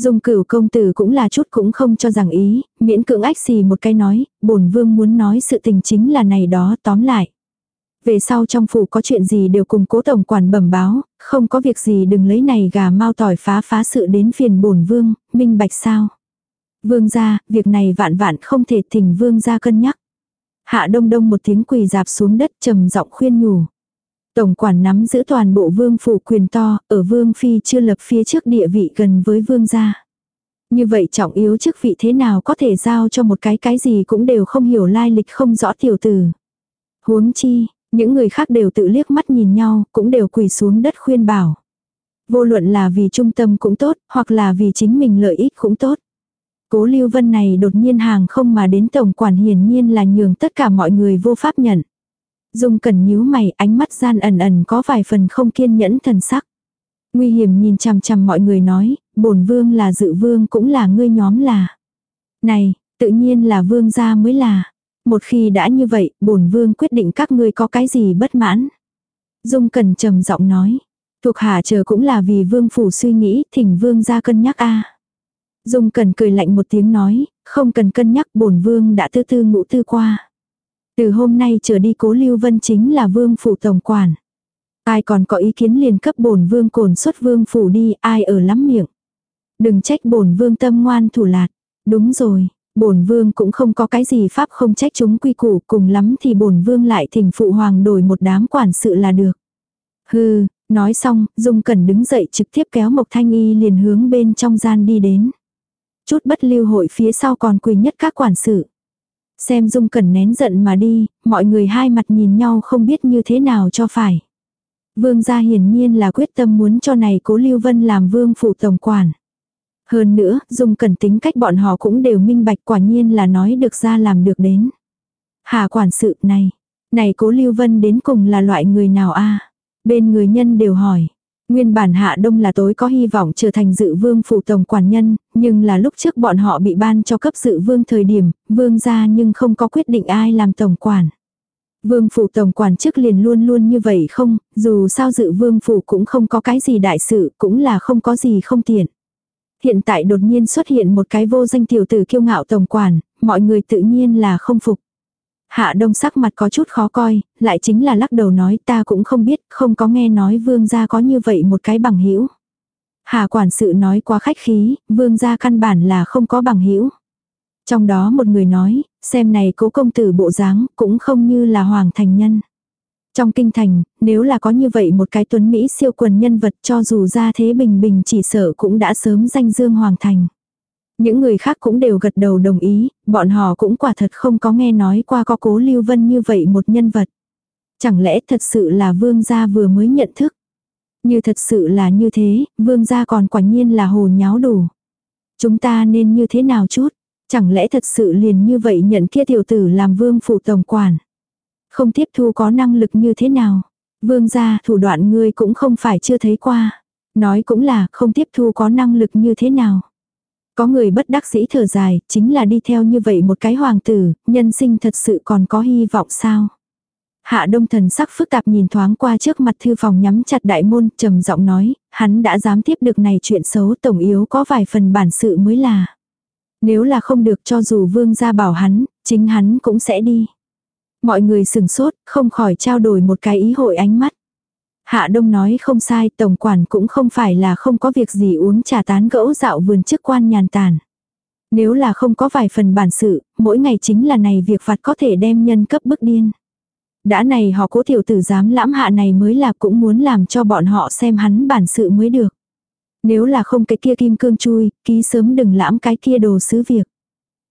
Dung cửu công tử cũng là chút cũng không cho rằng ý, miễn cưỡng ách xì một cái nói, bổn vương muốn nói sự tình chính là này đó tóm lại. Về sau trong phủ có chuyện gì đều cùng cố tổng quản bẩm báo, không có việc gì đừng lấy này gà mau tỏi phá phá sự đến phiền bổn vương, minh bạch sao. Vương gia, việc này vạn vạn không thể thỉnh vương gia cân nhắc. Hạ đông đông một tiếng quỳ dạp xuống đất trầm giọng khuyên nhủ. Tổng quản nắm giữ toàn bộ vương phủ quyền to, ở vương phi chưa lập phía trước địa vị gần với vương gia. Như vậy trọng yếu chức vị thế nào có thể giao cho một cái cái gì cũng đều không hiểu lai lịch không rõ tiểu tử. Huống chi, những người khác đều tự liếc mắt nhìn nhau, cũng đều quỳ xuống đất khuyên bảo. Vô luận là vì trung tâm cũng tốt, hoặc là vì chính mình lợi ích cũng tốt. Cố Lưu Vân này đột nhiên hàng không mà đến tổng quản hiển nhiên là nhường tất cả mọi người vô pháp nhận. Dung Cẩn nhíu mày, ánh mắt gian ẩn ẩn có vài phần không kiên nhẫn thần sắc. Nguy hiểm nhìn chằm chằm mọi người nói, bổn vương là dự vương cũng là ngươi nhóm là. Này, tự nhiên là vương gia mới là. Một khi đã như vậy, bổn vương quyết định các ngươi có cái gì bất mãn. Dung Cẩn trầm giọng nói, thuộc hạ chờ cũng là vì vương phủ suy nghĩ, thỉnh vương gia cân nhắc a. Dung Cẩn cười lạnh một tiếng nói, không cần cân nhắc bổn vương đã tư tư ngũ tư qua. Từ hôm nay trở đi cố Lưu Vân chính là vương phủ tổng quản. Ai còn có ý kiến liền cấp bổn vương cồn xuất vương phủ đi, ai ở lắm miệng. Đừng trách bổn vương tâm ngoan thủ lạt. Đúng rồi, bổn vương cũng không có cái gì pháp không trách chúng quy củ, cùng lắm thì bổn vương lại thỉnh phụ hoàng đổi một đám quản sự là được. Hừ, nói xong, Dung Cẩn đứng dậy trực tiếp kéo Mộc Thanh Y liền hướng bên trong gian đi đến. Chút bất lưu hội phía sau còn quỳ nhất các quản sự. Xem Dung Cẩn nén giận mà đi, mọi người hai mặt nhìn nhau không biết như thế nào cho phải. Vương gia hiển nhiên là quyết tâm muốn cho này cố Lưu Vân làm vương phụ tổng quản. Hơn nữa, Dung Cẩn tính cách bọn họ cũng đều minh bạch quả nhiên là nói được ra làm được đến. Hà quản sự này, này cố Lưu Vân đến cùng là loại người nào a Bên người nhân đều hỏi. Nguyên bản Hạ Đông là tối có hy vọng trở thành dự vương phụ tổng quản nhân, nhưng là lúc trước bọn họ bị ban cho cấp dự vương thời điểm, vương ra nhưng không có quyết định ai làm tổng quản. Vương phủ tổng quản chức liền luôn luôn như vậy không, dù sao dự vương phủ cũng không có cái gì đại sự, cũng là không có gì không tiện. Hiện tại đột nhiên xuất hiện một cái vô danh tiểu tử kiêu ngạo tổng quản, mọi người tự nhiên là không phục. Hạ đông sắc mặt có chút khó coi, lại chính là lắc đầu nói ta cũng không biết, không có nghe nói vương gia có như vậy một cái bằng hữu Hà quản sự nói quá khách khí, vương gia căn bản là không có bằng hữu Trong đó một người nói, xem này cố công tử bộ dáng cũng không như là hoàng thành nhân. Trong kinh thành, nếu là có như vậy một cái tuấn Mỹ siêu quần nhân vật cho dù ra thế bình bình chỉ sợ cũng đã sớm danh dương hoàng thành. Những người khác cũng đều gật đầu đồng ý, bọn họ cũng quả thật không có nghe nói qua có cố Lưu Vân như vậy một nhân vật. Chẳng lẽ thật sự là vương gia vừa mới nhận thức? Như thật sự là như thế, vương gia còn quả nhiên là hồ nháo đủ. Chúng ta nên như thế nào chút? Chẳng lẽ thật sự liền như vậy nhận kia tiểu tử làm vương phụ tổng quản? Không tiếp thu có năng lực như thế nào? Vương gia thủ đoạn ngươi cũng không phải chưa thấy qua. Nói cũng là không tiếp thu có năng lực như thế nào? Có người bất đắc dĩ thở dài, chính là đi theo như vậy một cái hoàng tử, nhân sinh thật sự còn có hy vọng sao? Hạ đông thần sắc phức tạp nhìn thoáng qua trước mặt thư phòng nhắm chặt đại môn, trầm giọng nói, hắn đã dám tiếp được này chuyện xấu tổng yếu có vài phần bản sự mới là. Nếu là không được cho dù vương gia bảo hắn, chính hắn cũng sẽ đi. Mọi người sừng sốt, không khỏi trao đổi một cái ý hội ánh mắt. Hạ Đông nói không sai, tổng quản cũng không phải là không có việc gì uống trà tán gẫu dạo vườn chức quan nhàn tàn. Nếu là không có vài phần bản sự, mỗi ngày chính là này việc phạt có thể đem nhân cấp bức điên. Đã này họ cố tiểu tử dám lãm hạ này mới là cũng muốn làm cho bọn họ xem hắn bản sự mới được. Nếu là không cái kia kim cương chui, ký sớm đừng lãm cái kia đồ sứ việc.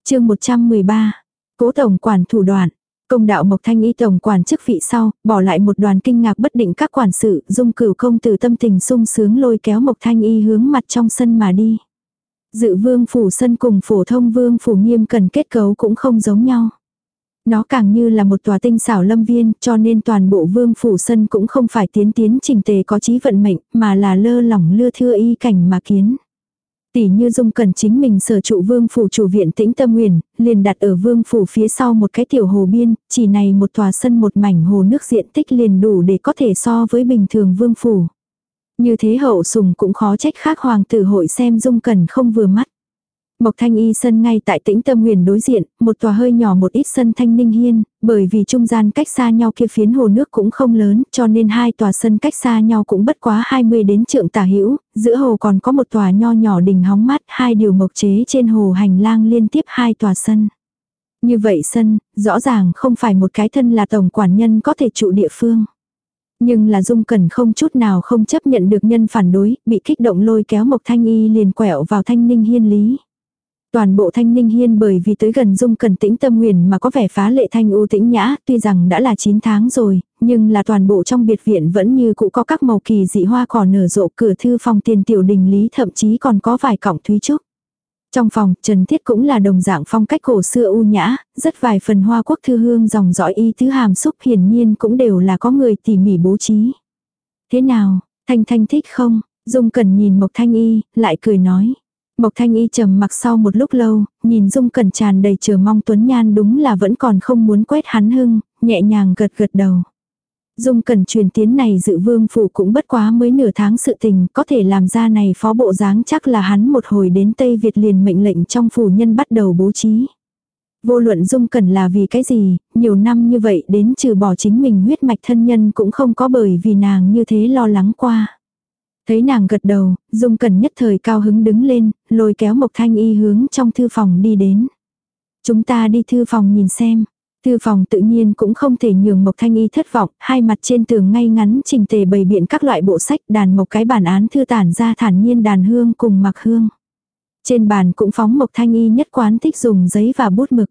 chương 113. Cố tổng quản thủ đoạn. Công đạo Mộc Thanh Y tổng quản chức vị sau, bỏ lại một đoàn kinh ngạc bất định các quản sự, dung cửu công từ tâm tình sung sướng lôi kéo Mộc Thanh Y hướng mặt trong sân mà đi. Dự vương phủ sân cùng phổ thông vương phủ nghiêm cần kết cấu cũng không giống nhau. Nó càng như là một tòa tinh xảo lâm viên, cho nên toàn bộ vương phủ sân cũng không phải tiến tiến trình tề có trí vận mệnh, mà là lơ lỏng lưa thưa y cảnh mà kiến. Tỷ như dung cần chính mình sở trụ vương phủ chủ viện tĩnh tâm nguyền, liền đặt ở vương phủ phía sau một cái tiểu hồ biên, chỉ này một tòa sân một mảnh hồ nước diện tích liền đủ để có thể so với bình thường vương phủ. Như thế hậu sùng cũng khó trách khác hoàng tử hội xem dung cần không vừa mắt. Mộc Thanh Y sân ngay tại tĩnh tâm huyền đối diện, một tòa hơi nhỏ một ít sân thanh ninh hiên, bởi vì trung gian cách xa nhau kia phiến hồ nước cũng không lớn, cho nên hai tòa sân cách xa nhau cũng bất quá 20 đến trượng tả hữu giữa hồ còn có một tòa nho nhỏ đình hóng mát, hai điều mộc chế trên hồ hành lang liên tiếp hai tòa sân. Như vậy sân, rõ ràng không phải một cái thân là tổng quản nhân có thể trụ địa phương. Nhưng là Dung Cẩn không chút nào không chấp nhận được nhân phản đối, bị kích động lôi kéo Mộc Thanh Y liền quẹo vào thanh ninh hiên lý. Toàn bộ thanh ninh hiên bởi vì tới gần dung cần tĩnh tâm nguyền mà có vẻ phá lệ thanh u tĩnh nhã, tuy rằng đã là 9 tháng rồi, nhưng là toàn bộ trong biệt viện vẫn như cũ có các màu kỳ dị hoa cỏ nở rộ cửa thư phòng tiền tiểu đình lý thậm chí còn có vài cọng thúy trúc. Trong phòng, Trần Thiết cũng là đồng dạng phong cách cổ xưa u nhã, rất vài phần hoa quốc thư hương dòng dõi y tứ hàm xúc hiển nhiên cũng đều là có người tỉ mỉ bố trí. Thế nào, Thanh Thanh thích không? Dung cần nhìn Mộc Thanh Y, lại cười nói. Mộc Thanh Y trầm mặc sau một lúc lâu, nhìn Dung Cẩn tràn đầy chờ mong Tuấn Nhan đúng là vẫn còn không muốn quét hắn hưng, nhẹ nhàng gật gật đầu. Dung Cẩn truyền tiến này dự vương phủ cũng bất quá mới nửa tháng sự tình, có thể làm ra này phó bộ dáng chắc là hắn một hồi đến Tây Việt liền mệnh lệnh trong phủ nhân bắt đầu bố trí. Vô luận Dung Cẩn là vì cái gì, nhiều năm như vậy đến trừ bỏ chính mình huyết mạch thân nhân cũng không có bởi vì nàng như thế lo lắng qua. Thấy nàng gật đầu, Dung Cẩn nhất thời cao hứng đứng lên, lôi kéo Mộc Thanh Y hướng trong thư phòng đi đến. Chúng ta đi thư phòng nhìn xem. Thư phòng tự nhiên cũng không thể nhường Mộc Thanh Y thất vọng, hai mặt trên tường ngay ngắn trình tề bày biện các loại bộ sách đàn một cái bản án thư tản ra thản nhiên đàn hương cùng mặc hương. Trên bàn cũng phóng Mộc Thanh Y nhất quán thích dùng giấy và bút mực.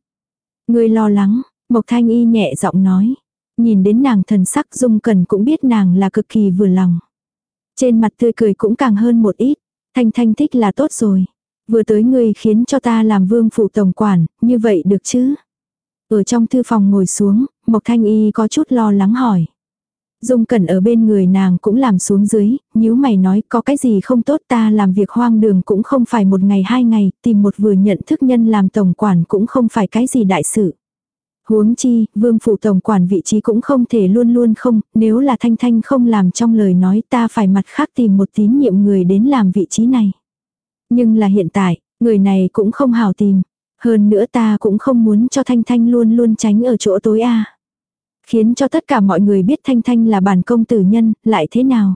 Người lo lắng, Mộc Thanh Y nhẹ giọng nói. Nhìn đến nàng thần sắc dung cần cũng biết nàng là cực kỳ vừa lòng. Trên mặt tươi cười cũng càng hơn một ít. Thanh Thanh thích là tốt rồi. Vừa tới người khiến cho ta làm vương phụ tổng quản, như vậy được chứ? Ở trong thư phòng ngồi xuống, Mộc Thanh Y có chút lo lắng hỏi. Dung Cẩn ở bên người nàng cũng làm xuống dưới, nếu mày nói có cái gì không tốt ta làm việc hoang đường cũng không phải một ngày hai ngày, tìm một vừa nhận thức nhân làm tổng quản cũng không phải cái gì đại sự. Huống chi, vương phủ tổng quản vị trí cũng không thể luôn luôn không, nếu là thanh thanh không làm trong lời nói ta phải mặt khác tìm một tín nhiệm người đến làm vị trí này. Nhưng là hiện tại, người này cũng không hào tìm. Hơn nữa ta cũng không muốn cho Thanh Thanh luôn luôn tránh ở chỗ tối a. Khiến cho tất cả mọi người biết Thanh Thanh là bản công tử nhân, lại thế nào?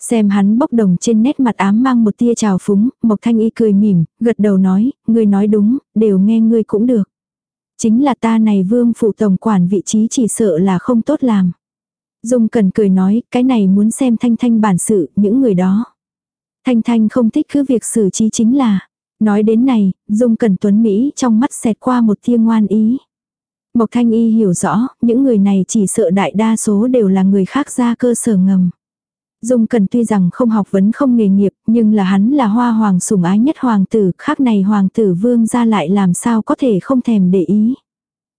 Xem hắn bốc đồng trên nét mặt ám mang một tia trào phúng, Mộc Thanh Y cười mỉm, gật đầu nói, ngươi nói đúng, đều nghe ngươi cũng được. Chính là ta này vương phủ tổng quản vị trí chỉ sợ là không tốt làm. Dung cần cười nói, cái này muốn xem Thanh Thanh bản sự, những người đó. Thanh Thanh không thích cứ việc xử trí chính là, Nói đến này, Dung cần Tuấn Mỹ trong mắt xẹt qua một tia ngoan ý. Mộc Thanh Y hiểu rõ, những người này chỉ sợ đại đa số đều là người khác ra cơ sở ngầm. Dung Cần tuy rằng không học vấn không nghề nghiệp, nhưng là hắn là hoa hoàng sủng ái nhất hoàng tử, khác này hoàng tử vương ra lại làm sao có thể không thèm để ý.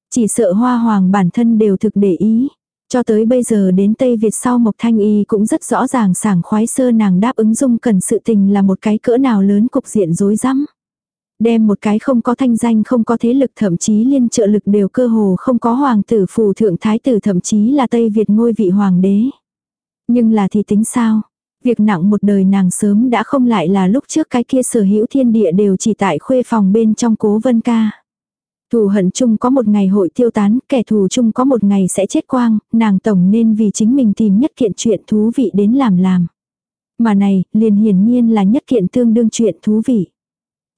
Chỉ sợ hoa hoàng bản thân đều thực để ý. Cho tới bây giờ đến Tây Việt sau Mộc Thanh Y cũng rất rõ ràng sảng khoái sơ nàng đáp ứng dung cần sự tình là một cái cỡ nào lớn cục diện rối rắm. Đem một cái không có thanh danh không có thế lực thậm chí liên trợ lực đều cơ hồ không có hoàng tử phù thượng thái tử thậm chí là Tây Việt ngôi vị hoàng đế. Nhưng là thì tính sao? Việc nặng một đời nàng sớm đã không lại là lúc trước cái kia sở hữu thiên địa đều chỉ tại khuê phòng bên trong cố vân ca. Thù hận chung có một ngày hội tiêu tán, kẻ thù chung có một ngày sẽ chết quang, nàng tổng nên vì chính mình tìm nhất kiện chuyện thú vị đến làm làm. Mà này, liền hiển nhiên là nhất kiện tương đương chuyện thú vị.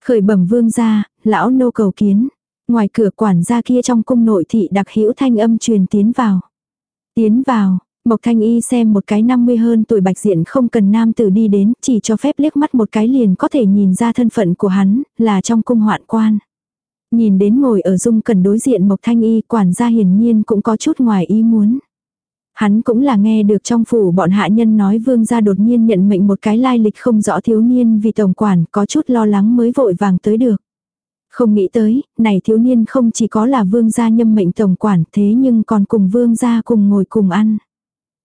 Khởi bẩm vương gia, lão nô cầu kiến. Ngoài cửa quản gia kia trong cung nội thị đặc hữu thanh âm truyền tiến vào. Tiến vào, Mộc Thanh Y xem một cái 50 hơn tuổi bạch diện không cần nam tử đi đến, chỉ cho phép liếc mắt một cái liền có thể nhìn ra thân phận của hắn, là trong cung hoạn quan. Nhìn đến ngồi ở dung cần đối diện Mộc Thanh Y quản gia hiển nhiên cũng có chút ngoài ý muốn. Hắn cũng là nghe được trong phủ bọn hạ nhân nói vương gia đột nhiên nhận mệnh một cái lai lịch không rõ thiếu niên vì tổng quản có chút lo lắng mới vội vàng tới được. Không nghĩ tới, này thiếu niên không chỉ có là vương gia nhâm mệnh tổng quản thế nhưng còn cùng vương gia cùng ngồi cùng ăn.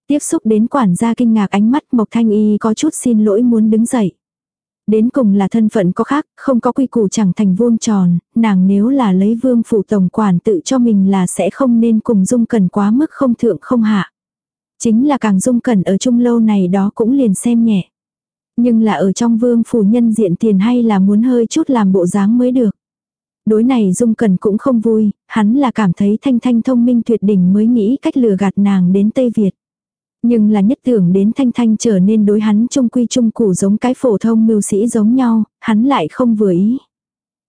Tiếp xúc đến quản gia kinh ngạc ánh mắt Mộc Thanh Y có chút xin lỗi muốn đứng dậy. Đến cùng là thân phận có khác, không có quy củ chẳng thành vuông tròn, nàng nếu là lấy vương phủ tổng quản tự cho mình là sẽ không nên cùng dung cần quá mức không thượng không hạ. Chính là càng dung cẩn ở chung lâu này đó cũng liền xem nhẹ. Nhưng là ở trong vương phủ nhân diện tiền hay là muốn hơi chút làm bộ dáng mới được. Đối này dung cẩn cũng không vui, hắn là cảm thấy thanh thanh thông minh tuyệt đỉnh mới nghĩ cách lừa gạt nàng đến Tây Việt. Nhưng là nhất tưởng đến thanh thanh trở nên đối hắn trung quy trung củ giống cái phổ thông mưu sĩ giống nhau, hắn lại không vừa ý.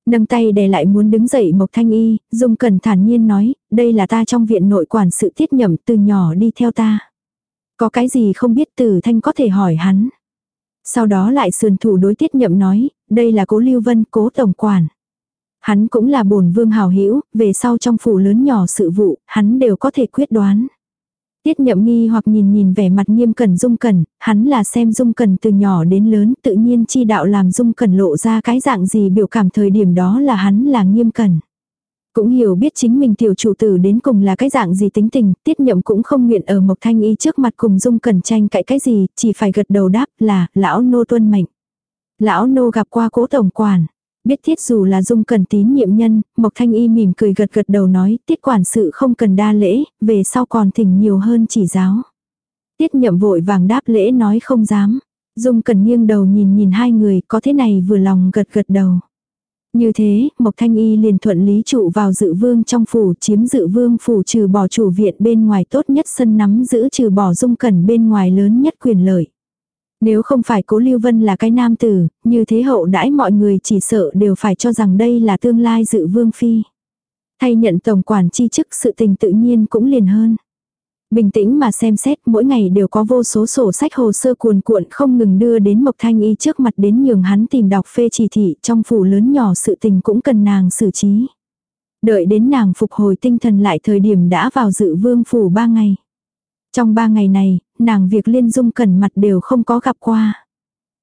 Nâng tay đè lại muốn đứng dậy Mộc Thanh Y, Dung Cẩn thản nhiên nói, đây là ta trong viện nội quản sự tiết nhậm từ nhỏ đi theo ta. Có cái gì không biết Tử Thanh có thể hỏi hắn. Sau đó lại sườn thủ đối tiết nhậm nói, đây là cố Lưu Vân, cố tổng quản. Hắn cũng là bổn vương hào hữu về sau trong phủ lớn nhỏ sự vụ, hắn đều có thể quyết đoán. Tiết nhậm nghi hoặc nhìn nhìn vẻ mặt nghiêm cẩn dung cẩn, hắn là xem dung cẩn từ nhỏ đến lớn tự nhiên chi đạo làm dung cẩn lộ ra cái dạng gì biểu cảm thời điểm đó là hắn là nghiêm cẩn. Cũng hiểu biết chính mình tiểu chủ tử đến cùng là cái dạng gì tính tình, tiết nhậm cũng không nguyện ở Mộc Thanh Y trước mặt cùng dung cẩn tranh cãi cái gì, chỉ phải gật đầu đáp là, lão nô tuân mệnh. Lão nô gặp qua cố tổng quản. Biết thiết dù là dung cần tín nhiệm nhân, Mộc Thanh Y mỉm cười gật gật đầu nói, tiết quản sự không cần đa lễ, về sau còn thỉnh nhiều hơn chỉ giáo. Tiết nhậm vội vàng đáp lễ nói không dám. Dung cần nghiêng đầu nhìn nhìn hai người, có thế này vừa lòng gật gật đầu. Như thế, Mộc Thanh Y liền thuận lý trụ vào dự vương trong phủ, chiếm dự vương phủ trừ bỏ chủ viện bên ngoài tốt nhất sân nắm giữ trừ bỏ dung cẩn bên ngoài lớn nhất quyền lợi. Nếu không phải cố Lưu Vân là cái nam tử, như thế hậu đãi mọi người chỉ sợ đều phải cho rằng đây là tương lai dự vương phi. Thay nhận tổng quản chi chức sự tình tự nhiên cũng liền hơn. Bình tĩnh mà xem xét mỗi ngày đều có vô số sổ sách hồ sơ cuồn cuộn không ngừng đưa đến Mộc Thanh Y trước mặt đến nhường hắn tìm đọc phê chỉ thị trong phủ lớn nhỏ sự tình cũng cần nàng xử trí. Đợi đến nàng phục hồi tinh thần lại thời điểm đã vào dự vương phủ ba ngày. Trong ba ngày này, nàng việc liên dung cẩn mặt đều không có gặp qua.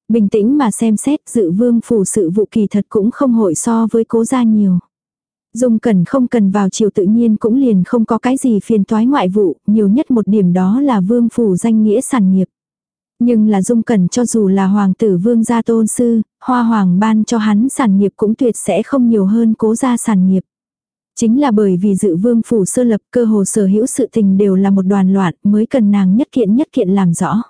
Bình tĩnh mà xem xét dự vương phủ sự vụ kỳ thật cũng không hội so với cố gia nhiều. Dung cẩn không cần vào chiều tự nhiên cũng liền không có cái gì phiền toái ngoại vụ, nhiều nhất một điểm đó là vương phủ danh nghĩa sản nghiệp. Nhưng là dung cẩn cho dù là hoàng tử vương gia tôn sư, hoa hoàng ban cho hắn sản nghiệp cũng tuyệt sẽ không nhiều hơn cố gia sản nghiệp. Chính là bởi vì dự vương phủ sơ lập cơ hồ sở hữu sự tình đều là một đoàn loạn mới cần nàng nhất kiện nhất kiện làm rõ.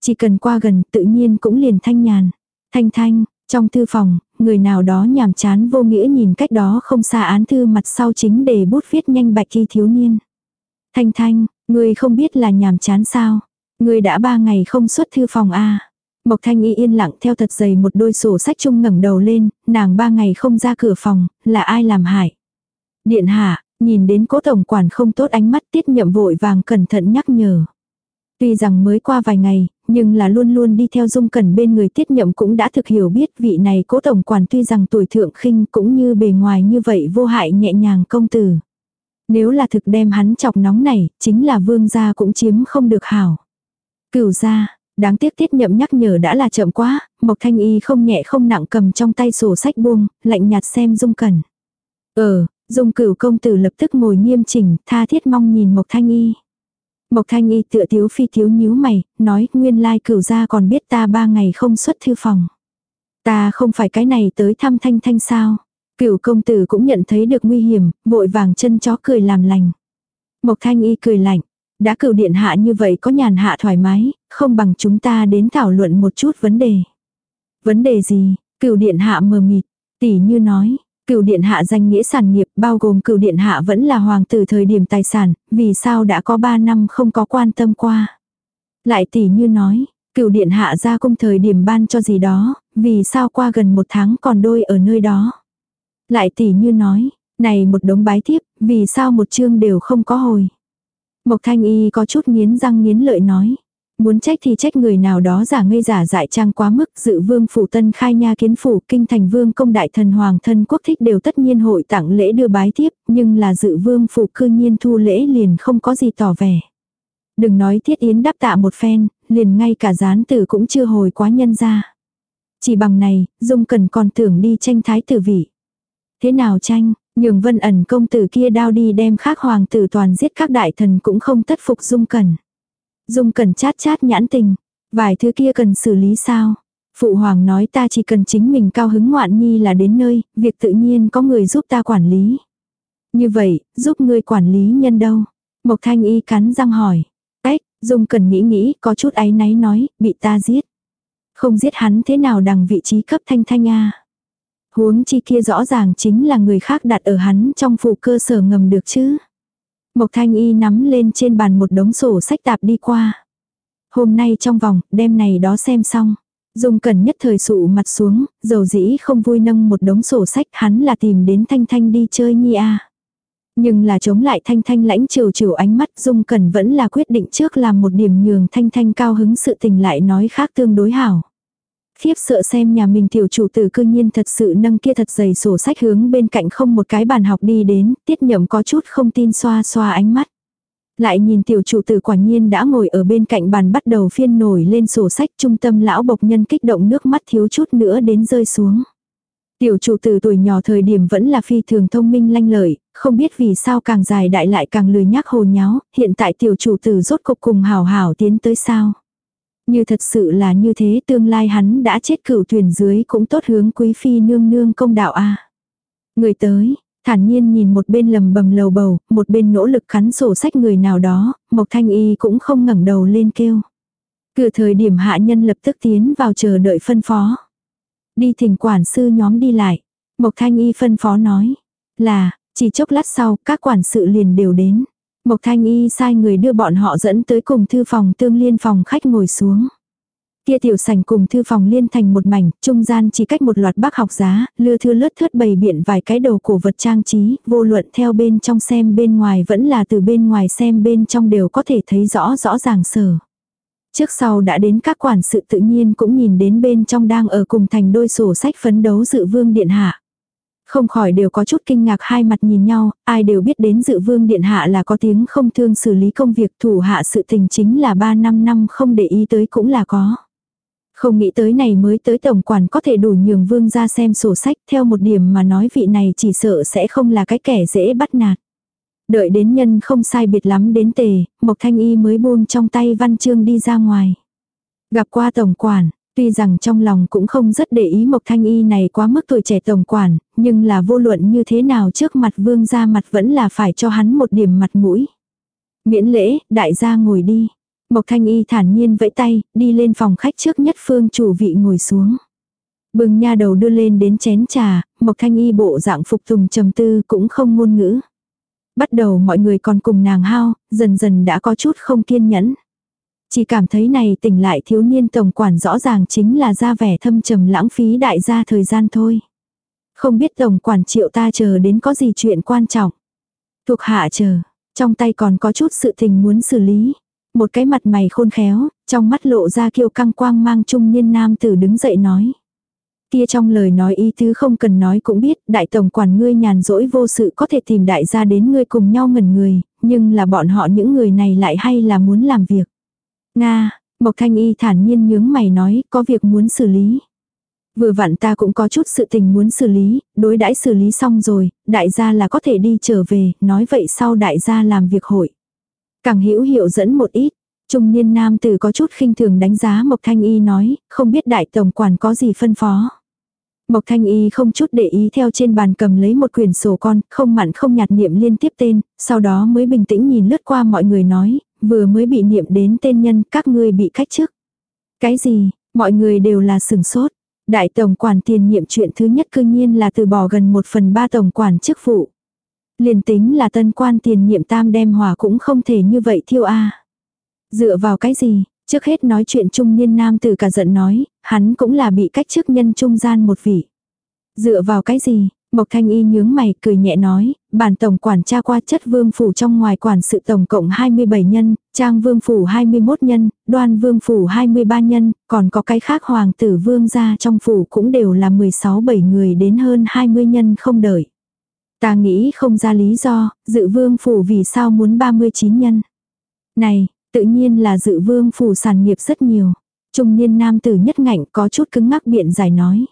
Chỉ cần qua gần tự nhiên cũng liền thanh nhàn. Thanh thanh, trong thư phòng, người nào đó nhàm chán vô nghĩa nhìn cách đó không xa án thư mặt sau chính để bút viết nhanh bạch khi thiếu niên. Thanh thanh, người không biết là nhàm chán sao. Người đã ba ngày không xuất thư phòng a Mộc Thanh Y yên lặng theo thật dày một đôi sổ sách chung ngẩng đầu lên, nàng ba ngày không ra cửa phòng, là ai làm hại. Điện hạ, nhìn đến cố tổng quản không tốt ánh mắt tiết nhậm vội vàng cẩn thận nhắc nhở. Tuy rằng mới qua vài ngày, nhưng là luôn luôn đi theo dung cẩn bên người tiết nhậm cũng đã thực hiểu biết vị này cố tổng quản tuy rằng tuổi thượng khinh cũng như bề ngoài như vậy vô hại nhẹ nhàng công tử. Nếu là thực đem hắn chọc nóng này, chính là vương gia cũng chiếm không được hảo. Cửu gia, đáng tiếc tiết nhậm nhắc nhở đã là chậm quá, Mộc Thanh Y không nhẹ không nặng cầm trong tay sổ sách buông, lạnh nhạt xem dung cẩn. Ờ, Dung cửu công tử lập tức ngồi nghiêm chỉnh, tha thiết mong nhìn Mộc Thanh Y. Mộc Thanh Y tựa thiếu phi thiếu nhíu mày, nói nguyên lai cửu gia còn biết ta ba ngày không xuất thư phòng. Ta không phải cái này tới thăm Thanh Thanh sao. Cửu công tử cũng nhận thấy được nguy hiểm, vội vàng chân chó cười làm lành. Mộc Thanh Y cười lạnh, đã cửu điện hạ như vậy có nhàn hạ thoải mái, không bằng chúng ta đến thảo luận một chút vấn đề. Vấn đề gì? Cửu điện hạ mờ mịt, tỷ như nói, Cựu điện hạ danh nghĩa sản nghiệp bao gồm cựu điện hạ vẫn là hoàng tử thời điểm tài sản, vì sao đã có 3 năm không có quan tâm qua. Lại tỷ như nói, cựu điện hạ ra cung thời điểm ban cho gì đó, vì sao qua gần một tháng còn đôi ở nơi đó. Lại tỷ như nói, này một đống bái thiếp, vì sao một chương đều không có hồi. Mộc thanh y có chút nghiến răng nghiến lợi nói. Muốn trách thì trách người nào đó giả ngây giả dại trang quá mức dự vương phủ tân khai nha kiến phủ kinh thành vương công đại thần hoàng thân quốc thích đều tất nhiên hội tặng lễ đưa bái tiếp nhưng là dự vương phủ cư nhiên thu lễ liền không có gì tỏ vẻ. Đừng nói thiết yến đáp tạ một phen, liền ngay cả gián tử cũng chưa hồi quá nhân ra. Chỉ bằng này, dung cần còn tưởng đi tranh thái tử vị. Thế nào tranh, nhường vân ẩn công tử kia đao đi đem khác hoàng tử toàn giết các đại thần cũng không tất phục dung cần. Dung cần chát chát nhãn tình. Vài thứ kia cần xử lý sao? Phụ hoàng nói ta chỉ cần chính mình cao hứng ngoạn nhi là đến nơi, việc tự nhiên có người giúp ta quản lý. Như vậy, giúp người quản lý nhân đâu? Mộc thanh y cắn răng hỏi. Ếch, Dung cần nghĩ nghĩ, có chút áy náy nói, bị ta giết. Không giết hắn thế nào đằng vị trí cấp thanh thanh a Huống chi kia rõ ràng chính là người khác đặt ở hắn trong phủ cơ sở ngầm được chứ. Mộc Thanh Y nắm lên trên bàn một đống sổ sách tạp đi qua. Hôm nay trong vòng, đêm này đó xem xong. Dung Cẩn nhất thời sụ mặt xuống, dầu dĩ không vui nâng một đống sổ sách hắn là tìm đến Thanh Thanh đi chơi nhi a. Nhưng là chống lại Thanh Thanh lãnh chiều chiều ánh mắt Dung Cẩn vẫn là quyết định trước làm một điểm nhường Thanh Thanh cao hứng sự tình lại nói khác tương đối hảo khiếp sợ xem nhà mình tiểu chủ tử cư nhiên thật sự nâng kia thật dày sổ sách hướng bên cạnh không một cái bàn học đi đến, tiết nhậm có chút không tin xoa xoa ánh mắt. Lại nhìn tiểu chủ tử quả nhiên đã ngồi ở bên cạnh bàn bắt đầu phiên nổi lên sổ sách trung tâm lão bộc nhân kích động nước mắt thiếu chút nữa đến rơi xuống. Tiểu chủ tử tuổi nhỏ thời điểm vẫn là phi thường thông minh lanh lợi, không biết vì sao càng dài đại lại càng lười nhác hồ nháo, hiện tại tiểu chủ tử rốt cục cùng hào hào tiến tới sao. Như thật sự là như thế tương lai hắn đã chết cửu tuyển dưới cũng tốt hướng quý phi nương nương công đạo a Người tới, thản nhiên nhìn một bên lầm bầm lầu bầu, một bên nỗ lực khắn sổ sách người nào đó, Mộc Thanh Y cũng không ngẩng đầu lên kêu. cửa thời điểm hạ nhân lập tức tiến vào chờ đợi phân phó. Đi thỉnh quản sư nhóm đi lại. Mộc Thanh Y phân phó nói. Là, chỉ chốc lát sau, các quản sự liền đều đến. Mộc Thanh Y sai người đưa bọn họ dẫn tới cùng thư phòng tương liên phòng khách ngồi xuống. Kia tiểu sảnh cùng thư phòng liên thành một mảnh, trung gian chỉ cách một loạt bác học giá, lưa thưa lướt thớt bày biện vài cái đầu cổ vật trang trí, vô luận theo bên trong xem bên ngoài vẫn là từ bên ngoài xem bên trong đều có thể thấy rõ rõ ràng sở. Trước sau đã đến các quản sự tự nhiên cũng nhìn đến bên trong đang ở cùng thành đôi sổ sách phấn đấu dự vương điện hạ. Không khỏi đều có chút kinh ngạc hai mặt nhìn nhau, ai đều biết đến dự vương điện hạ là có tiếng không thương xử lý công việc thủ hạ sự tình chính là ba năm năm không để ý tới cũng là có. Không nghĩ tới này mới tới tổng quản có thể đủ nhường vương ra xem sổ sách theo một điểm mà nói vị này chỉ sợ sẽ không là cái kẻ dễ bắt nạt. Đợi đến nhân không sai biệt lắm đến tề, Mộc Thanh Y mới buông trong tay văn chương đi ra ngoài. Gặp qua tổng quản, tuy rằng trong lòng cũng không rất để ý Mộc Thanh Y này quá mức tuổi trẻ tổng quản, nhưng là vô luận như thế nào trước mặt vương ra mặt vẫn là phải cho hắn một điểm mặt mũi. Miễn lễ, đại gia ngồi đi. Mộc Thanh Y thản nhiên vẫy tay, đi lên phòng khách trước nhất phương chủ vị ngồi xuống. Bừng nha đầu đưa lên đến chén trà, Mộc Thanh Y bộ dạng phục tùng trầm tư cũng không ngôn ngữ. Bắt đầu mọi người còn cùng nàng hao, dần dần đã có chút không kiên nhẫn. Chỉ cảm thấy này tỉnh lại thiếu niên tổng quản rõ ràng chính là ra vẻ thâm trầm lãng phí đại gia thời gian thôi. Không biết tổng quản triệu ta chờ đến có gì chuyện quan trọng. Thuộc hạ chờ, trong tay còn có chút sự tình muốn xử lý. Một cái mặt mày khôn khéo, trong mắt lộ ra kiêu căng quang mang trung niên nam tử đứng dậy nói. Kia trong lời nói ý tứ không cần nói cũng biết, đại tổng quản ngươi nhàn rỗi vô sự có thể tìm đại gia đến ngươi cùng nhau ngẩn người, nhưng là bọn họ những người này lại hay là muốn làm việc. Nga, Mộc Thanh Y thản nhiên nhướng mày nói, có việc muốn xử lý. Vừa vặn ta cũng có chút sự tình muốn xử lý, đối đãi xử lý xong rồi, đại gia là có thể đi trở về, nói vậy sau đại gia làm việc hội. Càng hữu hiệu dẫn một ít, trung niên nam tử có chút khinh thường đánh giá Mộc Thanh Y nói, không biết đại tổng quản có gì phân phó. Mộc Thanh Y không chút để ý theo trên bàn cầm lấy một quyển sổ con, không mặn không nhạt niệm liên tiếp tên, sau đó mới bình tĩnh nhìn lướt qua mọi người nói, vừa mới bị niệm đến tên nhân các ngươi bị cách chức. Cái gì, mọi người đều là sừng sốt. Đại tổng quản tiền nhiệm chuyện thứ nhất cương nhiên là từ bỏ gần một phần ba tổng quản chức vụ. Liền tính là tân quan tiền nhiệm tam đem hòa cũng không thể như vậy thiêu a Dựa vào cái gì, trước hết nói chuyện trung niên nam tử cả giận nói, hắn cũng là bị cách chức nhân trung gian một vị. Dựa vào cái gì, Mộc Thanh Y nhướng mày cười nhẹ nói, bản tổng quản tra qua chất vương phủ trong ngoài quản sự tổng cộng 27 nhân, trang vương phủ 21 nhân, đoan vương phủ 23 nhân, còn có cái khác hoàng tử vương gia trong phủ cũng đều là 16-7 người đến hơn 20 nhân không đợi. Ta nghĩ không ra lý do, dự vương phủ vì sao muốn 39 nhân. Này, tự nhiên là dự vương phủ sản nghiệp rất nhiều. Trung niên nam tử nhất ngạnh có chút cứng ngắc biện giải nói.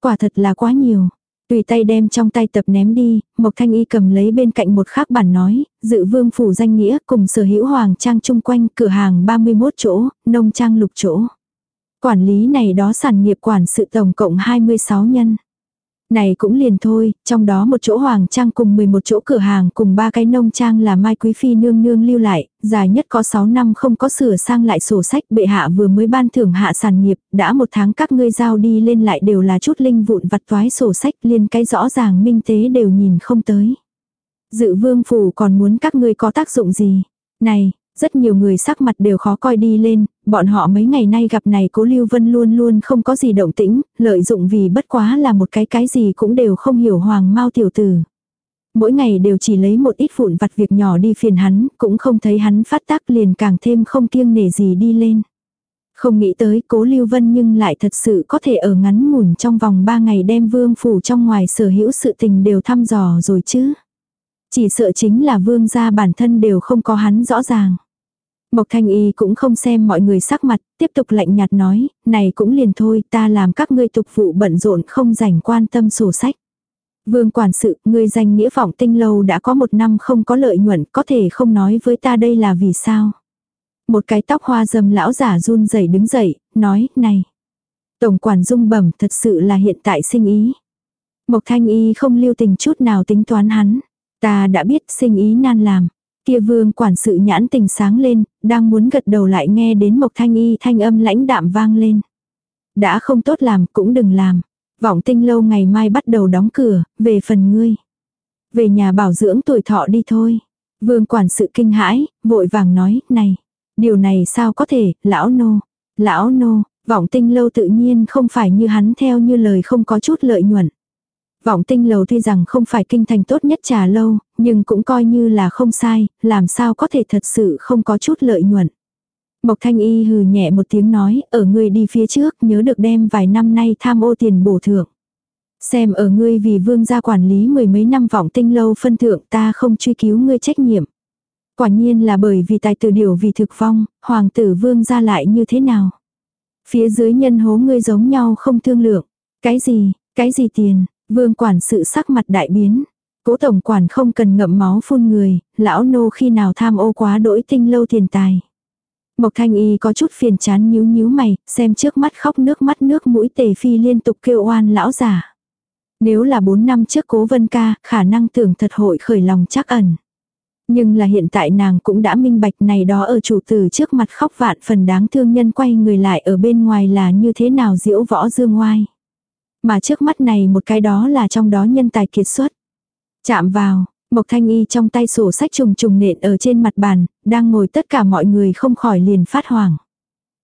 Quả thật là quá nhiều. Tùy tay đem trong tay tập ném đi, Mộc Thanh Y cầm lấy bên cạnh một khác bản nói, dự vương phủ danh nghĩa cùng sở hữu hoàng trang chung quanh cửa hàng 31 chỗ, nông trang lục chỗ. Quản lý này đó sản nghiệp quản sự tổng cộng 26 nhân. Này cũng liền thôi, trong đó một chỗ hoàng trang cùng 11 chỗ cửa hàng cùng ba cái nông trang là Mai Quý Phi nương nương lưu lại, dài nhất có 6 năm không có sửa sang lại sổ sách bệ hạ vừa mới ban thưởng hạ sản nghiệp, đã một tháng các ngươi giao đi lên lại đều là chút linh vụn vặt toái sổ sách liên cái rõ ràng minh tế đều nhìn không tới. Dự vương phủ còn muốn các ngươi có tác dụng gì? Này, rất nhiều người sắc mặt đều khó coi đi lên, bọn họ mấy ngày nay gặp này cố Lưu Vân luôn luôn không có gì động tĩnh, lợi dụng vì bất quá là một cái cái gì cũng đều không hiểu hoàng mau tiểu tử. Mỗi ngày đều chỉ lấy một ít vụn vặt việc nhỏ đi phiền hắn, cũng không thấy hắn phát tác liền càng thêm không kiêng nể gì đi lên. Không nghĩ tới cố Lưu Vân nhưng lại thật sự có thể ở ngắn ngủn trong vòng 3 ngày đem vương phủ trong ngoài sở hữu sự tình đều thăm dò rồi chứ. Chỉ sợ chính là vương gia bản thân đều không có hắn rõ ràng. Mộc Thanh Y cũng không xem mọi người sắc mặt, tiếp tục lạnh nhạt nói, này cũng liền thôi, ta làm các ngươi tục vụ bận rộn không rảnh quan tâm sổ sách. Vương quản sự, ngươi danh nghĩa vọng tinh lâu đã có một năm không có lợi nhuận, có thể không nói với ta đây là vì sao. Một cái tóc hoa dâm lão giả run rẩy đứng dậy, nói, này. Tổng quản dung bẩm thật sự là hiện tại sinh ý. Mộc thanh y không lưu tình chút nào tính toán hắn. Ta đã biết sinh ý nan làm. Kia vương quản sự nhãn tình sáng lên, đang muốn gật đầu lại nghe đến Mộc Thanh Y thanh âm lãnh đạm vang lên. Đã không tốt làm cũng đừng làm. Vọng tinh lâu ngày mai bắt đầu đóng cửa, về phần ngươi. Về nhà bảo dưỡng tuổi thọ đi thôi. Vương quản sự kinh hãi, vội vàng nói, này. Điều này sao có thể, lão nô. Lão nô, vọng tinh lâu tự nhiên không phải như hắn theo như lời không có chút lợi nhuận. Vọng tinh lầu tuy rằng không phải kinh thành tốt nhất trà lâu, nhưng cũng coi như là không sai, làm sao có thể thật sự không có chút lợi nhuận. Mộc thanh y hừ nhẹ một tiếng nói, ở ngươi đi phía trước nhớ được đem vài năm nay tham ô tiền bổ thưởng. Xem ở ngươi vì vương gia quản lý mười mấy năm vọng tinh lâu phân thượng ta không truy cứu ngươi trách nhiệm. Quả nhiên là bởi vì tài tử điều vì thực vong, hoàng tử vương gia lại như thế nào. Phía dưới nhân hố ngươi giống nhau không thương lượng. Cái gì, cái gì tiền, vương quản sự sắc mặt đại biến. Cố tổng quản không cần ngậm máu phun người, lão nô khi nào tham ô quá đỗi tinh lâu tiền tài. Mộc thanh y có chút phiền chán nhíu nhíu mày, xem trước mắt khóc nước mắt nước mũi tề phi liên tục kêu oan lão giả. Nếu là 4 năm trước cố vân ca, khả năng tưởng thật hội khởi lòng chắc ẩn. Nhưng là hiện tại nàng cũng đã minh bạch này đó ở chủ tử trước mặt khóc vạn phần đáng thương nhân quay người lại ở bên ngoài là như thế nào diễu võ dương oai. Mà trước mắt này một cái đó là trong đó nhân tài kiệt xuất. Chạm vào, Mộc Thanh Y trong tay sổ sách trùng trùng nện ở trên mặt bàn, đang ngồi tất cả mọi người không khỏi liền phát hoảng.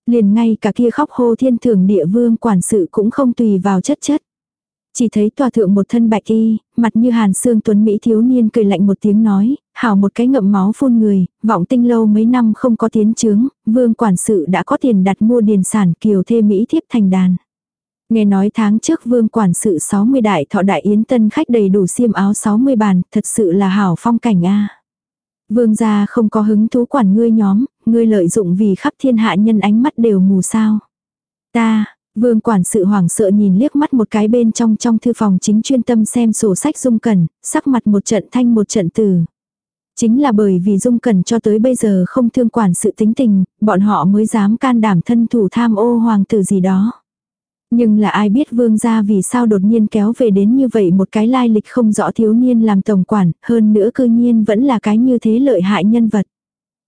Liền ngay cả kia khóc hô thiên thường địa vương quản sự cũng không tùy vào chất chất. Chỉ thấy tòa thượng một thân bạch y, mặt như hàn xương tuấn Mỹ thiếu niên cười lạnh một tiếng nói, hảo một cái ngậm máu phun người, vọng tinh lâu mấy năm không có tiến chứng vương quản sự đã có tiền đặt mua điền sản kiều thê Mỹ thiếp thành đàn. Nghe nói tháng trước vương quản sự 60 đại thọ đại yến tân khách đầy đủ xiêm áo 60 bàn, thật sự là hảo phong cảnh a. Vương gia không có hứng thú quản ngươi nhóm, ngươi lợi dụng vì khắp thiên hạ nhân ánh mắt đều mù sao. Ta, vương quản sự hoảng sợ nhìn liếc mắt một cái bên trong trong thư phòng chính chuyên tâm xem sổ sách dung cẩn, sắc mặt một trận thanh một trận từ. Chính là bởi vì dung cẩn cho tới bây giờ không thương quản sự tính tình, bọn họ mới dám can đảm thân thủ tham ô hoàng tử gì đó. Nhưng là ai biết vương gia vì sao đột nhiên kéo về đến như vậy một cái lai lịch không rõ thiếu niên làm tổng quản, hơn nữa cư nhiên vẫn là cái như thế lợi hại nhân vật.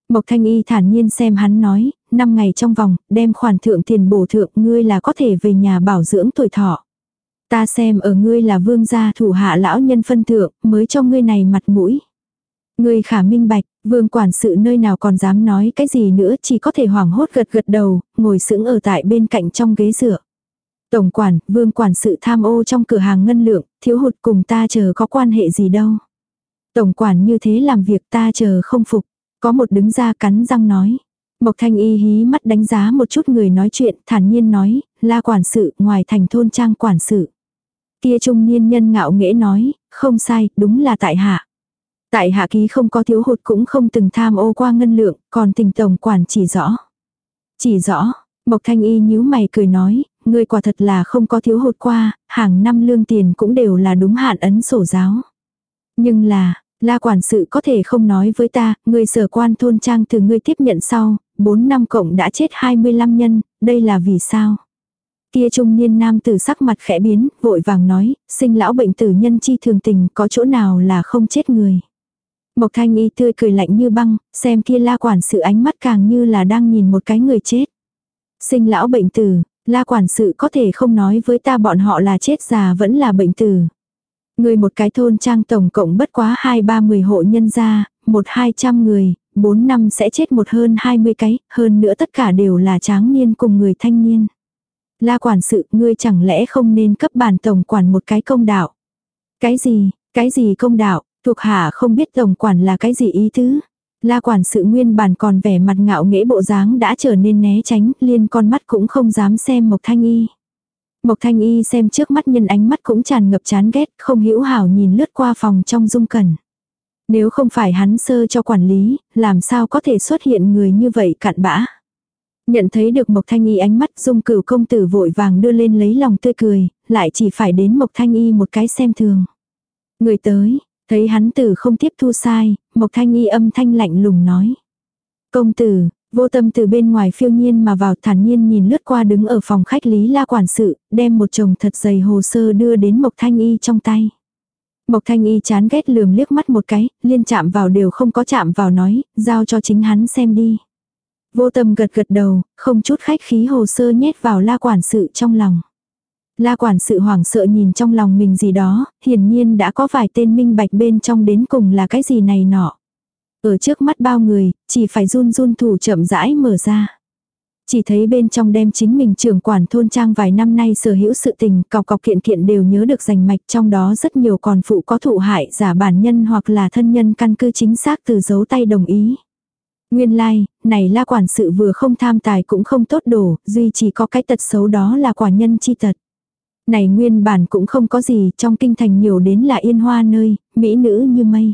Mộc Thanh Y thản nhiên xem hắn nói, năm ngày trong vòng, đem khoản thượng tiền bổ thượng ngươi là có thể về nhà bảo dưỡng tuổi thọ. Ta xem ở ngươi là vương gia thủ hạ lão nhân phân thượng, mới cho ngươi này mặt mũi. Ngươi khả minh bạch, vương quản sự nơi nào còn dám nói cái gì nữa chỉ có thể hoảng hốt gật gật đầu, ngồi sững ở tại bên cạnh trong ghế dựa. Tổng quản, vương quản sự tham ô trong cửa hàng ngân lượng, thiếu hụt cùng ta chờ có quan hệ gì đâu. Tổng quản như thế làm việc ta chờ không phục. Có một đứng ra cắn răng nói. Mộc thanh y hí mắt đánh giá một chút người nói chuyện, thản nhiên nói, la quản sự, ngoài thành thôn trang quản sự. Kia trung niên nhân ngạo nghễ nói, không sai, đúng là tại hạ. Tại hạ ký không có thiếu hụt cũng không từng tham ô qua ngân lượng, còn tình tổng quản chỉ rõ. Chỉ rõ, Mộc thanh y nhíu mày cười nói, ngươi quả thật là không có thiếu hụt qua, hàng năm lương tiền cũng đều là đúng hạn ấn sổ giáo. Nhưng là, la quản sự có thể không nói với ta, ngươi sở quan thôn trang từ ngươi tiếp nhận sau, 4 năm cộng đã chết 25 nhân, đây là vì sao? Kia trung niên nam tử sắc mặt khẽ biến, vội vàng nói, sinh lão bệnh tử nhân chi thường tình, có chỗ nào là không chết người. Mộc thanh y tươi cười lạnh như băng, xem kia la quản sự ánh mắt càng như là đang nhìn một cái người chết. Sinh lão bệnh tử, La quản sự có thể không nói với ta bọn họ là chết già vẫn là bệnh tử. Người một cái thôn trang tổng cộng bất quá hai ba mười hộ nhân gia, một hai trăm người, bốn năm sẽ chết một hơn hai mươi cái, hơn nữa tất cả đều là tráng niên cùng người thanh niên. La quản sự, ngươi chẳng lẽ không nên cấp bản tổng quản một cái công đạo? Cái gì, cái gì công đạo, thuộc hạ không biết tổng quản là cái gì ý tứ. La quản sự nguyên bản còn vẻ mặt ngạo nghễ bộ dáng đã trở nên né tránh, liên con mắt cũng không dám xem Mộc Thanh Y. Mộc Thanh Y xem trước mắt nhân ánh mắt cũng tràn ngập chán ghét, không hiểu hảo nhìn lướt qua phòng trong dung cẩn. Nếu không phải hắn sơ cho quản lý, làm sao có thể xuất hiện người như vậy cặn bã. Nhận thấy được Mộc Thanh Y ánh mắt dung cửu công tử vội vàng đưa lên lấy lòng tươi cười, lại chỉ phải đến Mộc Thanh Y một cái xem thường. Người tới, thấy hắn tử không tiếp thu sai, Mộc Thanh Y âm thanh lạnh lùng nói. Công tử, vô tâm từ bên ngoài phiêu nhiên mà vào thản nhiên nhìn lướt qua đứng ở phòng khách Lý La Quản sự, đem một chồng thật dày hồ sơ đưa đến Mộc Thanh Y trong tay. Mộc Thanh Y chán ghét lườm liếc mắt một cái, liên chạm vào đều không có chạm vào nói, giao cho chính hắn xem đi. Vô tâm gật gật đầu, không chút khách khí hồ sơ nhét vào la quản sự trong lòng. La quản sự hoảng sợ nhìn trong lòng mình gì đó, hiển nhiên đã có vài tên minh bạch bên trong đến cùng là cái gì này nọ. Ở trước mắt bao người, chỉ phải run run thủ chậm rãi mở ra. Chỉ thấy bên trong đem chính mình trưởng quản thôn trang vài năm nay sở hữu sự tình, cọc cọc kiện kiện đều nhớ được rành mạch trong đó rất nhiều còn phụ có thụ hại giả bản nhân hoặc là thân nhân căn cứ chính xác từ dấu tay đồng ý. Nguyên lai, like, này la quản sự vừa không tham tài cũng không tốt đổ, duy chỉ có cái tật xấu đó là quả nhân chi tật. Này nguyên bản cũng không có gì, trong kinh thành nhiều đến là yên hoa nơi, mỹ nữ như mây.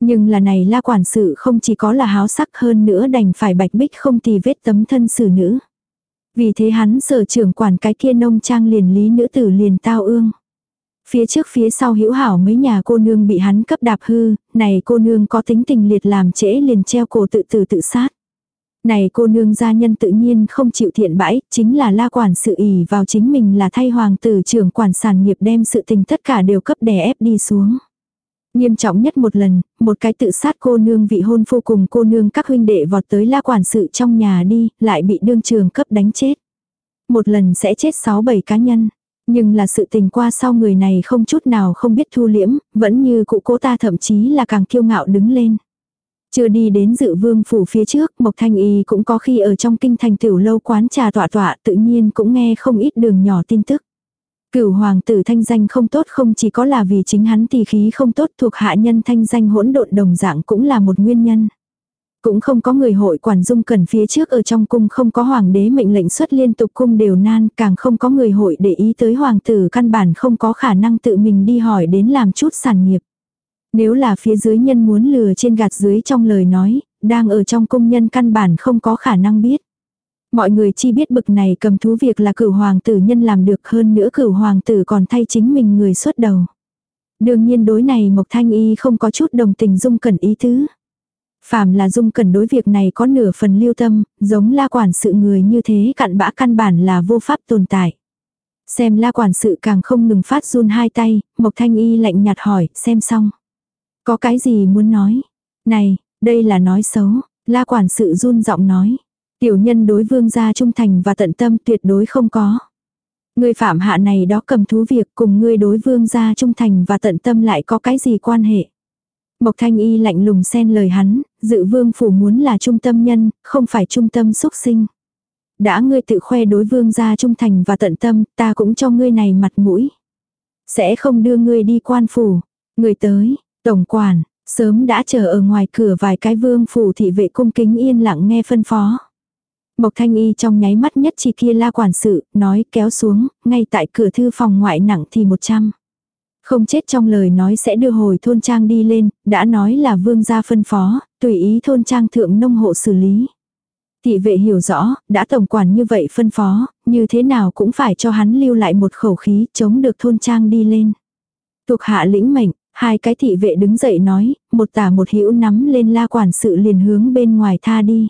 Nhưng là này la quản sự không chỉ có là háo sắc hơn nữa đành phải bạch bích không tì vết tấm thân xử nữ. Vì thế hắn sở trưởng quản cái kia nông trang liền lý nữ tử liền tao ương. Phía trước phía sau hữu hảo mấy nhà cô nương bị hắn cấp đạp hư, này cô nương có tính tình liệt làm trễ liền treo cổ tự tử tự sát. Này cô nương gia nhân tự nhiên không chịu thiện bãi, chính là la quản sự ỉ vào chính mình là thay hoàng tử trưởng quản sản nghiệp đem sự tình tất cả đều cấp đè ép đi xuống. Nghiêm trọng nhất một lần, một cái tự sát cô nương vị hôn phu cùng cô nương các huynh đệ vọt tới la quản sự trong nhà đi, lại bị đương trường cấp đánh chết. Một lần sẽ chết 6-7 cá nhân. Nhưng là sự tình qua sau người này không chút nào không biết thu liễm, vẫn như cụ cố ta thậm chí là càng kiêu ngạo đứng lên. Chưa đi đến dự vương phủ phía trước, Mộc Thanh Y cũng có khi ở trong kinh thành tiểu lâu quán trà tọa tọa tự nhiên cũng nghe không ít đường nhỏ tin tức. Cửu hoàng tử thanh danh không tốt không chỉ có là vì chính hắn tỷ khí không tốt thuộc hạ nhân thanh danh hỗn độn đồng dạng cũng là một nguyên nhân. Cũng không có người hội quản dung cần phía trước ở trong cung không có hoàng đế mệnh lệnh xuất liên tục cung đều nan, càng không có người hội để ý tới hoàng tử căn bản không có khả năng tự mình đi hỏi đến làm chút sản nghiệp. Nếu là phía dưới nhân muốn lừa trên gạt dưới trong lời nói, đang ở trong công nhân căn bản không có khả năng biết. Mọi người chi biết bực này cầm thú việc là cửu hoàng tử nhân làm được hơn nữa cửu hoàng tử còn thay chính mình người xuất đầu. Đương nhiên đối này Mộc Thanh Y không có chút đồng tình dung cẩn ý tứ. Phàm là dung cẩn đối việc này có nửa phần lưu tâm, giống la quản sự người như thế cặn bã căn bản là vô pháp tồn tại. Xem la quản sự càng không ngừng phát run hai tay, Mộc Thanh Y lạnh nhạt hỏi, xem xong. Có cái gì muốn nói? Này, đây là nói xấu, la quản sự run giọng nói. Tiểu nhân đối vương gia trung thành và tận tâm tuyệt đối không có. Người phạm hạ này đó cầm thú việc cùng ngươi đối vương gia trung thành và tận tâm lại có cái gì quan hệ. Mộc thanh y lạnh lùng xen lời hắn, dự vương phủ muốn là trung tâm nhân, không phải trung tâm xúc sinh. Đã ngươi tự khoe đối vương gia trung thành và tận tâm, ta cũng cho ngươi này mặt mũi. Sẽ không đưa ngươi đi quan phủ. Người tới, tổng quản, sớm đã chờ ở ngoài cửa vài cái vương phủ thị vệ cung kính yên lặng nghe phân phó. Mộc Thanh Y trong nháy mắt nhất chỉ kia la quản sự, nói kéo xuống, ngay tại cửa thư phòng ngoại nặng thì 100. Không chết trong lời nói sẽ đưa hồi thôn trang đi lên, đã nói là vương gia phân phó, tùy ý thôn trang thượng nông hộ xử lý. Thị vệ hiểu rõ, đã tổng quản như vậy phân phó, như thế nào cũng phải cho hắn lưu lại một khẩu khí chống được thôn trang đi lên. Thuộc hạ lĩnh mệnh, hai cái thị vệ đứng dậy nói, một tả một hữu nắm lên la quản sự liền hướng bên ngoài tha đi.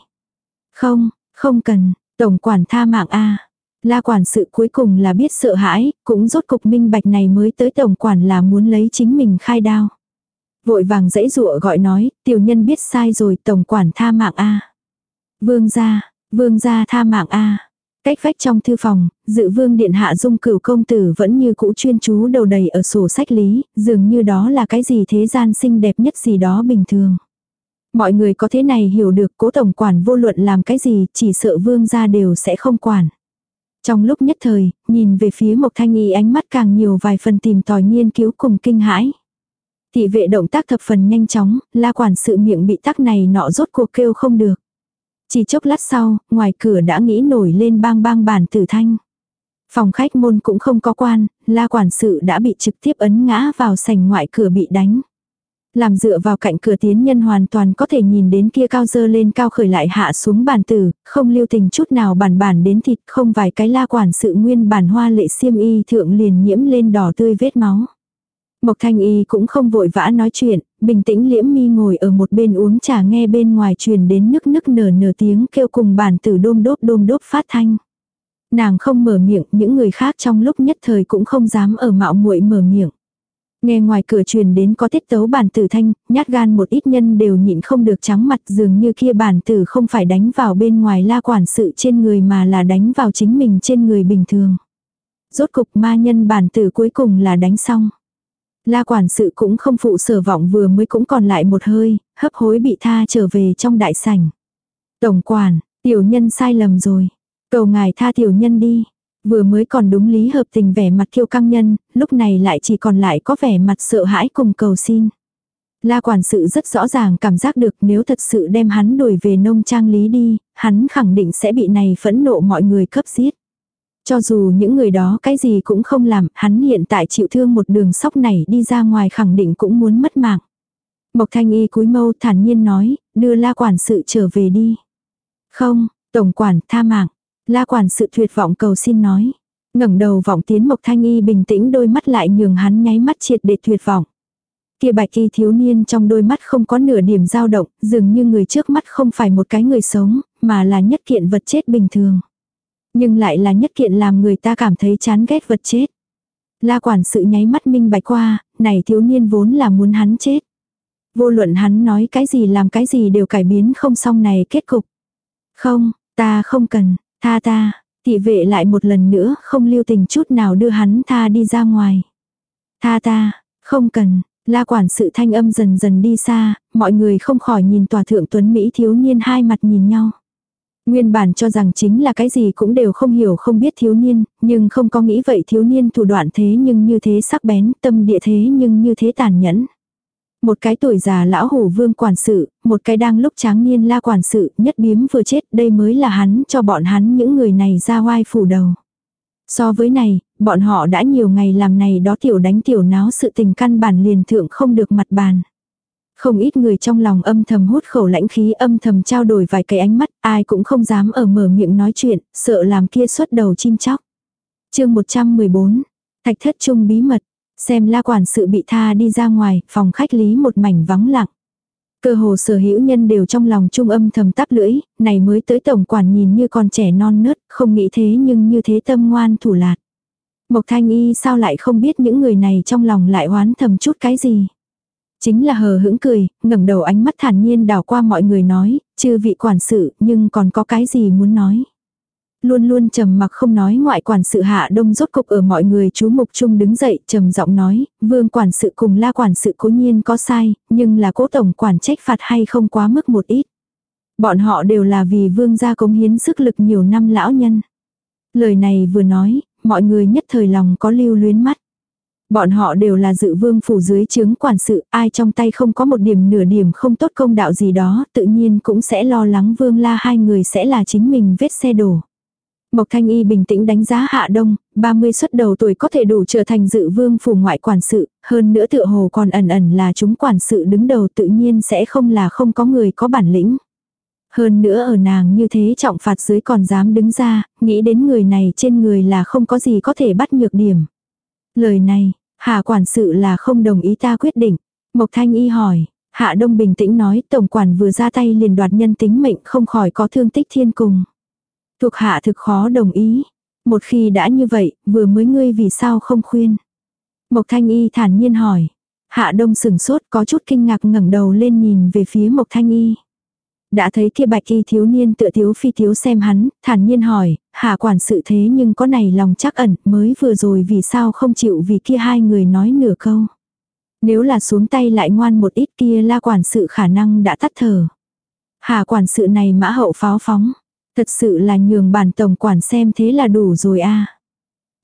Không, không cần, tổng quản tha mạng a. La quản sự cuối cùng là biết sợ hãi, cũng rốt cục minh bạch này mới tới tổng quản là muốn lấy chính mình khai đao. Vội vàng dãy dụa gọi nói, tiểu nhân biết sai rồi tổng quản tha mạng a. Vương gia, vương gia tha mạng a. Cách vách trong thư phòng, dự vương điện hạ dung cửu công tử vẫn như cũ chuyên chú đầu đầy ở sổ sách lý, dường như đó là cái gì thế gian xinh đẹp nhất gì đó bình thường. Mọi người có thế này hiểu được cố tổng quản vô luận làm cái gì chỉ sợ vương gia đều sẽ không quản. Trong lúc nhất thời, nhìn về phía Mộc Thanh Y ánh mắt càng nhiều vài phần tìm tòi nghiên cứu cùng kinh hãi. Thị vệ động tác thập phần nhanh chóng, la quản sự miệng bị tắc này nọ rốt cuộc kêu không được. Chỉ chốc lát sau, ngoài cửa đã nghĩ nổi lên bang bang bản tử thanh. Phòng khách môn cũng không có quan, la quản sự đã bị trực tiếp ấn ngã vào sành ngoại cửa bị đánh. Làm dựa vào cạnh cửa tiến nhân hoàn toàn có thể nhìn đến kia cao dơ lên cao khởi lại hạ xuống bàn tử, không lưu tình chút nào bản bản đến thịt không vài cái la quản sự nguyên bản hoa lệ xiêm y thượng liền nhiễm lên đỏ tươi vết máu. Mộc Thanh Y cũng không vội vã nói chuyện, bình tĩnh liễm mi ngồi ở một bên uống trà nghe bên ngoài truyền đến nức nức nở nở tiếng kêu cùng bản tử đôm đốp đôm đốp phát thanh. Nàng không mở miệng, những người khác trong lúc nhất thời cũng không dám ở mạo muội mở miệng. Nghe ngoài cửa truyền đến có tiết tấu bản tử thanh, nhát gan một ít nhân đều nhịn không được trắng mặt dường như kia bản tử không phải đánh vào bên ngoài la quản sự trên người mà là đánh vào chính mình trên người bình thường. Rốt cục ma nhân bản tử cuối cùng là đánh xong. La quản sự cũng không phụ sở vọng vừa mới cũng còn lại một hơi, hấp hối bị tha trở về trong đại sảnh. Tổng quản, tiểu nhân sai lầm rồi. Cầu ngài tha tiểu nhân đi. Vừa mới còn đúng lý hợp tình vẻ mặt kiêu căng nhân, lúc này lại chỉ còn lại có vẻ mặt sợ hãi cùng cầu xin. La quản sự rất rõ ràng cảm giác được nếu thật sự đem hắn đuổi về nông trang lý đi, hắn khẳng định sẽ bị này phẫn nộ mọi người cấp giết. Cho dù những người đó cái gì cũng không làm, hắn hiện tại chịu thương một đường sóc này đi ra ngoài khẳng định cũng muốn mất mạng. Mộc thanh y cúi mâu thản nhiên nói, đưa la quản sự trở về đi. Không, tổng quản tha mạng. La quản sự tuyệt vọng cầu xin nói. ngẩng đầu vọng tiến Mộc Thanh Y bình tĩnh đôi mắt lại nhường hắn nháy mắt triệt để tuyệt vọng. Kia bạch y thiếu niên trong đôi mắt không có nửa điểm dao động, dường như người trước mắt không phải một cái người sống, mà là nhất kiện vật chết bình thường. Nhưng lại là nhất kiện làm người ta cảm thấy chán ghét vật chết. La quản sự nháy mắt minh bạch qua, này thiếu niên vốn là muốn hắn chết. Vô luận hắn nói cái gì làm cái gì đều cải biến không xong này kết cục. Không, ta không cần, Tha ta, thị vệ lại một lần nữa không lưu tình chút nào đưa hắn tha đi ra ngoài. Tha ta, không cần, la quản sự thanh âm dần dần đi xa, mọi người không khỏi nhìn tòa thượng tuấn Mỹ thiếu niên hai mặt nhìn nhau. Nguyên bản cho rằng chính là cái gì cũng đều không hiểu không biết thiếu niên, nhưng không có nghĩ vậy thiếu niên thủ đoạn thế nhưng như thế sắc bén, tâm địa thế nhưng như thế tàn nhẫn. Một cái tuổi già lão hủ vương quản sự, một cái đang lúc tráng niên la quản sự, nhất biếm vừa chết, đây mới là hắn cho bọn hắn những người này ra oai phủ đầu. So với này, bọn họ đã nhiều ngày làm này đó tiểu đánh tiểu náo sự tình căn bản liền thượng không được mặt bàn. Không ít người trong lòng âm thầm hút khẩu lãnh khí âm thầm trao đổi vài cái ánh mắt, ai cũng không dám ở mở miệng nói chuyện, sợ làm kia xuất đầu chim chóc. chương 114, Thạch thất trung bí mật, Xem la quản sự bị tha đi ra ngoài, phòng khách lý một mảnh vắng lặng. Cơ hồ sở hữu nhân đều trong lòng trung âm thầm tắp lưỡi, này mới tới tổng quản nhìn như con trẻ non nớt, không nghĩ thế nhưng như thế tâm ngoan thủ lạt. Mộc thanh y sao lại không biết những người này trong lòng lại hoán thầm chút cái gì. Chính là hờ hững cười, ngẩng đầu ánh mắt thản nhiên đảo qua mọi người nói, chư vị quản sự, nhưng còn có cái gì muốn nói. Luôn luôn trầm mặc không nói ngoại quản sự hạ đông rốt cục ở mọi người chú mục chung đứng dậy trầm giọng nói, vương quản sự cùng la quản sự cố nhiên có sai, nhưng là cố tổng quản trách phạt hay không quá mức một ít. Bọn họ đều là vì vương gia cống hiến sức lực nhiều năm lão nhân. Lời này vừa nói, mọi người nhất thời lòng có lưu luyến mắt. Bọn họ đều là dự vương phủ dưới chứng quản sự, ai trong tay không có một điểm nửa điểm không tốt công đạo gì đó, tự nhiên cũng sẽ lo lắng vương la hai người sẽ là chính mình vết xe đổ. Mộc Thanh Y bình tĩnh đánh giá Hạ Đông, 30 xuất đầu tuổi có thể đủ trở thành dự vương phủ ngoại quản sự, hơn nữa tựa hồ còn ẩn ẩn là chúng quản sự đứng đầu tự nhiên sẽ không là không có người có bản lĩnh. Hơn nữa ở nàng như thế trọng phạt dưới còn dám đứng ra, nghĩ đến người này trên người là không có gì có thể bắt nhược điểm. Lời này, Hạ quản sự là không đồng ý ta quyết định. Mộc Thanh Y hỏi, Hạ Đông bình tĩnh nói tổng quản vừa ra tay liền đoạt nhân tính mệnh không khỏi có thương tích thiên cùng. Thuộc hạ thực khó đồng ý. Một khi đã như vậy, vừa mới ngươi vì sao không khuyên. Mộc Thanh Y thản nhiên hỏi. Hạ Đông sừng sốt có chút kinh ngạc ngẩng đầu lên nhìn về phía Mộc Thanh Y. Đã thấy kia bạch y thiếu niên tựa thiếu phi thiếu xem hắn, thản nhiên hỏi, hạ quản sự thế nhưng có này lòng chắc ẩn mới vừa rồi vì sao không chịu vì kia hai người nói nửa câu. Nếu là xuống tay lại ngoan một ít kia la quản sự khả năng đã tắt thở. Hạ quản sự này mã hậu pháo phóng. Thật sự là nhường bản tổng quản xem thế là đủ rồi a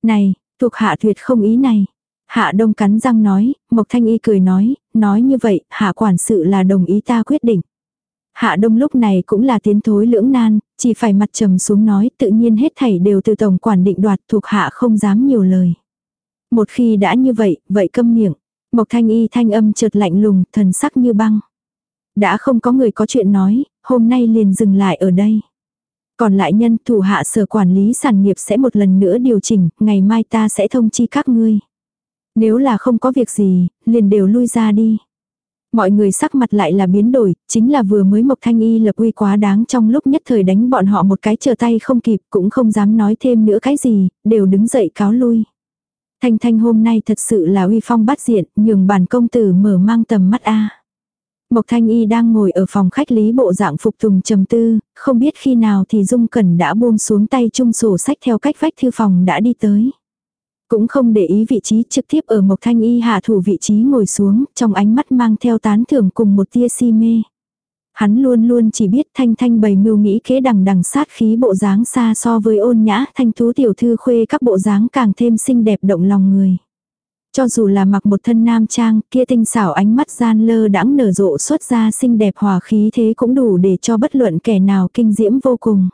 Này, thuộc hạ tuyệt không ý này. Hạ đông cắn răng nói, Mộc Thanh Y cười nói, nói như vậy, hạ quản sự là đồng ý ta quyết định. Hạ đông lúc này cũng là tiến thối lưỡng nan, chỉ phải mặt trầm xuống nói tự nhiên hết thảy đều từ tổng quản định đoạt thuộc hạ không dám nhiều lời. Một khi đã như vậy, vậy câm miệng. Mộc thanh y thanh âm chợt lạnh lùng, thần sắc như băng. Đã không có người có chuyện nói, hôm nay liền dừng lại ở đây. Còn lại nhân thủ hạ sở quản lý sản nghiệp sẽ một lần nữa điều chỉnh, ngày mai ta sẽ thông chi các ngươi. Nếu là không có việc gì, liền đều lui ra đi. Mọi người sắc mặt lại là biến đổi, chính là vừa mới Mộc Thanh Y lập uy quá đáng trong lúc nhất thời đánh bọn họ một cái trở tay không kịp cũng không dám nói thêm nữa cái gì, đều đứng dậy cáo lui. Thanh Thanh hôm nay thật sự là uy phong bắt diện, nhường bản công tử mở mang tầm mắt a. Mộc Thanh Y đang ngồi ở phòng khách lý bộ dạng phục tùng trầm tư, không biết khi nào thì Dung Cẩn đã buông xuống tay chung sổ sách theo cách vách thư phòng đã đi tới. Cũng không để ý vị trí trực tiếp ở Mộc Thanh Y hạ thủ vị trí ngồi xuống, trong ánh mắt mang theo tán thưởng cùng một tia si mê. Hắn luôn luôn chỉ biết Thanh Thanh bày mưu nghĩ kế đằng đằng sát khí bộ dáng xa so với ôn nhã thanh thú tiểu thư khuê các bộ dáng càng thêm xinh đẹp động lòng người. Cho dù là mặc một thân nam trang, kia tinh xảo ánh mắt gian lơ đãng nở rộ xuất ra xinh đẹp hòa khí thế cũng đủ để cho bất luận kẻ nào kinh diễm vô cùng.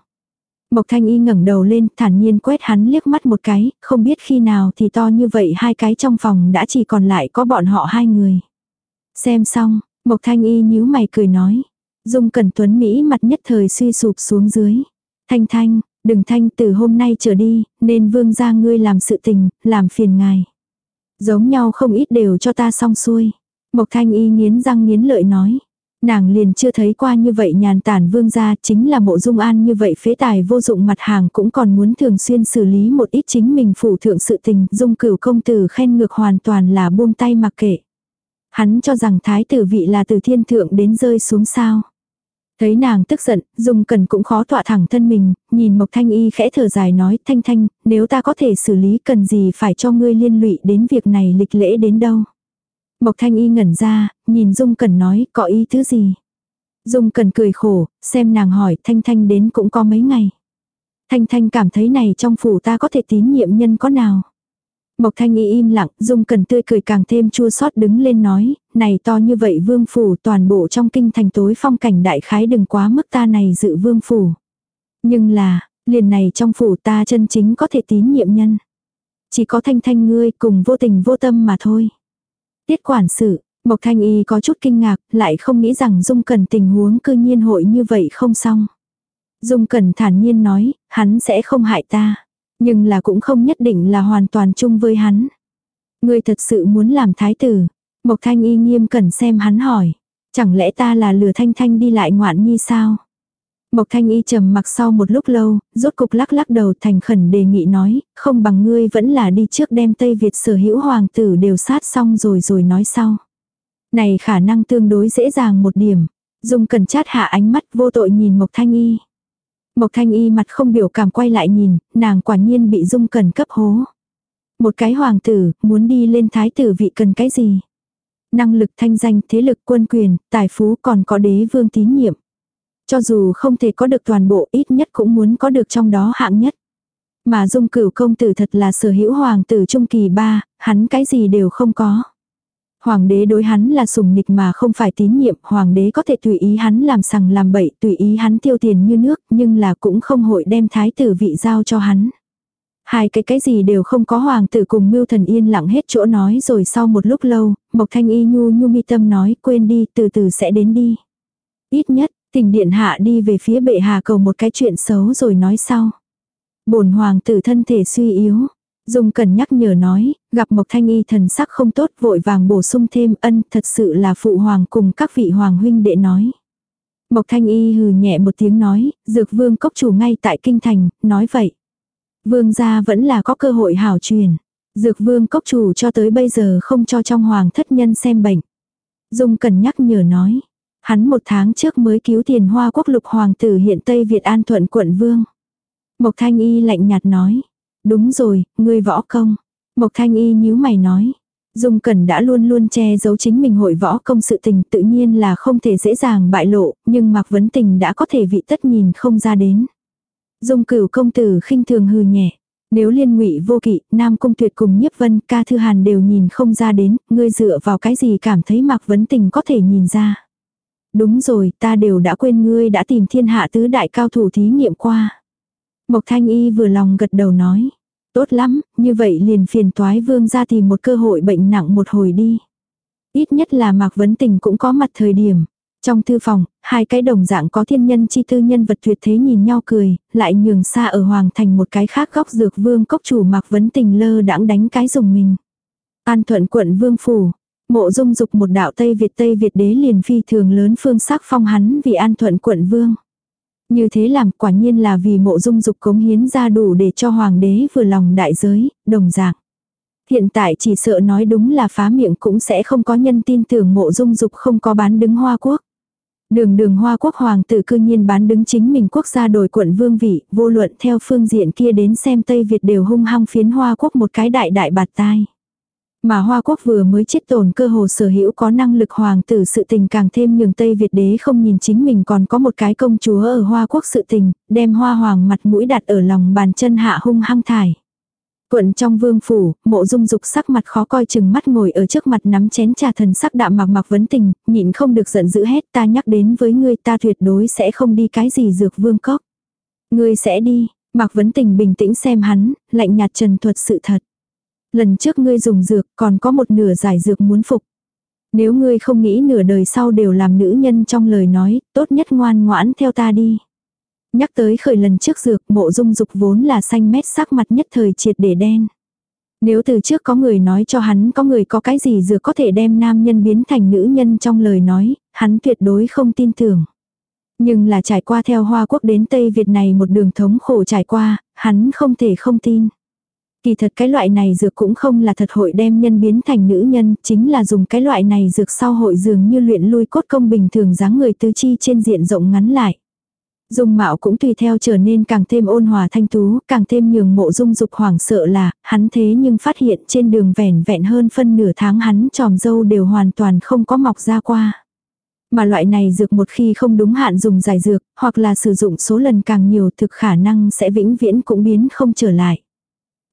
Mộc thanh y ngẩng đầu lên, thản nhiên quét hắn liếc mắt một cái, không biết khi nào thì to như vậy hai cái trong phòng đã chỉ còn lại có bọn họ hai người. Xem xong, Mộc thanh y nhíu mày cười nói. Dung Cẩn Tuấn Mỹ mặt nhất thời suy sụp xuống dưới. Thanh thanh, đừng thanh từ hôm nay trở đi, nên vương gia ngươi làm sự tình, làm phiền ngài. Giống nhau không ít đều cho ta xong xuôi. Mộc thanh y nghiến răng nghiến lợi nói. Nàng liền chưa thấy qua như vậy nhàn tản vương gia chính là mộ dung an như vậy phế tài vô dụng mặt hàng cũng còn muốn thường xuyên xử lý một ít chính mình phủ thượng sự tình. Dung cửu công tử khen ngược hoàn toàn là buông tay mặc kệ. Hắn cho rằng thái tử vị là từ thiên thượng đến rơi xuống sao. Thấy nàng tức giận, Dung Cần cũng khó tọa thẳng thân mình, nhìn Mộc Thanh Y khẽ thở dài nói, Thanh Thanh, nếu ta có thể xử lý cần gì phải cho ngươi liên lụy đến việc này lịch lễ đến đâu. Mộc Thanh Y ngẩn ra, nhìn Dung Cần nói, có ý thứ gì. Dung Cần cười khổ, xem nàng hỏi, Thanh Thanh đến cũng có mấy ngày. Thanh Thanh cảm thấy này trong phủ ta có thể tín nhiệm nhân có nào. Mộc Thanh Y im lặng, Dung Cần tươi cười càng thêm chua xót đứng lên nói, này to như vậy vương phủ toàn bộ trong kinh thành tối phong cảnh đại khái đừng quá mức ta này dự vương phủ. Nhưng là, liền này trong phủ ta chân chính có thể tín nhiệm nhân. Chỉ có thanh thanh ngươi cùng vô tình vô tâm mà thôi. Tiết quản sự, Mộc Thanh Y có chút kinh ngạc, lại không nghĩ rằng Dung Cần tình huống cư nhiên hội như vậy không xong. Dung Cần thản nhiên nói, hắn sẽ không hại ta. Nhưng là cũng không nhất định là hoàn toàn chung với hắn. Ngươi thật sự muốn làm thái tử. Mộc thanh y nghiêm cẩn xem hắn hỏi. Chẳng lẽ ta là lừa thanh thanh đi lại ngoạn nhi sao? Mộc thanh y trầm mặc sau một lúc lâu, rốt cục lắc lắc đầu thành khẩn đề nghị nói, không bằng ngươi vẫn là đi trước đem Tây Việt sở hữu hoàng tử đều sát xong rồi rồi nói sau. Này khả năng tương đối dễ dàng một điểm. Dung cần chát hạ ánh mắt vô tội nhìn Mộc thanh y. Mộc thanh y mặt không biểu cảm quay lại nhìn, nàng quả nhiên bị dung cần cấp hố. Một cái hoàng tử, muốn đi lên thái tử vị cần cái gì? Năng lực thanh danh, thế lực quân quyền, tài phú còn có đế vương tín nhiệm. Cho dù không thể có được toàn bộ ít nhất cũng muốn có được trong đó hạng nhất. Mà dung cửu công tử thật là sở hữu hoàng tử trung kỳ ba, hắn cái gì đều không có. Hoàng đế đối hắn là sùng nịch mà không phải tín nhiệm, hoàng đế có thể tùy ý hắn làm sằng làm bậy, tùy ý hắn tiêu tiền như nước, nhưng là cũng không hội đem thái tử vị giao cho hắn. Hai cái cái gì đều không có hoàng tử cùng mưu thần yên lặng hết chỗ nói rồi sau một lúc lâu, Mộc Thanh Y nhu nhu mi tâm nói quên đi, từ từ sẽ đến đi. Ít nhất, tình điện hạ đi về phía bệ hạ cầu một cái chuyện xấu rồi nói sau. bổn hoàng tử thân thể suy yếu, Dung cần nhắc nhở nói, gặp Mộc Thanh Y thần sắc không tốt vội vàng bổ sung thêm ân thật sự là phụ hoàng cùng các vị hoàng huynh đệ nói. Mộc Thanh Y hừ nhẹ một tiếng nói, dược vương cốc chủ ngay tại kinh thành, nói vậy. Vương gia vẫn là có cơ hội hảo truyền. Dược vương cốc chủ cho tới bây giờ không cho trong hoàng thất nhân xem bệnh. Dung cần nhắc nhở nói. Hắn một tháng trước mới cứu tiền hoa quốc lục hoàng tử hiện Tây Việt An Thuận quận vương. Mộc Thanh Y lạnh nhạt nói. Đúng rồi, ngươi võ công. Mộc Thanh Y nhíu mày nói. Dung Cẩn đã luôn luôn che giấu chính mình hội võ công sự tình tự nhiên là không thể dễ dàng bại lộ, nhưng Mạc Vấn Tình đã có thể vị tất nhìn không ra đến. Dung cửu công tử khinh thường hư nhẹ. Nếu liên ngụy vô kỵ, Nam Cung Tuyệt cùng Nhiếp Vân, ca thư hàn đều nhìn không ra đến, ngươi dựa vào cái gì cảm thấy Mạc Vấn Tình có thể nhìn ra. Đúng rồi, ta đều đã quên ngươi đã tìm thiên hạ tứ đại cao thủ thí nghiệm qua. Mộc Thanh Y vừa lòng gật đầu nói. Tốt lắm, như vậy liền phiền toái vương ra tìm một cơ hội bệnh nặng một hồi đi. Ít nhất là Mạc Vấn Tình cũng có mặt thời điểm. Trong thư phòng, hai cái đồng dạng có thiên nhân chi tư nhân vật tuyệt thế nhìn nhau cười, lại nhường xa ở Hoàng Thành một cái khác góc dược vương cốc chủ Mạc Vấn Tình lơ đãng đánh cái dùng mình. An thuận quận vương phủ, mộ dung dục một đạo Tây Việt Tây Việt đế liền phi thường lớn phương sắc phong hắn vì an thuận quận vương. Như thế làm quả nhiên là vì mộ dung dục cống hiến ra đủ để cho hoàng đế vừa lòng đại giới, đồng dạng. Hiện tại chỉ sợ nói đúng là phá miệng cũng sẽ không có nhân tin tưởng mộ dung dục không có bán đứng hoa quốc. Đường đường hoa quốc hoàng tử cư nhiên bán đứng chính mình quốc gia đổi quận vương vị, vô luận theo phương diện kia đến xem Tây Việt đều hung hăng phiến hoa quốc một cái đại đại bạt tai. Mà Hoa Quốc vừa mới chết tổn cơ hồ sở hữu có năng lực hoàng tử sự tình càng thêm nhường Tây Việt đế không nhìn chính mình còn có một cái công chúa ở Hoa Quốc sự tình, đem Hoa Hoàng mặt mũi đặt ở lòng bàn chân hạ hung hăng thải. Quận trong vương phủ, mộ dung dục sắc mặt khó coi chừng mắt ngồi ở trước mặt nắm chén trà thần sắc đạm mặc mặc vấn tình, nhịn không được giận dữ hết ta nhắc đến với ngươi ta tuyệt đối sẽ không đi cái gì dược vương cốc. Ngươi sẽ đi, mạc vấn tình bình tĩnh xem hắn, lạnh nhạt trần thuật sự thật. Lần trước ngươi dùng dược còn có một nửa giải dược muốn phục. Nếu ngươi không nghĩ nửa đời sau đều làm nữ nhân trong lời nói, tốt nhất ngoan ngoãn theo ta đi. Nhắc tới khởi lần trước dược mộ dung dục vốn là xanh mét sắc mặt nhất thời triệt để đen. Nếu từ trước có người nói cho hắn có người có cái gì dược có thể đem nam nhân biến thành nữ nhân trong lời nói, hắn tuyệt đối không tin tưởng. Nhưng là trải qua theo Hoa Quốc đến Tây Việt này một đường thống khổ trải qua, hắn không thể không tin. Kỳ thật cái loại này dược cũng không là thật hội đem nhân biến thành nữ nhân, chính là dùng cái loại này dược sau hội dường như luyện lui cốt công bình thường dáng người tứ chi trên diện rộng ngắn lại. Dung mạo cũng tùy theo trở nên càng thêm ôn hòa thanh tú, càng thêm nhường mộ dung dục hoảng sợ là, hắn thế nhưng phát hiện trên đường vẻn vẹn hơn phân nửa tháng hắn tròm dâu đều hoàn toàn không có mọc ra qua. Mà loại này dược một khi không đúng hạn dùng giải dược, hoặc là sử dụng số lần càng nhiều thực khả năng sẽ vĩnh viễn cũng biến không trở lại.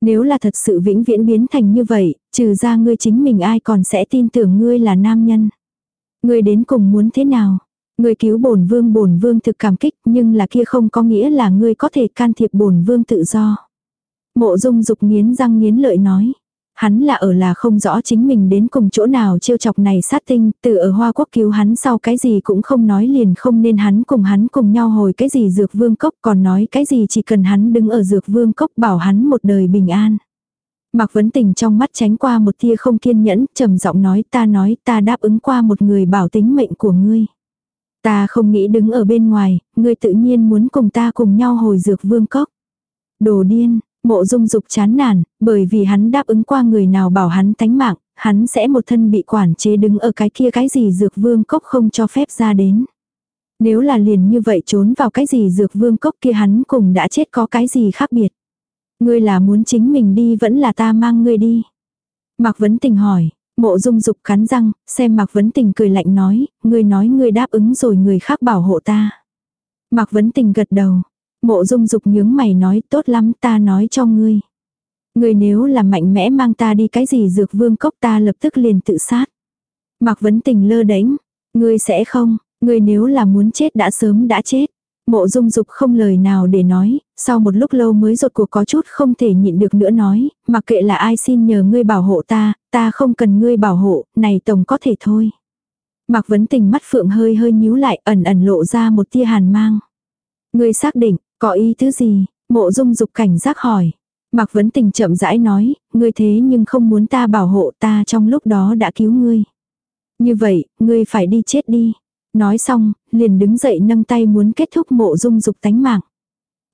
Nếu là thật sự vĩnh viễn biến thành như vậy, trừ ra ngươi chính mình ai còn sẽ tin tưởng ngươi là nam nhân. Ngươi đến cùng muốn thế nào? Ngươi cứu bổn vương bổn vương thực cảm kích nhưng là kia không có nghĩa là ngươi có thể can thiệp bổn vương tự do. Mộ dung dục nghiến răng nghiến lợi nói. Hắn là ở là không rõ chính mình đến cùng chỗ nào trêu chọc này sát tinh, từ ở Hoa Quốc cứu hắn sau cái gì cũng không nói liền không nên hắn cùng hắn cùng nhau hồi cái gì dược vương cốc còn nói cái gì chỉ cần hắn đứng ở dược vương cốc bảo hắn một đời bình an. Mạc Vấn Tình trong mắt tránh qua một tia không kiên nhẫn, trầm giọng nói ta nói ta đáp ứng qua một người bảo tính mệnh của ngươi. Ta không nghĩ đứng ở bên ngoài, ngươi tự nhiên muốn cùng ta cùng nhau hồi dược vương cốc. Đồ điên, Mộ dung dục chán nản, bởi vì hắn đáp ứng qua người nào bảo hắn tánh mạng, hắn sẽ một thân bị quản chế đứng ở cái kia cái gì dược vương cốc không cho phép ra đến. Nếu là liền như vậy trốn vào cái gì dược vương cốc kia hắn cùng đã chết có cái gì khác biệt. Ngươi là muốn chính mình đi vẫn là ta mang ngươi đi. Mạc Vấn Tình hỏi, mộ dung dục cắn răng, xem Mạc Vấn Tình cười lạnh nói, ngươi nói ngươi đáp ứng rồi người khác bảo hộ ta. Mạc Vấn Tình gật đầu, Mộ dung dục nhướng mày nói tốt lắm ta nói cho ngươi. Ngươi nếu là mạnh mẽ mang ta đi cái gì dược vương cốc ta lập tức liền tự sát. Mạc vấn tình lơ đánh. Ngươi sẽ không, ngươi nếu là muốn chết đã sớm đã chết. Mộ dung dục không lời nào để nói, sau một lúc lâu mới rột cuộc có chút không thể nhịn được nữa nói, mặc kệ là ai xin nhờ ngươi bảo hộ ta, ta không cần ngươi bảo hộ, này tổng có thể thôi. Mạc vấn tình mắt phượng hơi hơi nhíu lại ẩn ẩn lộ ra một tia hàn mang. Ngươi xác định, có ý thứ gì? Mộ dung dục cảnh giác hỏi. Mạc Vấn Tình chậm rãi nói, ngươi thế nhưng không muốn ta bảo hộ ta trong lúc đó đã cứu ngươi. Như vậy, ngươi phải đi chết đi. Nói xong, liền đứng dậy nâng tay muốn kết thúc mộ dung dục tánh mạng.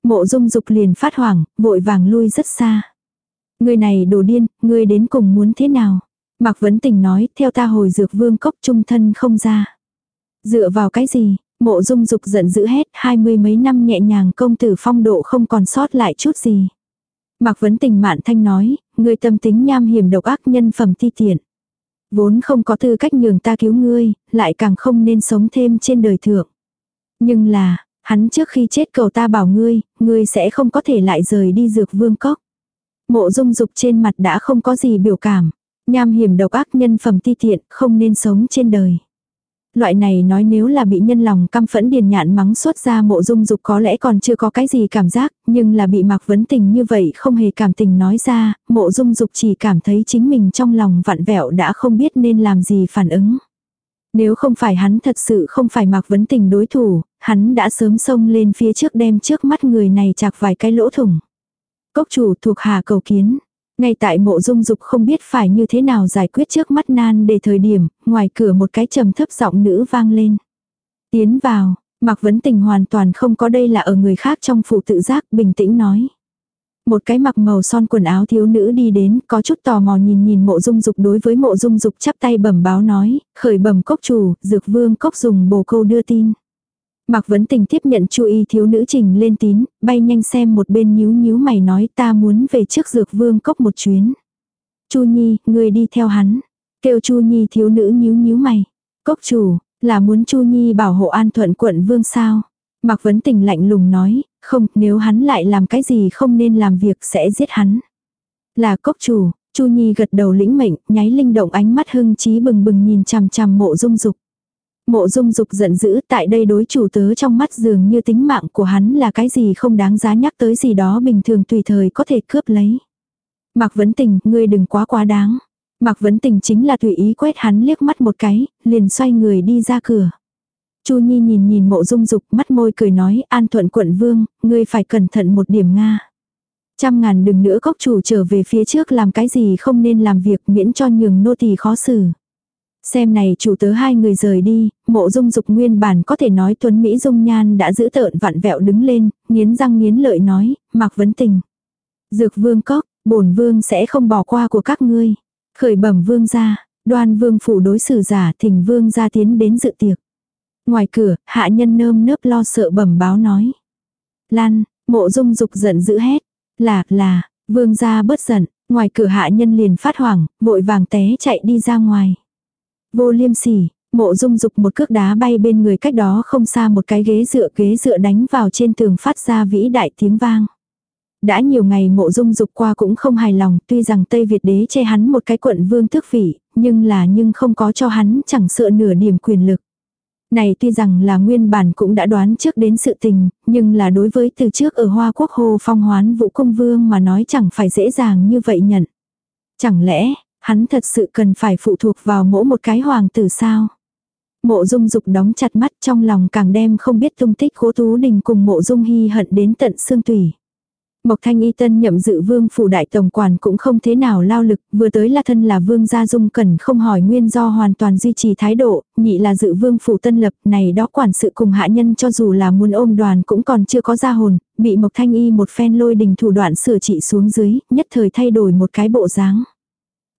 Mộ dung dục liền phát hoảng, vội vàng lui rất xa. người này đồ điên, ngươi đến cùng muốn thế nào? Mạc Vấn Tình nói, theo ta hồi dược vương cốc trung thân không ra. Dựa vào cái gì, Mộ dung dục giận dữ hết, hai mươi mấy năm nhẹ nhàng công tử phong độ không còn sót lại chút gì. Mạc Vấn Tình mạn thanh nói, người tâm tính nham hiểm độc ác nhân phẩm ti tiện. Vốn không có tư cách nhường ta cứu ngươi, lại càng không nên sống thêm trên đời thượng. Nhưng là, hắn trước khi chết cầu ta bảo ngươi, ngươi sẽ không có thể lại rời đi dược vương cốc. Mộ dung dục trên mặt đã không có gì biểu cảm. Nham hiểm độc ác nhân phẩm ti tiện, không nên sống trên đời. Loại này nói nếu là bị nhân lòng căm phẫn điền nhạn mắng xuất ra mộ dung dục có lẽ còn chưa có cái gì cảm giác, nhưng là bị mạc vấn tình như vậy không hề cảm tình nói ra, mộ dung dục chỉ cảm thấy chính mình trong lòng vặn vẹo đã không biết nên làm gì phản ứng. Nếu không phải hắn thật sự không phải mạc vấn tình đối thủ, hắn đã sớm xông lên phía trước đem trước mắt người này chạc vài cái lỗ thủng. Cốc chủ thuộc hạ cầu kiến. Ngay tại mộ dung dục không biết phải như thế nào giải quyết trước mắt nan để thời điểm, ngoài cửa một cái trầm thấp giọng nữ vang lên. Tiến vào, Mạc Vấn Tình hoàn toàn không có đây là ở người khác trong phủ tự giác, bình tĩnh nói. Một cái mặc màu son quần áo thiếu nữ đi đến, có chút tò mò nhìn nhìn mộ dung dục đối với mộ dung dục chắp tay bẩm báo nói, khởi bẩm cốc chủ, dược vương cốc dùng bồ câu đưa tin. Mạc Vấn Tình tiếp nhận chú y thiếu nữ trình lên tín, bay nhanh xem một bên nhíu nhíu mày nói ta muốn về trước dược vương cốc một chuyến. Chu Nhi, người đi theo hắn. Kêu Chu Nhi thiếu nữ nhíu nhíu mày. Cốc chủ, là muốn Chu Nhi bảo hộ an thuận quận vương sao? Mạc Vấn Tình lạnh lùng nói, không, nếu hắn lại làm cái gì không nên làm việc sẽ giết hắn. Là cốc chủ, Chu Nhi gật đầu lĩnh mệnh, nháy linh động ánh mắt hưng trí bừng bừng nhìn chằm chằm mộ dung dục. Mộ dung dục giận dữ tại đây đối chủ tớ trong mắt dường như tính mạng của hắn là cái gì không đáng giá nhắc tới gì đó bình thường tùy thời có thể cướp lấy. Mạc Vấn Tình, ngươi đừng quá quá đáng. Mạc Vấn Tình chính là tùy ý quét hắn liếc mắt một cái, liền xoay người đi ra cửa. Chu Nhi nhìn nhìn mộ dung dục mắt môi cười nói an thuận quận vương, ngươi phải cẩn thận một điểm Nga. Trăm ngàn đừng nữa cốc chủ trở về phía trước làm cái gì không nên làm việc miễn cho nhường nô tỳ khó xử. Xem này chủ tớ hai người rời đi, mộ dung dục nguyên bản có thể nói tuấn Mỹ dung nhan đã giữ tợn vặn vẹo đứng lên, nghiến răng nghiến lợi nói, mặc vấn tình. Dược vương cóc, bổn vương sẽ không bỏ qua của các ngươi. Khởi bẩm vương ra, đoan vương phủ đối xử giả thỉnh vương ra tiến đến dự tiệc. Ngoài cửa, hạ nhân nơm nớp lo sợ bẩm báo nói. Lan, mộ dung dục giận dữ hét. Là, là, vương gia bớt giận, ngoài cửa hạ nhân liền phát hoảng, vội vàng té chạy đi ra ngoài. Vô liêm sỉ, mộ dung dục một cước đá bay bên người cách đó không xa một cái ghế dựa ghế dựa đánh vào trên tường phát ra vĩ đại tiếng vang. Đã nhiều ngày mộ dung dục qua cũng không hài lòng tuy rằng Tây Việt đế che hắn một cái quận vương tước vị, nhưng là nhưng không có cho hắn chẳng sợ nửa điểm quyền lực. Này tuy rằng là nguyên bản cũng đã đoán trước đến sự tình, nhưng là đối với từ trước ở Hoa Quốc Hồ phong hoán vũ công vương mà nói chẳng phải dễ dàng như vậy nhận. Chẳng lẽ, hắn thật sự cần phải phụ thuộc vào mỗi một cái hoàng tử sao? Mộ dung dục đóng chặt mắt trong lòng càng đem không biết tung tích cố tú đình cùng mộ dung hy hận đến tận xương tủy. Mộc Thanh Y Tân nhậm dự vương phủ đại tổng quản cũng không thế nào lao lực, vừa tới là thân là vương gia dung cần không hỏi nguyên do hoàn toàn duy trì thái độ, nhị là dự vương phủ tân lập, này đó quản sự cùng hạ nhân cho dù là muốn ôm đoàn cũng còn chưa có ra hồn, bị Mộc Thanh Y một phen lôi đình thủ đoạn sửa trị xuống dưới, nhất thời thay đổi một cái bộ dáng.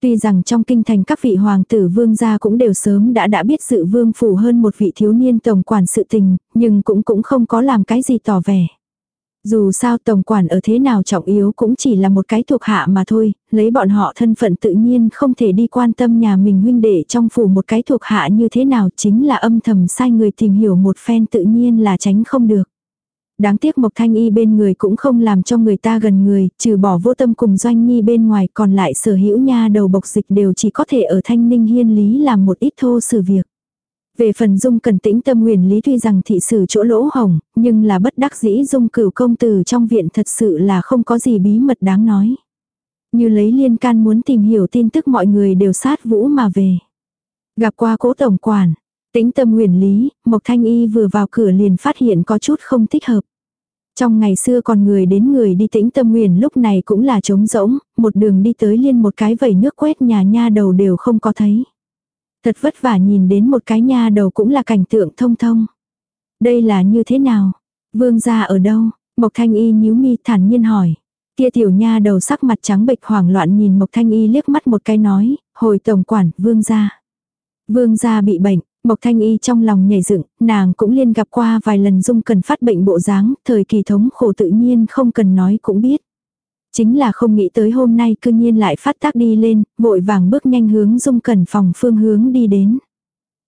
Tuy rằng trong kinh thành các vị hoàng tử vương gia cũng đều sớm đã đã biết sự vương phủ hơn một vị thiếu niên tổng quản sự tình, nhưng cũng cũng không có làm cái gì tỏ vẻ. Dù sao tổng quản ở thế nào trọng yếu cũng chỉ là một cái thuộc hạ mà thôi, lấy bọn họ thân phận tự nhiên không thể đi quan tâm nhà mình huynh đệ trong phủ một cái thuộc hạ như thế nào chính là âm thầm sai người tìm hiểu một phen tự nhiên là tránh không được. Đáng tiếc Mộc Thanh Y bên người cũng không làm cho người ta gần người, trừ bỏ vô tâm cùng Doanh Nhi bên ngoài còn lại sở hữu nha đầu bộc dịch đều chỉ có thể ở Thanh Ninh Hiên Lý làm một ít thô sự việc. Về phần dung cần tĩnh tâm huyền lý tuy rằng thị sử chỗ lỗ hồng, nhưng là bất đắc dĩ dung cửu công tử trong viện thật sự là không có gì bí mật đáng nói. Như lấy liên can muốn tìm hiểu tin tức mọi người đều sát vũ mà về. Gặp qua cố tổng quản, tĩnh tâm huyền lý, Mộc Thanh Y vừa vào cửa liền phát hiện có chút không thích hợp. Trong ngày xưa còn người đến người đi tĩnh tâm nguyền lúc này cũng là trống rỗng, một đường đi tới liên một cái vẩy nước quét nhà nha đầu đều không có thấy. Thật vất vả nhìn đến một cái nha đầu cũng là cảnh tượng thông thông. Đây là như thế nào? Vương gia ở đâu? Mộc Thanh Y nhíu mi thản nhiên hỏi. Kia tiểu nha đầu sắc mặt trắng bệch hoảng loạn nhìn Mộc Thanh Y liếc mắt một cái nói, hồi tổng quản, vương gia. Vương gia bị bệnh, Mộc Thanh Y trong lòng nhảy dựng, nàng cũng liên gặp qua vài lần dung cần phát bệnh bộ dáng, thời kỳ thống khổ tự nhiên không cần nói cũng biết. Chính là không nghĩ tới hôm nay cư nhiên lại phát tác đi lên, vội vàng bước nhanh hướng dung cẩn phòng phương hướng đi đến.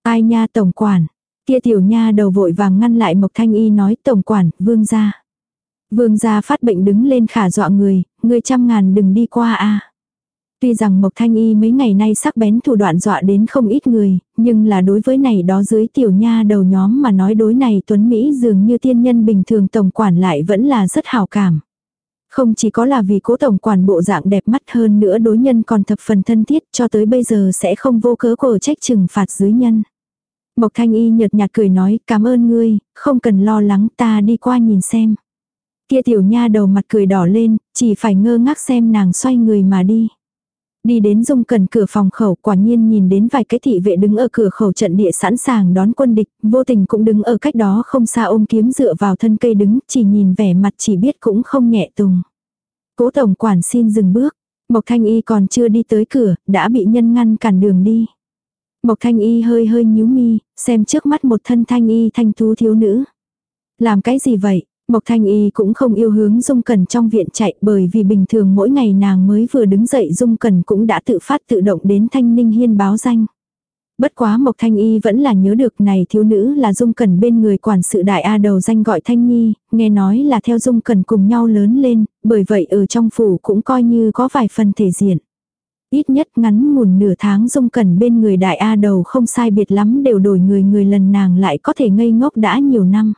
Ai nha tổng quản, kia tiểu nha đầu vội vàng ngăn lại Mộc Thanh Y nói tổng quản, vương gia. Vương gia phát bệnh đứng lên khả dọa người, người trăm ngàn đừng đi qua a Tuy rằng Mộc Thanh Y mấy ngày nay sắc bén thủ đoạn dọa đến không ít người, nhưng là đối với này đó dưới tiểu nha đầu nhóm mà nói đối này Tuấn Mỹ dường như tiên nhân bình thường tổng quản lại vẫn là rất hào cảm. Không chỉ có là vì cố tổng quản bộ dạng đẹp mắt hơn nữa đối nhân còn thập phần thân thiết cho tới bây giờ sẽ không vô cớ cổ trách trừng phạt dưới nhân. Mộc Thanh Y nhợt nhạt cười nói cảm ơn ngươi, không cần lo lắng ta đi qua nhìn xem. Kia tiểu nha đầu mặt cười đỏ lên, chỉ phải ngơ ngác xem nàng xoay người mà đi. Đi đến dung cần cửa phòng khẩu quả nhiên nhìn đến vài cái thị vệ đứng ở cửa khẩu trận địa sẵn sàng đón quân địch, vô tình cũng đứng ở cách đó không xa ôm kiếm dựa vào thân cây đứng, chỉ nhìn vẻ mặt chỉ biết cũng không nhẹ tùng. Cố tổng quản xin dừng bước, Mộc Thanh Y còn chưa đi tới cửa, đã bị nhân ngăn cản đường đi. Mộc Thanh Y hơi hơi nhíu mi, xem trước mắt một thân Thanh Y thanh thú thiếu nữ. Làm cái gì vậy? Mộc Thanh Y cũng không yêu hướng Dung Cần trong viện chạy bởi vì bình thường mỗi ngày nàng mới vừa đứng dậy Dung Cần cũng đã tự phát tự động đến Thanh Ninh Hiên báo danh. Bất quá Mộc Thanh Y vẫn là nhớ được này thiếu nữ là Dung Cần bên người quản sự đại A đầu danh gọi Thanh Nhi, nghe nói là theo Dung Cần cùng nhau lớn lên, bởi vậy ở trong phủ cũng coi như có vài phần thể diện. Ít nhất ngắn ngủn nửa tháng Dung Cần bên người đại A đầu không sai biệt lắm đều đổi người người lần nàng lại có thể ngây ngốc đã nhiều năm.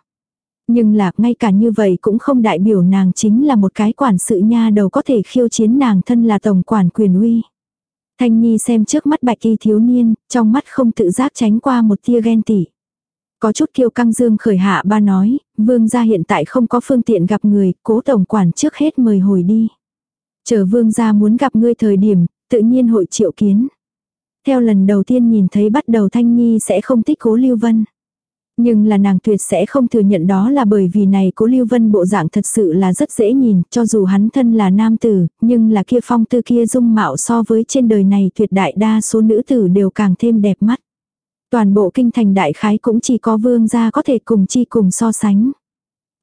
Nhưng là ngay cả như vậy cũng không đại biểu nàng chính là một cái quản sự nha đầu có thể khiêu chiến nàng thân là tổng quản quyền uy. Thanh Nhi xem trước mắt bạch y thiếu niên, trong mắt không tự giác tránh qua một tia ghen tị. Có chút kiêu căng dương khởi hạ ba nói, vương gia hiện tại không có phương tiện gặp người, cố tổng quản trước hết mời hồi đi. Chờ vương gia muốn gặp ngươi thời điểm, tự nhiên hội triệu kiến. Theo lần đầu tiên nhìn thấy bắt đầu Thanh Nhi sẽ không thích cố Lưu Vân. Nhưng là nàng tuyệt sẽ không thừa nhận đó là bởi vì này cố Lưu Vân bộ dạng thật sự là rất dễ nhìn, cho dù hắn thân là nam tử, nhưng là kia phong tư kia dung mạo so với trên đời này tuyệt đại đa số nữ tử đều càng thêm đẹp mắt. Toàn bộ kinh thành đại khái cũng chỉ có vương gia có thể cùng chi cùng so sánh.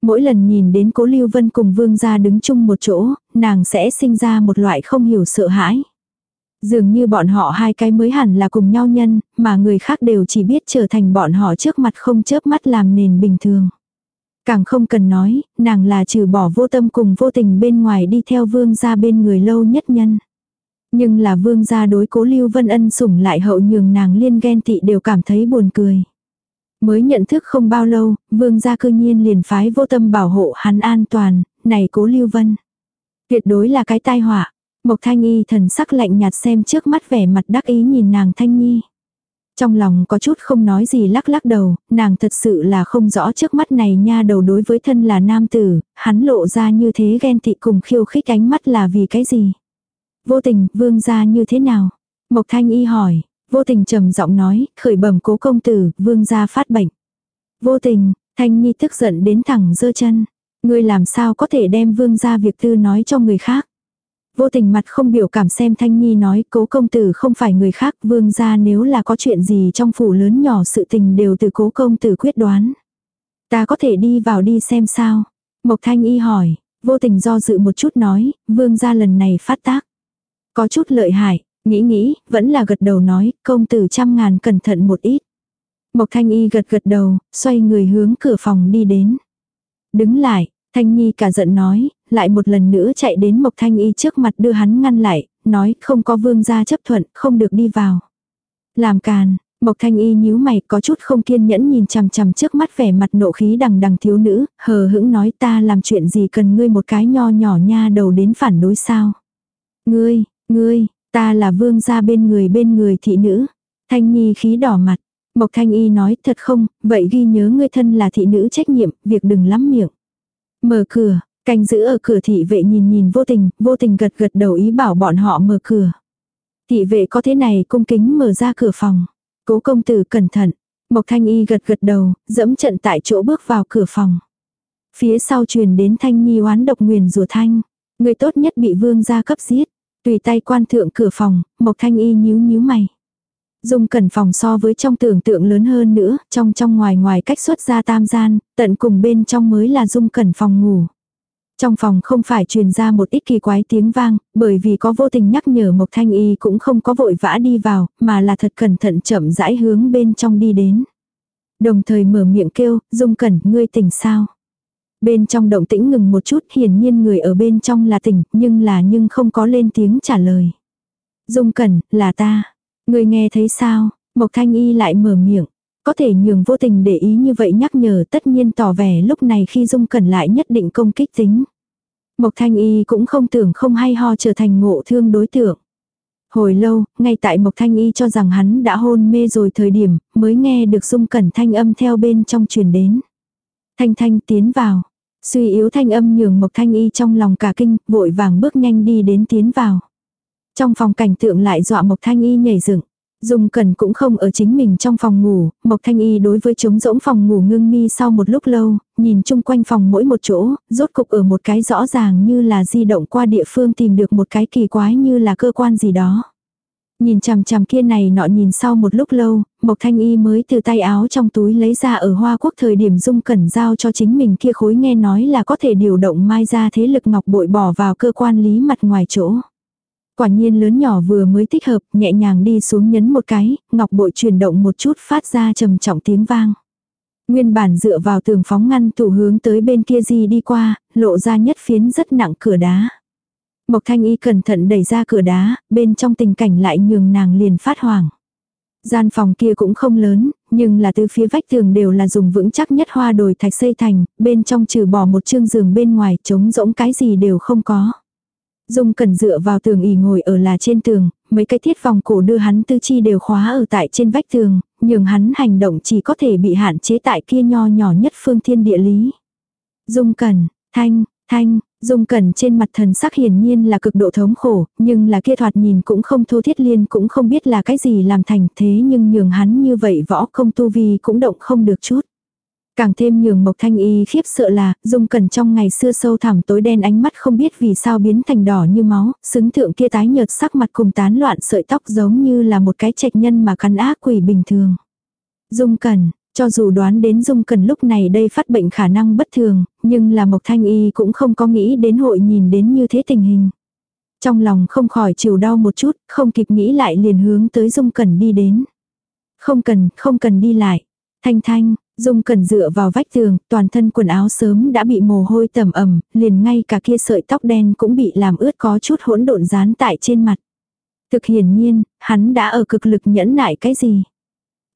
Mỗi lần nhìn đến cố Lưu Vân cùng vương gia đứng chung một chỗ, nàng sẽ sinh ra một loại không hiểu sợ hãi. Dường như bọn họ hai cái mới hẳn là cùng nhau nhân, mà người khác đều chỉ biết trở thành bọn họ trước mặt không chớp mắt làm nền bình thường. Càng không cần nói, nàng là trừ bỏ vô tâm cùng vô tình bên ngoài đi theo vương gia bên người lâu nhất nhân. Nhưng là vương gia đối cố lưu vân ân sủng lại hậu nhường nàng liên ghen tị đều cảm thấy buồn cười. Mới nhận thức không bao lâu, vương gia cư nhiên liền phái vô tâm bảo hộ hắn an toàn, này cố lưu vân. Tuyệt đối là cái tai họa, Mộc Thanh Y thần sắc lạnh nhạt xem trước mắt vẻ mặt đắc ý nhìn nàng Thanh Nhi. Trong lòng có chút không nói gì lắc lắc đầu, nàng thật sự là không rõ trước mắt này nha đầu đối với thân là nam tử, hắn lộ ra như thế ghen tị cùng khiêu khích ánh mắt là vì cái gì. Vô tình, vương gia như thế nào? Mộc Thanh Y hỏi, vô tình trầm giọng nói, khởi bẩm cố công tử, vương gia phát bệnh. Vô tình, Thanh Nhi tức giận đến thẳng giơ chân. Ngươi làm sao có thể đem vương gia việc tư nói cho người khác? Vô tình mặt không biểu cảm xem Thanh Nhi nói cố công tử không phải người khác vương gia nếu là có chuyện gì trong phủ lớn nhỏ sự tình đều từ cố công tử quyết đoán. Ta có thể đi vào đi xem sao. Mộc Thanh Y hỏi, vô tình do dự một chút nói, vương gia lần này phát tác. Có chút lợi hại, nghĩ nghĩ, vẫn là gật đầu nói, công tử trăm ngàn cẩn thận một ít. Mộc Thanh Y gật gật đầu, xoay người hướng cửa phòng đi đến. Đứng lại, Thanh Nhi cả giận nói, lại một lần nữa chạy đến Mộc Thanh Y trước mặt đưa hắn ngăn lại, nói không có vương gia chấp thuận, không được đi vào. Làm càn, Mộc Thanh Y nhíu mày có chút không kiên nhẫn nhìn chằm chằm trước mắt vẻ mặt nộ khí đằng đằng thiếu nữ, hờ hững nói ta làm chuyện gì cần ngươi một cái nho nhỏ nha đầu đến phản đối sao. Ngươi, ngươi, ta là vương gia bên người bên người thị nữ. Thanh Nhi khí đỏ mặt, Mộc Thanh Y nói thật không, vậy ghi nhớ ngươi thân là thị nữ trách nhiệm, việc đừng lắm miệng. Mở cửa, canh giữ ở cửa thị vệ nhìn nhìn vô tình, vô tình gật gật đầu ý bảo bọn họ mở cửa. Thị vệ có thế này cung kính mở ra cửa phòng. Cố công tử cẩn thận. Mộc thanh y gật gật đầu, dẫm trận tại chỗ bước vào cửa phòng. Phía sau truyền đến thanh nhi oán độc nguyền rùa thanh. Người tốt nhất bị vương gia cấp giết. Tùy tay quan thượng cửa phòng, mộc thanh y nhíu nhíu mày. Dung cẩn phòng so với trong tưởng tượng lớn hơn nữa, trong trong ngoài ngoài cách xuất ra tam gian, tận cùng bên trong mới là dung cẩn phòng ngủ. Trong phòng không phải truyền ra một ít kỳ quái tiếng vang, bởi vì có vô tình nhắc nhở Mộc Thanh Y cũng không có vội vã đi vào, mà là thật cẩn thận chậm rãi hướng bên trong đi đến. Đồng thời mở miệng kêu, Dung Cẩn, ngươi tỉnh sao? Bên trong động tĩnh ngừng một chút, hiển nhiên người ở bên trong là tỉnh, nhưng là nhưng không có lên tiếng trả lời. Dung Cẩn, là ta. ngươi nghe thấy sao? Mộc Thanh Y lại mở miệng. Có thể nhường vô tình để ý như vậy nhắc nhở tất nhiên tỏ vẻ lúc này khi Dung Cẩn lại nhất định công kích tính. Mộc Thanh Y cũng không tưởng không hay ho trở thành ngộ thương đối tượng. Hồi lâu, ngay tại Mộc Thanh Y cho rằng hắn đã hôn mê rồi thời điểm, mới nghe được Dung Cẩn thanh âm theo bên trong truyền đến. Thanh Thanh tiến vào. Suy yếu thanh âm nhường Mộc Thanh Y trong lòng cả kinh, vội vàng bước nhanh đi đến tiến vào. Trong phòng cảnh tượng lại dọa Mộc Thanh Y nhảy dựng. Dung Cẩn cũng không ở chính mình trong phòng ngủ, Mộc Thanh Y đối với trống rỗng phòng ngủ ngưng mi sau một lúc lâu, nhìn chung quanh phòng mỗi một chỗ, rốt cục ở một cái rõ ràng như là di động qua địa phương tìm được một cái kỳ quái như là cơ quan gì đó. Nhìn chằm chằm kia này nọ nhìn sau một lúc lâu, Mộc Thanh Y mới từ tay áo trong túi lấy ra ở Hoa Quốc thời điểm Dung Cẩn giao cho chính mình kia khối nghe nói là có thể điều động mai ra thế lực ngọc bội bỏ vào cơ quan lý mặt ngoài chỗ. Quả nhiên lớn nhỏ vừa mới thích hợp, nhẹ nhàng đi xuống nhấn một cái, ngọc bội chuyển động một chút phát ra trầm trọng tiếng vang. Nguyên bản dựa vào tường phóng ngăn tủ hướng tới bên kia gì đi qua, lộ ra nhất phiến rất nặng cửa đá. Mộc thanh y cẩn thận đẩy ra cửa đá, bên trong tình cảnh lại nhường nàng liền phát hoảng. Gian phòng kia cũng không lớn, nhưng là từ phía vách tường đều là dùng vững chắc nhất hoa đồi thạch xây thành, bên trong trừ bỏ một chương giường bên ngoài trống rỗng cái gì đều không có. Dung cần dựa vào tường ỉ ngồi ở là trên tường, mấy cái thiết vòng cổ đưa hắn tư chi đều khóa ở tại trên vách tường, nhường hắn hành động chỉ có thể bị hạn chế tại kia nho nhỏ nhất phương thiên địa lý. Dung cần, thanh, thanh, Dung Cẩn trên mặt thần sắc hiển nhiên là cực độ thống khổ, nhưng là kia thoạt nhìn cũng không thô thiết liên cũng không biết là cái gì làm thành thế nhưng nhường hắn như vậy võ công tu vi cũng động không được chút. Càng thêm nhường Mộc Thanh Y khiếp sợ là, Dung Cẩn trong ngày xưa sâu thẳm tối đen ánh mắt không biết vì sao biến thành đỏ như máu, xứng thượng kia tái nhợt sắc mặt cùng tán loạn sợi tóc giống như là một cái trạch nhân mà cắn ác quỷ bình thường. Dung Cẩn, cho dù đoán đến Dung Cần lúc này đây phát bệnh khả năng bất thường, nhưng là Mộc Thanh Y cũng không có nghĩ đến hội nhìn đến như thế tình hình. Trong lòng không khỏi chịu đau một chút, không kịp nghĩ lại liền hướng tới Dung Cần đi đến. Không cần, không cần đi lại. Thanh thanh, Dung Cần dựa vào vách tường, toàn thân quần áo sớm đã bị mồ hôi tầm ẩm, liền ngay cả kia sợi tóc đen cũng bị làm ướt có chút hỗn độn dán tại trên mặt. Thực hiển nhiên, hắn đã ở cực lực nhẫn nại cái gì.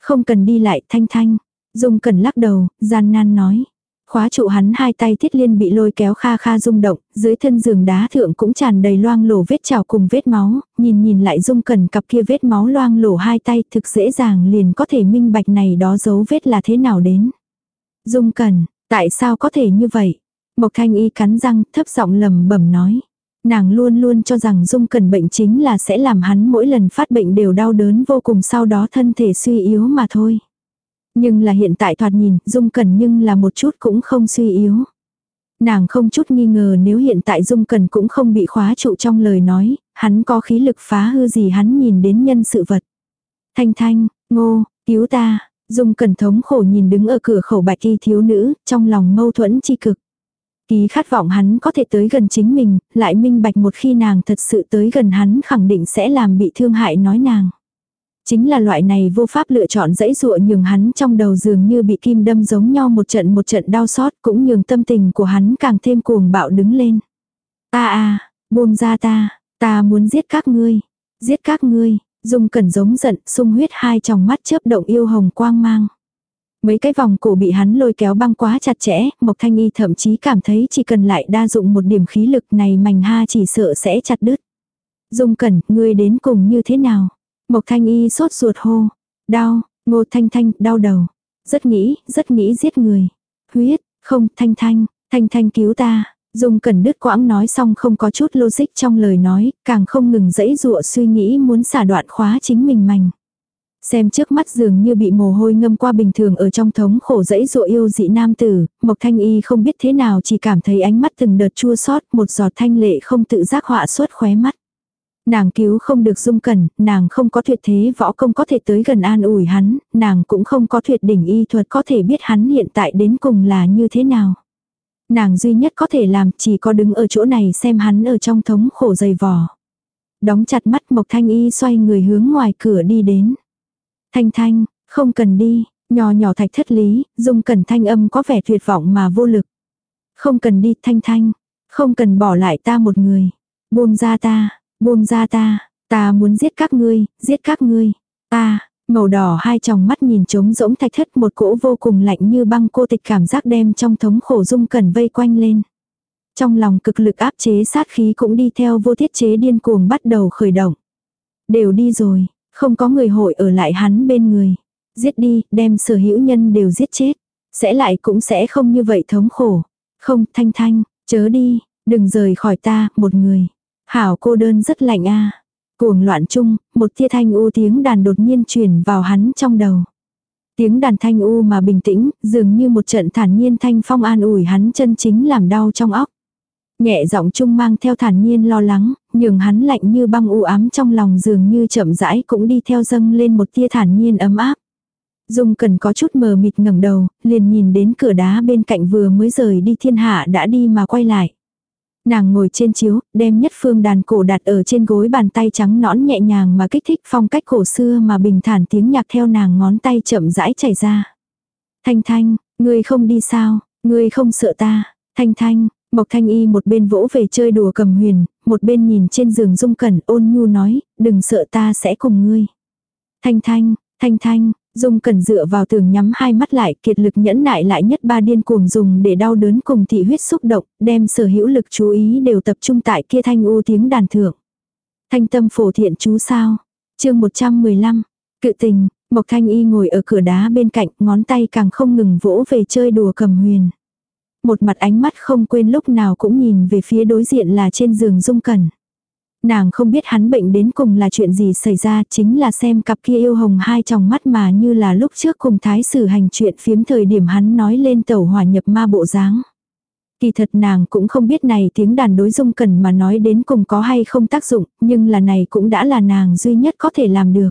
Không cần đi lại thanh thanh. Dung Cẩn lắc đầu, gian nan nói. Khóa trụ hắn hai tay thiết liên bị lôi kéo kha kha rung động, dưới thân giường đá thượng cũng tràn đầy loang lổ vết trào cùng vết máu, nhìn nhìn lại dung cần cặp kia vết máu loang lổ hai tay thực dễ dàng liền có thể minh bạch này đó dấu vết là thế nào đến. Dung cần tại sao có thể như vậy? Mộc thanh y cắn răng thấp giọng lầm bẩm nói. Nàng luôn luôn cho rằng dung cần bệnh chính là sẽ làm hắn mỗi lần phát bệnh đều đau đớn vô cùng sau đó thân thể suy yếu mà thôi. Nhưng là hiện tại thoạt nhìn, Dung Cẩn nhưng là một chút cũng không suy yếu. Nàng không chút nghi ngờ nếu hiện tại Dung Cẩn cũng không bị khóa trụ trong lời nói, hắn có khí lực phá hư gì hắn nhìn đến nhân sự vật. Thanh thanh, ngô, cứu ta, Dung Cẩn thống khổ nhìn đứng ở cửa khẩu bạch y thiếu nữ, trong lòng mâu thuẫn chi cực. Ký khát vọng hắn có thể tới gần chính mình, lại minh bạch một khi nàng thật sự tới gần hắn khẳng định sẽ làm bị thương hại nói nàng. Chính là loại này vô pháp lựa chọn dãy dụa nhường hắn trong đầu dường như bị kim đâm giống nhau một trận một trận đau xót cũng nhường tâm tình của hắn càng thêm cuồng bạo đứng lên. Ta à, buông ra ta, ta muốn giết các ngươi, giết các ngươi, dung cẩn giống giận, sung huyết hai tròng mắt chớp động yêu hồng quang mang. Mấy cái vòng cổ bị hắn lôi kéo băng quá chặt chẽ, Mộc Thanh Y thậm chí cảm thấy chỉ cần lại đa dụng một điểm khí lực này mảnh ha chỉ sợ sẽ chặt đứt. Dung Cẩn, ngươi đến cùng như thế nào? Mộc thanh y sốt ruột hô. Đau, ngô thanh thanh, đau đầu. Rất nghĩ, rất nghĩ giết người. Huyết, không, thanh thanh, thanh thanh cứu ta. Dung cẩn đứt quãng nói xong không có chút logic trong lời nói, càng không ngừng dẫy dụa suy nghĩ muốn xả đoạn khóa chính mình mảnh. Xem trước mắt dường như bị mồ hôi ngâm qua bình thường ở trong thống khổ dẫy dụa yêu dị nam tử, Mộc Thanh Y không biết thế nào chỉ cảm thấy ánh mắt từng đợt chua xót một giọt thanh lệ không tự giác họa suốt khóe mắt. Nàng cứu không được dung cẩn, nàng không có tuyệt thế võ công có thể tới gần an ủi hắn, nàng cũng không có tuyệt đỉnh y thuật có thể biết hắn hiện tại đến cùng là như thế nào. Nàng duy nhất có thể làm chỉ có đứng ở chỗ này xem hắn ở trong thống khổ dày vò. Đóng chặt mắt Mộc Thanh Y xoay người hướng ngoài cửa đi đến. Thanh Thanh, không cần đi, nhỏ nhỏ thạch thất lý, dung cẩn thanh âm có vẻ tuyệt vọng mà vô lực. Không cần đi Thanh Thanh, không cần bỏ lại ta một người. Buông ra ta, Buông ra ta, Ta muốn giết các ngươi, giết các ngươi. Ta, màu đỏ hai tròng mắt nhìn trống rỗng thạch thất một cỗ vô cùng lạnh như băng cô tịch cảm giác đem trong thống khổ dung cẩn vây quanh lên. Trong lòng cực lực áp chế sát khí cũng đi theo vô thiết chế điên cuồng bắt đầu khởi động. Đều đi rồi, không có người hội ở lại hắn bên người. Giết đi, đem sở hữu nhân đều giết chết. Sẽ lại cũng sẽ không như vậy thống khổ. Không, thanh thanh, chớ đi, đừng rời khỏi ta, một người. Hảo cô đơn rất lạnh a Cuồng loạn chung, một tia thanh u tiếng đàn đột nhiên truyền vào hắn trong đầu. Tiếng đàn thanh u mà bình tĩnh, dường như một trận thản nhiên thanh phong an ủi hắn chân chính làm đau trong óc. Nhẹ giọng chung mang theo thản nhiên lo lắng, nhường hắn lạnh như băng u ám trong lòng dường như chậm rãi cũng đi theo dâng lên một tia thản nhiên ấm áp. Dung cần có chút mờ mịt ngẩng đầu, liền nhìn đến cửa đá bên cạnh vừa mới rời đi thiên hạ đã đi mà quay lại. Nàng ngồi trên chiếu, đem nhất phương đàn cổ đặt ở trên gối bàn tay trắng nõn nhẹ nhàng mà kích thích phong cách cổ xưa mà bình thản tiếng nhạc theo nàng ngón tay chậm rãi chảy ra. Thanh thanh, ngươi không đi sao, ngươi không sợ ta, thanh thanh, Mộc Thanh Y một bên vỗ về chơi đùa cầm huyền, một bên nhìn trên giường dung cẩn ôn nhu nói, đừng sợ ta sẽ cùng ngươi. Thanh thanh, thanh thanh, dung Cần dựa vào tường nhắm hai mắt lại kiệt lực nhẫn nại lại nhất ba điên cuồng dùng để đau đớn cùng thị huyết xúc động, đem sở hữu lực chú ý đều tập trung tại kia thanh u tiếng đàn thượng. Thanh tâm phổ thiện chú sao? chương 115, cự tình, Mộc Thanh Y ngồi ở cửa đá bên cạnh, ngón tay càng không ngừng vỗ về chơi đùa cầm huyền một mặt ánh mắt không quên lúc nào cũng nhìn về phía đối diện là trên giường dung Cần. Nàng không biết hắn bệnh đến cùng là chuyện gì xảy ra chính là xem cặp kia yêu hồng hai tròng mắt mà như là lúc trước cùng thái sử hành chuyện phiếm thời điểm hắn nói lên tẩu hỏa nhập ma bộ dáng. Kỳ thật nàng cũng không biết này tiếng đàn đối dung cần mà nói đến cùng có hay không tác dụng, nhưng là này cũng đã là nàng duy nhất có thể làm được.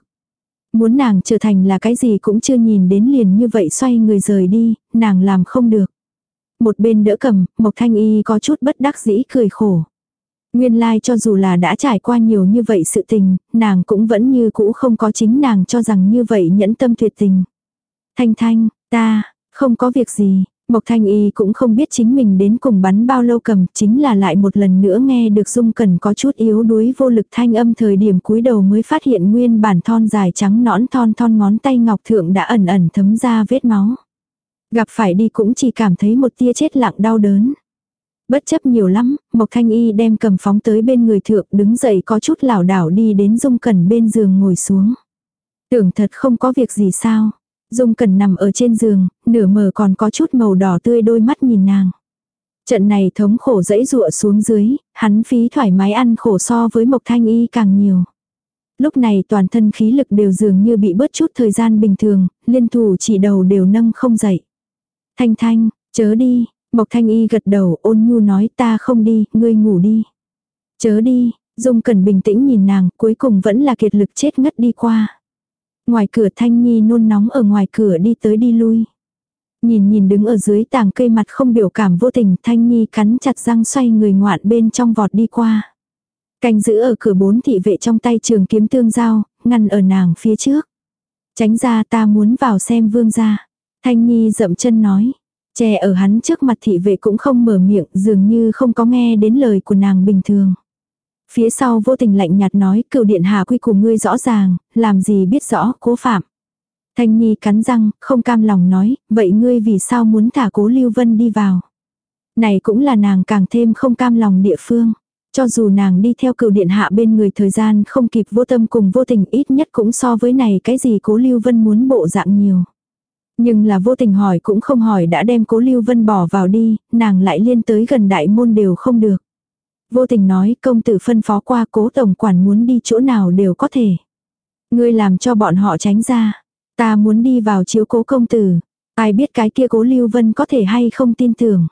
Muốn nàng trở thành là cái gì cũng chưa nhìn đến liền như vậy xoay người rời đi, nàng làm không được. Một bên đỡ cầm, Mộc Thanh Y có chút bất đắc dĩ cười khổ. Nguyên lai like cho dù là đã trải qua nhiều như vậy sự tình, nàng cũng vẫn như cũ không có chính nàng cho rằng như vậy nhẫn tâm tuyệt tình. Thanh Thanh, ta, không có việc gì, Mộc Thanh Y cũng không biết chính mình đến cùng bắn bao lâu cầm, chính là lại một lần nữa nghe được Dung Cần có chút yếu đuối vô lực thanh âm thời điểm cúi đầu mới phát hiện nguyên bản thon dài trắng nõn thon thon ngón tay ngọc thượng đã ẩn ẩn thấm ra vết máu. Gặp phải đi cũng chỉ cảm thấy một tia chết lặng đau đớn. Bất chấp nhiều lắm, Mộc Thanh Y đem cầm phóng tới bên người thượng đứng dậy có chút lảo đảo đi đến Dung Cẩn bên giường ngồi xuống. Tưởng thật không có việc gì sao. Dung Cẩn nằm ở trên giường, nửa mờ còn có chút màu đỏ tươi đôi mắt nhìn nàng. Trận này thống khổ dẫy dụa xuống dưới, hắn phí thoải mái ăn khổ so với Mộc Thanh Y càng nhiều. Lúc này toàn thân khí lực đều dường như bị bớt chút thời gian bình thường, liên thủ chỉ đầu đều nâng không dậy. Thanh Thanh, chớ đi, Mộc Thanh Y gật đầu ôn nhu nói ta không đi, ngươi ngủ đi. Chớ đi, Dung Cẩn bình tĩnh nhìn nàng, cuối cùng vẫn là kiệt lực chết ngất đi qua. Ngoài cửa Thanh Nhi nôn nóng ở ngoài cửa đi tới đi lui. Nhìn nhìn đứng ở dưới tảng cây mặt không biểu cảm vô tình Thanh Nhi cắn chặt răng xoay người ngoạn bên trong vọt đi qua. Canh giữ ở cửa bốn thị vệ trong tay trường kiếm tương giao, ngăn ở nàng phía trước. Tránh ra ta muốn vào xem vương gia. Thanh Nhi dậm chân nói. Che ở hắn trước mặt thị vệ cũng không mở miệng dường như không có nghe đến lời của nàng bình thường. Phía sau vô tình lạnh nhạt nói cựu điện hà quy của ngươi rõ ràng, làm gì biết rõ cố phạm. Thanh Nhi cắn răng, không cam lòng nói, vậy ngươi vì sao muốn thả cố Lưu Vân đi vào. Này cũng là nàng càng thêm không cam lòng địa phương. Cho dù nàng đi theo cựu điện hạ bên người thời gian không kịp vô tâm cùng vô tình ít nhất cũng so với này cái gì cố Lưu Vân muốn bộ dạng nhiều. Nhưng là vô tình hỏi cũng không hỏi đã đem cố Lưu Vân bỏ vào đi, nàng lại liên tới gần đại môn đều không được. Vô tình nói công tử phân phó qua cố tổng quản muốn đi chỗ nào đều có thể. Ngươi làm cho bọn họ tránh ra. Ta muốn đi vào chiếu cố công tử. Ai biết cái kia cố Lưu Vân có thể hay không tin tưởng.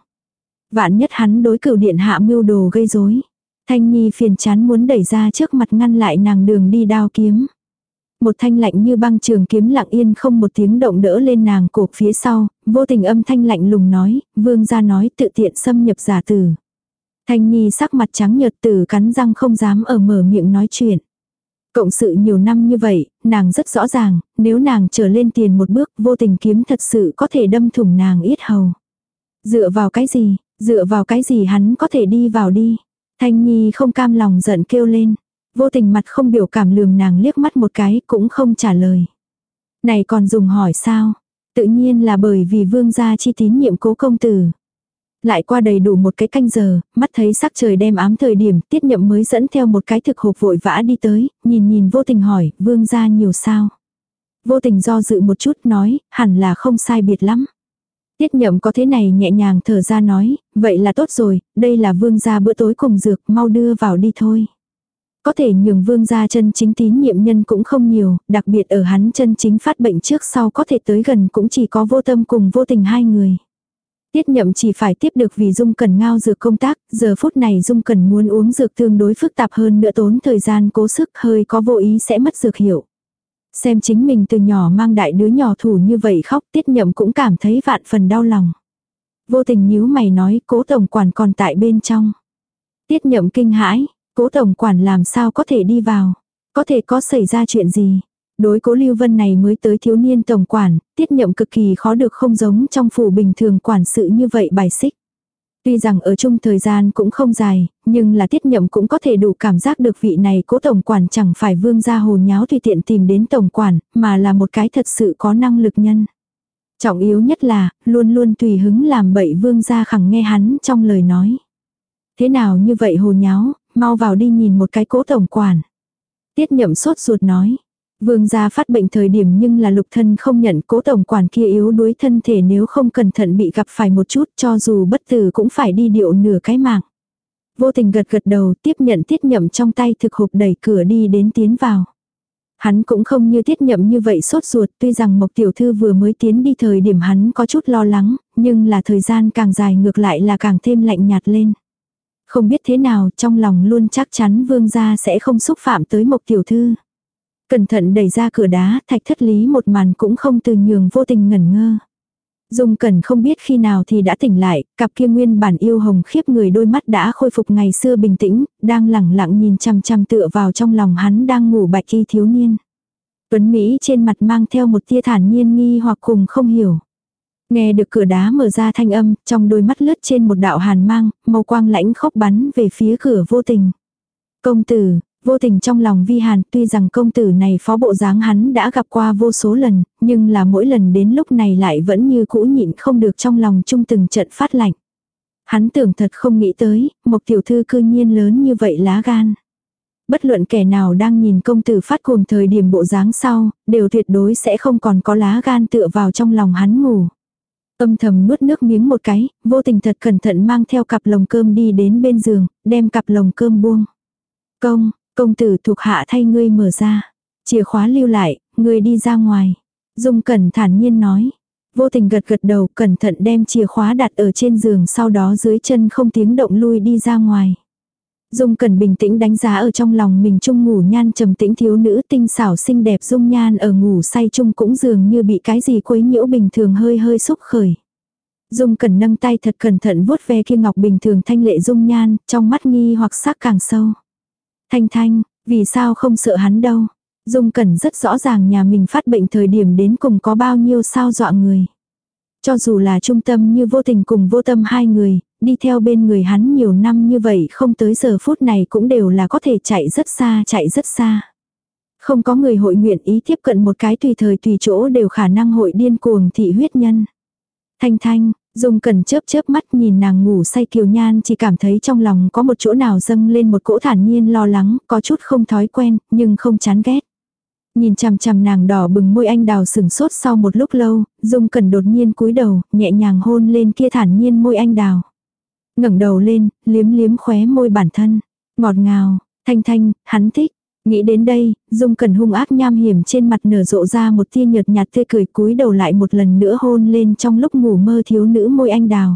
Vạn nhất hắn đối cửu điện hạ mưu đồ gây rối. Thanh Nhi phiền chán muốn đẩy ra trước mặt ngăn lại nàng đường đi đao kiếm một thanh lạnh như băng trường kiếm lặng yên không một tiếng động đỡ lên nàng cổ phía sau, vô tình âm thanh lạnh lùng nói, vương gia nói tự tiện xâm nhập giả tử. Thanh Nhi sắc mặt trắng nhợt tử cắn răng không dám ở mở miệng nói chuyện. Cộng sự nhiều năm như vậy, nàng rất rõ ràng, nếu nàng trở lên tiền một bước vô tình kiếm thật sự có thể đâm thủng nàng ít hầu. Dựa vào cái gì, dựa vào cái gì hắn có thể đi vào đi. Thanh Nhi không cam lòng giận kêu lên. Vô tình mặt không biểu cảm lườm nàng liếc mắt một cái cũng không trả lời. Này còn dùng hỏi sao? Tự nhiên là bởi vì vương gia chi tín nhiệm cố công tử. Lại qua đầy đủ một cái canh giờ, mắt thấy sắc trời đem ám thời điểm, tiết nhậm mới dẫn theo một cái thực hộp vội vã đi tới, nhìn nhìn vô tình hỏi, vương gia nhiều sao. Vô tình do dự một chút nói, hẳn là không sai biệt lắm. Tiết nhậm có thế này nhẹ nhàng thở ra nói, vậy là tốt rồi, đây là vương gia bữa tối cùng dược, mau đưa vào đi thôi. Có thể nhường vương gia chân chính tín nhiệm nhân cũng không nhiều, đặc biệt ở hắn chân chính phát bệnh trước sau có thể tới gần cũng chỉ có vô tâm cùng vô tình hai người. Tiết nhậm chỉ phải tiếp được vì Dung Cần ngao dược công tác, giờ phút này Dung Cần muốn uống dược tương đối phức tạp hơn nữa tốn thời gian cố sức hơi có vô ý sẽ mất dược hiệu. Xem chính mình từ nhỏ mang đại đứa nhỏ thủ như vậy khóc tiết nhậm cũng cảm thấy vạn phần đau lòng. Vô tình nhíu mày nói cố tổng quản còn tại bên trong. Tiết nhậm kinh hãi, cố tổng quản làm sao có thể đi vào. Có thể có xảy ra chuyện gì. Đối cố Lưu Vân này mới tới thiếu niên tổng quản, tiết nhậm cực kỳ khó được không giống trong phủ bình thường quản sự như vậy bài xích. Tuy rằng ở chung thời gian cũng không dài, nhưng là tiết nhậm cũng có thể đủ cảm giác được vị này cố tổng quản chẳng phải vương gia hồ nháo tùy tiện tìm đến tổng quản, mà là một cái thật sự có năng lực nhân. Trọng yếu nhất là, luôn luôn tùy hứng làm bậy vương gia khẳng nghe hắn trong lời nói. Thế nào như vậy hồ nháo, mau vào đi nhìn một cái cố tổng quản. Tiết nhậm sốt ruột nói, Vương gia phát bệnh thời điểm nhưng là lục thân không nhận cố tổng quản kia yếu đuối thân thể nếu không cẩn thận bị gặp phải một chút cho dù bất tử cũng phải đi điệu nửa cái mạng. Vô tình gật gật đầu tiếp nhận tiết nhậm trong tay thực hộp đẩy cửa đi đến tiến vào. Hắn cũng không như tiết nhậm như vậy sốt ruột tuy rằng Mộc Tiểu Thư vừa mới tiến đi thời điểm hắn có chút lo lắng, nhưng là thời gian càng dài ngược lại là càng thêm lạnh nhạt lên. Không biết thế nào trong lòng luôn chắc chắn vương gia sẽ không xúc phạm tới Mộc Tiểu Thư. Cẩn thận đẩy ra cửa đá, thạch thất lý một màn cũng không từ nhường vô tình ngẩn ngơ. Dung Cẩn không biết khi nào thì đã tỉnh lại, cặp kia nguyên bản yêu hồng khiếp người đôi mắt đã khôi phục ngày xưa bình tĩnh, đang lẳng lặng nhìn chằm chằm tựa vào trong lòng hắn đang ngủ bạch y thiếu niên. Tuấn Mỹ trên mặt mang theo một tia thản nhiên nghi hoặc cùng không hiểu. Nghe được cửa đá mở ra thanh âm, trong đôi mắt lướt trên một đạo hàn mang, màu quang lãnh khốc bắn về phía cửa vô tình. Công tử, Vô tình trong lòng vi hàn tuy rằng công tử này phó bộ dáng hắn đã gặp qua vô số lần, nhưng là mỗi lần đến lúc này lại vẫn như cũ nhịn không được trong lòng chung từng trận phát lạnh. Hắn tưởng thật không nghĩ tới, một tiểu thư cư nhiên lớn như vậy lá gan. Bất luận kẻ nào đang nhìn công tử phát cuồng thời điểm bộ dáng sau, đều tuyệt đối sẽ không còn có lá gan tựa vào trong lòng hắn ngủ. Âm thầm nuốt nước miếng một cái, vô tình thật cẩn thận mang theo cặp lồng cơm đi đến bên giường, đem cặp lồng cơm buông. Công, Công tử thuộc hạ thay ngươi mở ra. Chìa khóa lưu lại, ngươi đi ra ngoài. Dung cẩn thản nhiên nói. Vô tình gật gật đầu cẩn thận đem chìa khóa đặt ở trên giường sau đó dưới chân không tiếng động lui đi ra ngoài. Dung cẩn bình tĩnh đánh giá ở trong lòng mình chung ngủ nhan trầm tĩnh thiếu nữ tinh xảo xinh đẹp dung nhan ở ngủ say chung cũng dường như bị cái gì quấy nhiễu bình thường hơi hơi xúc khởi. Dung cẩn nâng tay thật cẩn thận vuốt ve kia ngọc bình thường thanh lệ dung nhan, trong mắt nghi hoặc sắc càng sâu. Thanh Thanh, vì sao không sợ hắn đâu. Dung Cẩn rất rõ ràng nhà mình phát bệnh thời điểm đến cùng có bao nhiêu sao dọa người. Cho dù là trung tâm như vô tình cùng vô tâm hai người, đi theo bên người hắn nhiều năm như vậy không tới giờ phút này cũng đều là có thể chạy rất xa chạy rất xa. Không có người hội nguyện ý tiếp cận một cái tùy thời tùy chỗ đều khả năng hội điên cuồng thị huyết nhân. Thanh thanh, Dung cần chớp chớp mắt nhìn nàng ngủ say kiều nhan chỉ cảm thấy trong lòng có một chỗ nào dâng lên một cỗ thản nhiên lo lắng, có chút không thói quen, nhưng không chán ghét. Nhìn chằm chằm nàng đỏ bừng môi anh đào sừng sốt sau một lúc lâu, Dung cẩn đột nhiên cúi đầu, nhẹ nhàng hôn lên kia thản nhiên môi anh đào. ngẩng đầu lên, liếm liếm khóe môi bản thân. Ngọt ngào, thanh thanh, hắn thích, Nghĩ đến đây, Dung cẩn hung ác nham hiểm trên mặt nở rộ ra một tia nhợt nhạt tươi cười cúi đầu lại một lần nữa hôn lên trong lúc ngủ mơ thiếu nữ môi anh đào.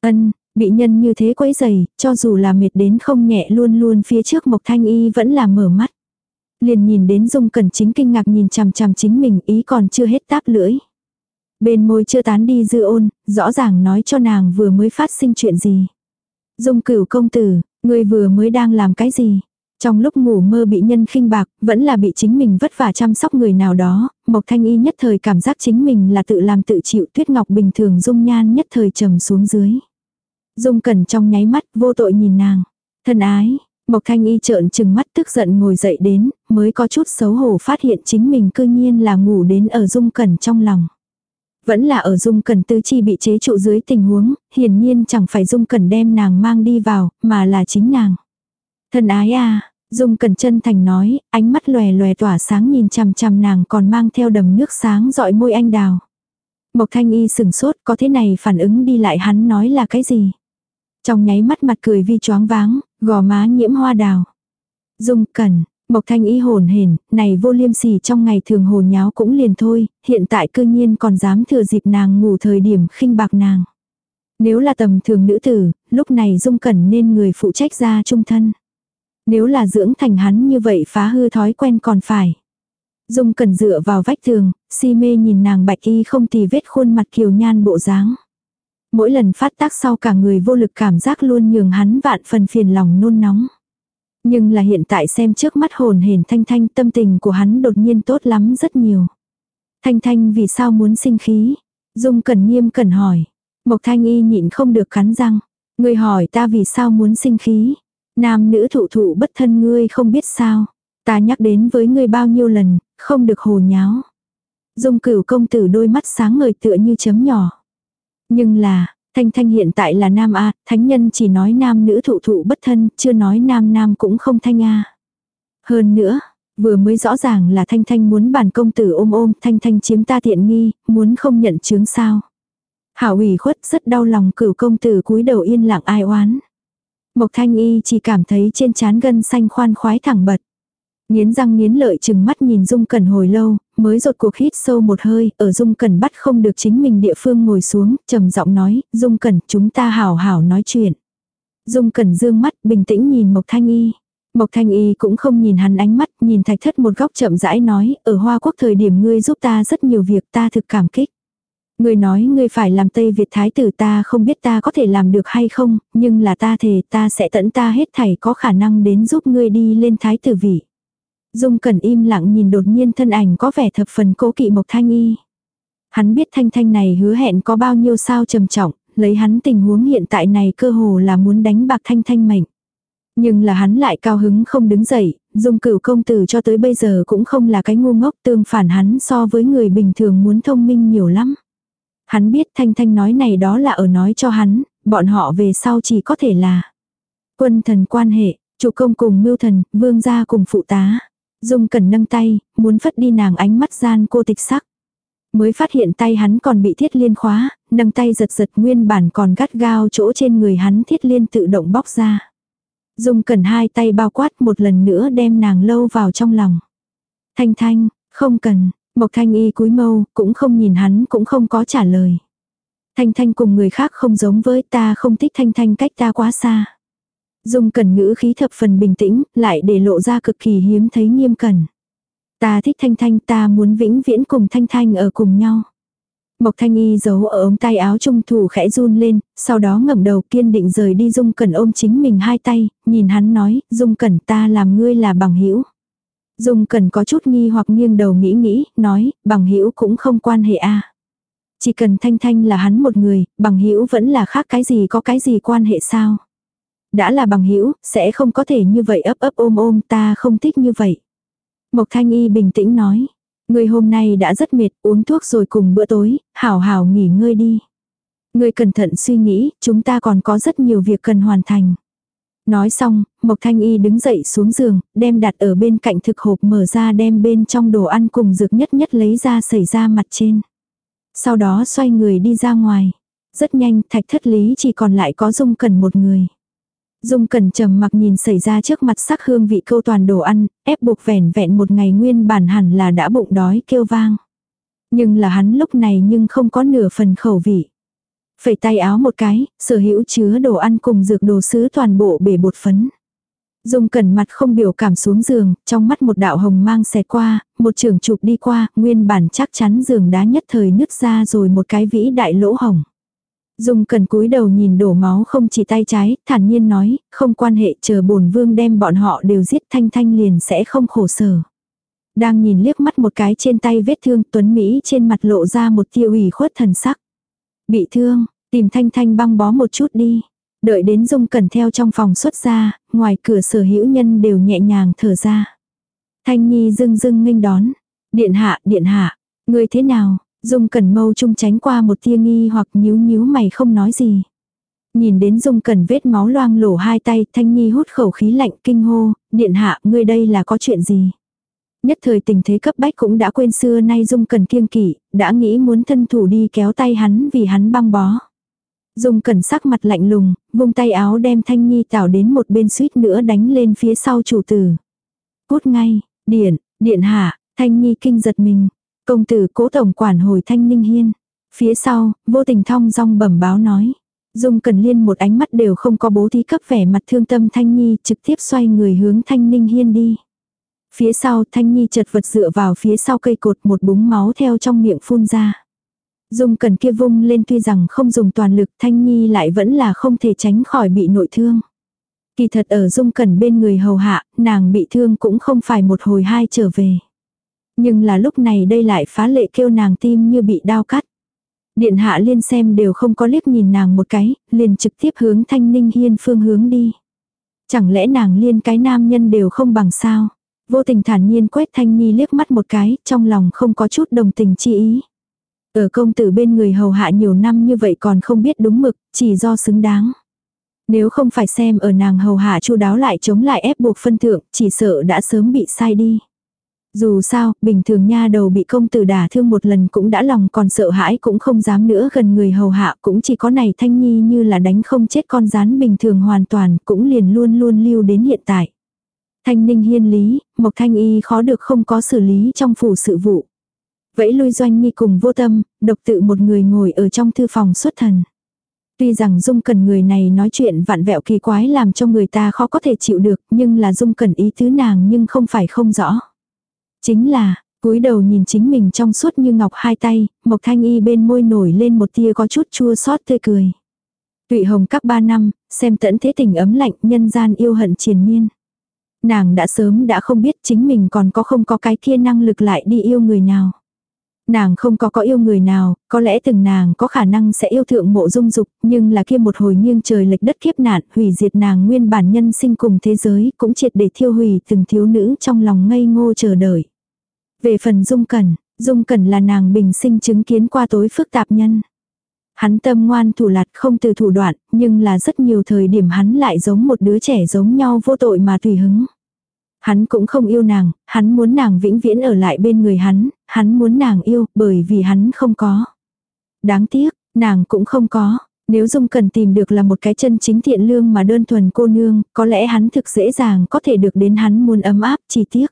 Ân, bị nhân như thế quấy dày, cho dù là mệt đến không nhẹ luôn luôn phía trước Mộc Thanh Y vẫn là mở mắt. Liền nhìn đến Dung cẩn chính kinh ngạc nhìn chằm chằm chính mình ý còn chưa hết táp lưỡi. Bên môi chưa tán đi dư ôn, rõ ràng nói cho nàng vừa mới phát sinh chuyện gì. Dung cửu công tử, người vừa mới đang làm cái gì? Trong lúc ngủ mơ bị nhân khinh bạc, vẫn là bị chính mình vất vả chăm sóc người nào đó, Mộc Thanh Y nhất thời cảm giác chính mình là tự làm tự chịu tuyết ngọc bình thường dung nhan nhất thời trầm xuống dưới. Dung cẩn trong nháy mắt vô tội nhìn nàng. Thân ái, Mộc Thanh Y trợn trừng mắt tức giận ngồi dậy đến, mới có chút xấu hổ phát hiện chính mình cư nhiên là ngủ đến ở dung cẩn trong lòng. Vẫn là ở dung cẩn tư chi bị chế trụ dưới tình huống, hiển nhiên chẳng phải dung cẩn đem nàng mang đi vào, mà là chính nàng. Thân ái à, dung cẩn chân thành nói, ánh mắt lòe lòe tỏa sáng nhìn chằm chằm nàng còn mang theo đầm nước sáng dọi môi anh đào. Mộc thanh y sừng sốt có thế này phản ứng đi lại hắn nói là cái gì. Trong nháy mắt mặt cười vi choáng váng, gò má nhiễm hoa đào. Dung cẩn, Mộc thanh y hồn hển, này vô liêm sỉ trong ngày thường hồ nháo cũng liền thôi, hiện tại cư nhiên còn dám thừa dịp nàng ngủ thời điểm khinh bạc nàng. Nếu là tầm thường nữ tử, lúc này dung cẩn nên người phụ trách ra trung thân. Nếu là dưỡng thành hắn như vậy phá hư thói quen còn phải. Dung cẩn dựa vào vách tường, si mê nhìn nàng bạch y không tì vết khuôn mặt kiều nhan bộ dáng. Mỗi lần phát tác sau cả người vô lực cảm giác luôn nhường hắn vạn phần phiền lòng nôn nóng. Nhưng là hiện tại xem trước mắt hồn hển thanh thanh tâm tình của hắn đột nhiên tốt lắm rất nhiều. Thanh thanh vì sao muốn sinh khí? Dung cẩn nghiêm cẩn hỏi. Mộc thanh y nhịn không được cắn răng. Người hỏi ta vì sao muốn sinh khí? Nam nữ thụ thụ bất thân ngươi không biết sao. Ta nhắc đến với ngươi bao nhiêu lần, không được hồ nháo. Dung cửu công tử đôi mắt sáng ngời tựa như chấm nhỏ. Nhưng là, Thanh Thanh hiện tại là nam A, thánh nhân chỉ nói nam nữ thụ thụ bất thân, chưa nói nam nam cũng không thanh A. Hơn nữa, vừa mới rõ ràng là Thanh Thanh muốn bản công tử ôm ôm, Thanh Thanh chiếm ta tiện nghi, muốn không nhận chướng sao. Hảo ủy khuất rất đau lòng cửu công tử cúi đầu yên lặng ai oán. Mộc Thanh Y chỉ cảm thấy trên trán gân xanh khoan khoái thẳng bật. Nghiến răng nghiến lợi chừng mắt nhìn Dung Cẩn hồi lâu, mới rột cuộc hít sâu một hơi, ở Dung Cẩn bắt không được chính mình địa phương ngồi xuống, trầm giọng nói, Dung Cẩn chúng ta hảo hảo nói chuyện. Dung Cẩn dương mắt, bình tĩnh nhìn Mộc Thanh Y. Mộc Thanh Y cũng không nhìn hắn ánh mắt, nhìn thạch thất một góc chậm rãi nói, ở Hoa Quốc thời điểm ngươi giúp ta rất nhiều việc ta thực cảm kích. Ngươi nói ngươi phải làm Tây Việt Thái tử ta không biết ta có thể làm được hay không, nhưng là ta thề ta sẽ tận ta hết thảy có khả năng đến giúp ngươi đi lên Thái tử vị. Dung Cẩn im lặng nhìn đột nhiên thân ảnh có vẻ thập phần cố kỵ Mộc Thanh Y. Hắn biết Thanh Thanh này hứa hẹn có bao nhiêu sao trầm trọng, lấy hắn tình huống hiện tại này cơ hồ là muốn đánh bạc Thanh Thanh mệnh. Nhưng là hắn lại cao hứng không đứng dậy, Dung cửu công tử cho tới bây giờ cũng không là cái ngu ngốc tương phản hắn so với người bình thường muốn thông minh nhiều lắm. Hắn biết Thanh Thanh nói này đó là ở nói cho hắn, bọn họ về sau chỉ có thể là quân thần quan hệ, chủ công cùng mưu thần, vương gia cùng phụ tá. Dung cần nâng tay, muốn phất đi nàng ánh mắt gian cô tịch sắc. Mới phát hiện tay hắn còn bị thiết liên khóa, nâng tay giật giật nguyên bản còn gắt gao chỗ trên người hắn thiết liên tự động bóc ra. Dung cần hai tay bao quát một lần nữa đem nàng lâu vào trong lòng. Thanh thanh, không cần, Mộc thanh y cúi mâu, cũng không nhìn hắn cũng không có trả lời. Thanh thanh cùng người khác không giống với ta không thích thanh thanh cách ta quá xa. Dung cẩn ngữ khí thập phần bình tĩnh, lại để lộ ra cực kỳ hiếm thấy nghiêm cẩn. Ta thích thanh thanh ta muốn vĩnh viễn cùng thanh thanh ở cùng nhau. Mộc thanh y giấu ở ống tay áo trung thủ khẽ run lên, sau đó ngẩng đầu kiên định rời đi dung cẩn ôm chính mình hai tay, nhìn hắn nói, dung cẩn ta làm ngươi là bằng hữu Dung cẩn có chút nghi hoặc nghiêng đầu nghĩ nghĩ, nói, bằng hữu cũng không quan hệ a Chỉ cần thanh thanh là hắn một người, bằng hữu vẫn là khác cái gì có cái gì quan hệ sao. Đã là bằng hữu sẽ không có thể như vậy ấp ấp ôm ôm ta không thích như vậy. Mộc Thanh Y bình tĩnh nói. Người hôm nay đã rất mệt, uống thuốc rồi cùng bữa tối, hảo hảo nghỉ ngơi đi. Người cẩn thận suy nghĩ, chúng ta còn có rất nhiều việc cần hoàn thành. Nói xong, Mộc Thanh Y đứng dậy xuống giường, đem đặt ở bên cạnh thực hộp mở ra đem bên trong đồ ăn cùng dược nhất nhất lấy ra xảy ra mặt trên. Sau đó xoay người đi ra ngoài. Rất nhanh, thạch thất lý chỉ còn lại có dung cần một người. Dung Cẩn trầm mặc nhìn xảy ra trước mặt sắc hương vị câu toàn đồ ăn, ép buộc vẻn vẹn một ngày nguyên bản hẳn là đã bụng đói kêu vang. Nhưng là hắn lúc này nhưng không có nửa phần khẩu vị. Phẩy tay áo một cái, sở hữu chứa đồ ăn cùng dược đồ sứ toàn bộ bể bột phấn. Dung cẩn mặt không biểu cảm xuống giường, trong mắt một đạo hồng mang xẹt qua, một trường chụp đi qua, nguyên bản chắc chắn giường đá nhất thời nứt ra rồi một cái vĩ đại lỗ hồng. Dung cần cúi đầu nhìn đổ máu không chỉ tay trái, thản nhiên nói, không quan hệ chờ bổn vương đem bọn họ đều giết thanh thanh liền sẽ không khổ sở. Đang nhìn liếc mắt một cái trên tay vết thương tuấn Mỹ trên mặt lộ ra một tiêu ủy khuất thần sắc. Bị thương, tìm thanh thanh băng bó một chút đi. Đợi đến Dung Cần theo trong phòng xuất ra, ngoài cửa sở hữu nhân đều nhẹ nhàng thở ra. Thanh Nhi dưng dưng nghênh đón. Điện hạ, điện hạ, người thế nào? Dung Cẩn mâu trung tránh qua một tia nghi hoặc nhíu nhíu mày không nói gì. Nhìn đến Dung Cẩn vết máu loang lổ hai tay, Thanh Nhi hút khẩu khí lạnh kinh hô, điện hạ, ngươi đây là có chuyện gì? Nhất thời tình thế cấp bách cũng đã quên xưa nay Dung Cẩn kiêng kỵ, đã nghĩ muốn thân thủ đi kéo tay hắn vì hắn băng bó. Dung Cẩn sắc mặt lạnh lùng, vung tay áo đem Thanh Nhi tảo đến một bên suýt nữa đánh lên phía sau chủ tử. Cút ngay, điện, điện hạ, Thanh Nhi kinh giật mình. Công tử cố tổng quản hồi Thanh Ninh Hiên. Phía sau, vô tình thong dong bẩm báo nói. Dung Cần Liên một ánh mắt đều không có bố thí cấp vẻ mặt thương tâm Thanh Nhi trực tiếp xoay người hướng Thanh Ninh Hiên đi. Phía sau Thanh Nhi chật vật dựa vào phía sau cây cột một búng máu theo trong miệng phun ra. Dung Cần kia vung lên tuy rằng không dùng toàn lực Thanh Nhi lại vẫn là không thể tránh khỏi bị nội thương. Kỳ thật ở Dung Cần bên người hầu hạ, nàng bị thương cũng không phải một hồi hai trở về. Nhưng là lúc này đây lại phá lệ kêu nàng tim như bị đau cắt. Điện hạ liên xem đều không có liếc nhìn nàng một cái, liền trực tiếp hướng thanh ninh hiên phương hướng đi. Chẳng lẽ nàng liên cái nam nhân đều không bằng sao? Vô tình thản nhiên quét thanh nhi liếc mắt một cái, trong lòng không có chút đồng tình chi ý. Ở công tử bên người hầu hạ nhiều năm như vậy còn không biết đúng mực, chỉ do xứng đáng. Nếu không phải xem ở nàng hầu hạ chu đáo lại chống lại ép buộc phân thượng, chỉ sợ đã sớm bị sai đi. Dù sao, bình thường nha đầu bị công tử đả thương một lần cũng đã lòng còn sợ hãi cũng không dám nữa gần người hầu hạ cũng chỉ có này thanh nhi như là đánh không chết con rán bình thường hoàn toàn cũng liền luôn luôn lưu đến hiện tại. Thanh ninh hiên lý, Mộc Thanh Y khó được không có xử lý trong phủ sự vụ. Vẫy lui doanh nhi cùng vô tâm, độc tự một người ngồi ở trong thư phòng xuất thần. Tuy rằng Dung Cần người này nói chuyện vặn vẹo kỳ quái làm cho người ta khó có thể chịu được, nhưng là Dung Cần ý tứ nàng nhưng không phải không rõ. Chính là, cúi đầu nhìn chính mình trong suốt như ngọc hai tay, Mộc Thanh Y bên môi nổi lên một tia có chút chua xót tươi cười. Tụy hồng các ba năm, xem tẫn thế tình ấm lạnh nhân gian yêu hận triền miên. Nàng đã sớm đã không biết chính mình còn có không có cái kia năng lực lại đi yêu người nào. Nàng không có có yêu người nào, có lẽ từng nàng có khả năng sẽ yêu thượng mộ dung dục, nhưng là kia một hồi nghiêng trời lệch đất kiếp nạn, hủy diệt nàng nguyên bản nhân sinh cùng thế giới, cũng triệt để thiêu hủy từng thiếu nữ trong lòng ngây ngô chờ đợi. Về phần Dung Cẩn, Dung Cẩn là nàng bình sinh chứng kiến qua tối phức tạp nhân. Hắn tâm ngoan thủ lạt không từ thủ đoạn, nhưng là rất nhiều thời điểm hắn lại giống một đứa trẻ giống nhau vô tội mà tùy hứng. Hắn cũng không yêu nàng, hắn muốn nàng vĩnh viễn ở lại bên người hắn, hắn muốn nàng yêu bởi vì hắn không có. Đáng tiếc, nàng cũng không có. Nếu Dung cần tìm được là một cái chân chính thiện lương mà đơn thuần cô nương, có lẽ hắn thực dễ dàng có thể được đến hắn muốn ấm áp chi tiết.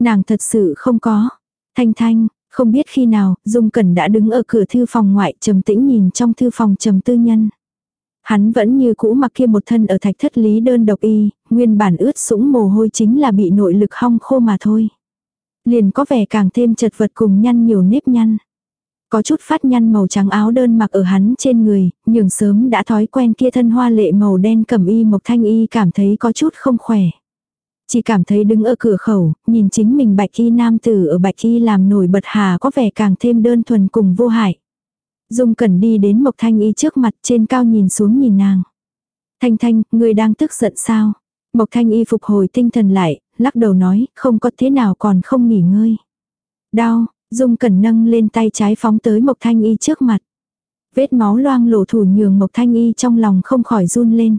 Nàng thật sự không có. Thanh thanh, không biết khi nào, Dung Cẩn đã đứng ở cửa thư phòng ngoại trầm tĩnh nhìn trong thư phòng trầm tư nhân. Hắn vẫn như cũ mặc kia một thân ở thạch thất lý đơn độc y, nguyên bản ướt sũng mồ hôi chính là bị nội lực hong khô mà thôi. Liền có vẻ càng thêm chật vật cùng nhăn nhiều nếp nhăn. Có chút phát nhăn màu trắng áo đơn mặc ở hắn trên người, nhường sớm đã thói quen kia thân hoa lệ màu đen cẩm y mộc thanh y cảm thấy có chút không khỏe. Chỉ cảm thấy đứng ở cửa khẩu, nhìn chính mình bạch y nam tử ở bạch y làm nổi bật hà có vẻ càng thêm đơn thuần cùng vô hại. Dung Cẩn đi đến Mộc Thanh Y trước mặt trên cao nhìn xuống nhìn nàng. Thanh Thanh, người đang tức giận sao? Mộc Thanh Y phục hồi tinh thần lại, lắc đầu nói, không có thế nào còn không nghỉ ngơi. Đau, Dung Cẩn nâng lên tay trái phóng tới Mộc Thanh Y trước mặt. Vết máu loang lổ thủ nhường Mộc Thanh Y trong lòng không khỏi run lên.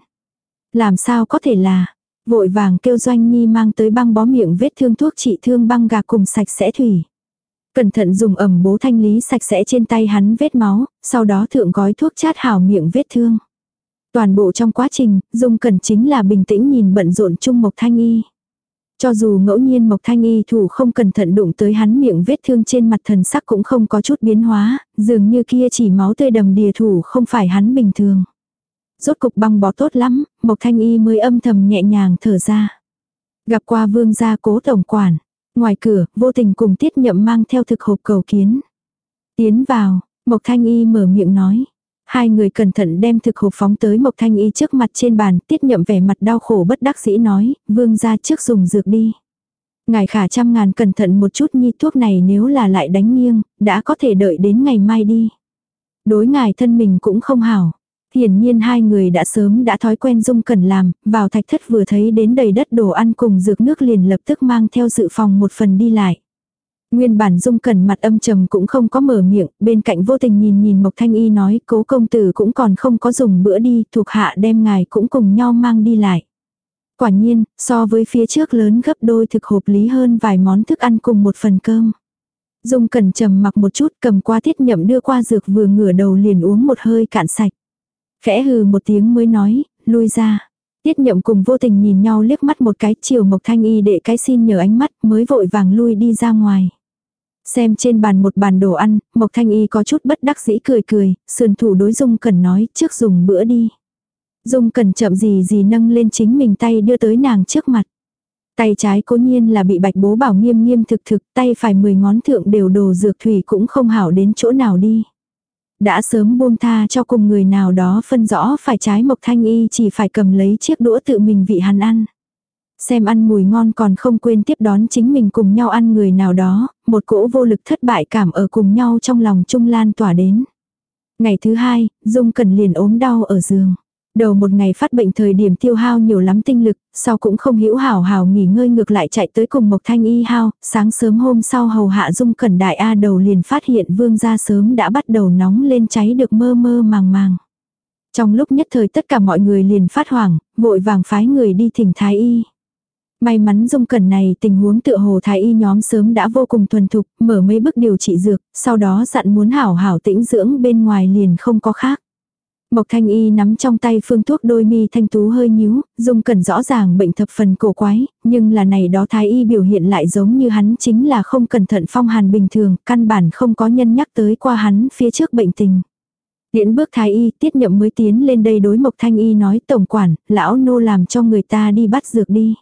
Làm sao có thể là, Vội vàng kêu Doanh Nhi mang tới băng bó miệng vết thương thuốc trị thương băng gạc cùng sạch sẽ thủy. Cẩn thận dùng ẩm bố thanh lý sạch sẽ trên tay hắn vết máu, sau đó thượng gói thuốc chát hảo miệng vết thương. Toàn bộ trong quá trình, Dung Cẩn chính là bình tĩnh nhìn bận rộn chung Mộc Thanh Y. Cho dù ngẫu nhiên Mộc Thanh Y thủ không cẩn thận đụng tới hắn miệng vết thương trên mặt thần sắc cũng không có chút biến hóa, dường như kia chỉ máu tươi đầm đìa thủ không phải hắn bình thường. Rốt cục băng bó tốt lắm, Mộc Thanh Y mới âm thầm nhẹ nhàng thở ra. Gặp qua vương gia cố tổng quản. Ngoài cửa, vô tình cùng tiết nhậm mang theo thực hộp cầu kiến. Tiến vào, Mộc Thanh Y mở miệng nói. Hai người cẩn thận đem thực hộp phóng tới Mộc Thanh Y trước mặt trên bàn, tiết nhậm vẻ mặt đau khổ bất đắc dĩ nói, vương gia trước dùng dược đi. Ngài khả trăm ngàn cẩn thận một chút nhi thuốc này nếu là lại đánh nghiêng, đã có thể đợi đến ngày mai đi. Đối ngài thân mình cũng không hảo. Hiển nhiên hai người đã sớm đã thói quen dung cẩn làm, vào thạch thất vừa thấy đến đầy đất đồ ăn cùng dược nước liền lập tức mang theo dự phòng một phần đi lại. Nguyên bản dung cẩn mặt âm trầm cũng không có mở miệng, bên cạnh vô tình nhìn nhìn Mộc Thanh Y nói cố công tử cũng còn không có dùng bữa đi, thuộc hạ đem ngài cũng cùng nhau mang đi lại. Quả nhiên, so với phía trước lớn gấp đôi thực hợp lý hơn vài món thức ăn cùng một phần cơm. Dung cẩn trầm mặc một chút cầm qua tiết nhậm đưa qua dược vừa ngửa đầu liền uống một hơi cạn sạch. Khẽ hừ một tiếng mới nói, lui ra. Tiết nhậm cùng vô tình nhìn nhau liếc mắt một cái chiều Mộc Thanh Y để cái xin nhờ ánh mắt mới vội vàng lui đi ra ngoài. Xem trên bàn một bàn đồ ăn, Mộc Thanh Y có chút bất đắc dĩ cười cười, sườn thủ đối Dung Cần nói trước dùng bữa đi. Dung Cần chậm gì gì nâng lên chính mình tay đưa tới nàng trước mặt. Tay trái cố nhiên là bị bạch bố bảo nghiêm nghiêm thực thực, tay phải mười ngón thượng đều đồ dược thủy cũng không hảo đến chỗ nào đi. Đã sớm buông tha cho cùng người nào đó phân rõ phải trái Mộc Thanh Y chỉ phải cầm lấy chiếc đũa tự mình vị hắn ăn. Xem ăn mùi ngon còn không quên tiếp đón chính mình cùng nhau ăn người nào đó, một cỗ vô lực thất bại cảm ở cùng nhau trong lòng Trung Lan tỏa đến. Ngày thứ hai, Dung Cần liền ốm đau ở giường. Đầu một ngày phát bệnh thời điểm tiêu hao nhiều lắm tinh lực, sau cũng không hữu hảo hảo nghỉ ngơi ngược lại chạy tới cùng Mộc Thanh Y hao, sáng sớm hôm sau hầu hạ Dung Cẩn Đại A đầu liền phát hiện vương gia sớm đã bắt đầu nóng lên cháy được mơ mơ màng màng. Trong lúc nhất thời tất cả mọi người liền phát hoảng, vội vàng phái người đi thỉnh Thái Y. May mắn dung cẩn này tình huống tựa hồ thái y nhóm sớm đã vô cùng thuần thục, mở mấy bước điều trị dược, sau đó dặn muốn hảo hảo tĩnh dưỡng bên ngoài liền không có khác. Mộc thanh y nắm trong tay phương thuốc đôi mi thanh tú hơi nhíu, dung cẩn rõ ràng bệnh thập phần cổ quái, nhưng là này đó thái y biểu hiện lại giống như hắn chính là không cẩn thận phong hàn bình thường, căn bản không có nhân nhắc tới qua hắn phía trước bệnh tình. Điễn bước thái y, tiết nhậm mới tiến lên đây đối mộc thanh y nói tổng quản, lão nô làm cho người ta đi bắt dược đi.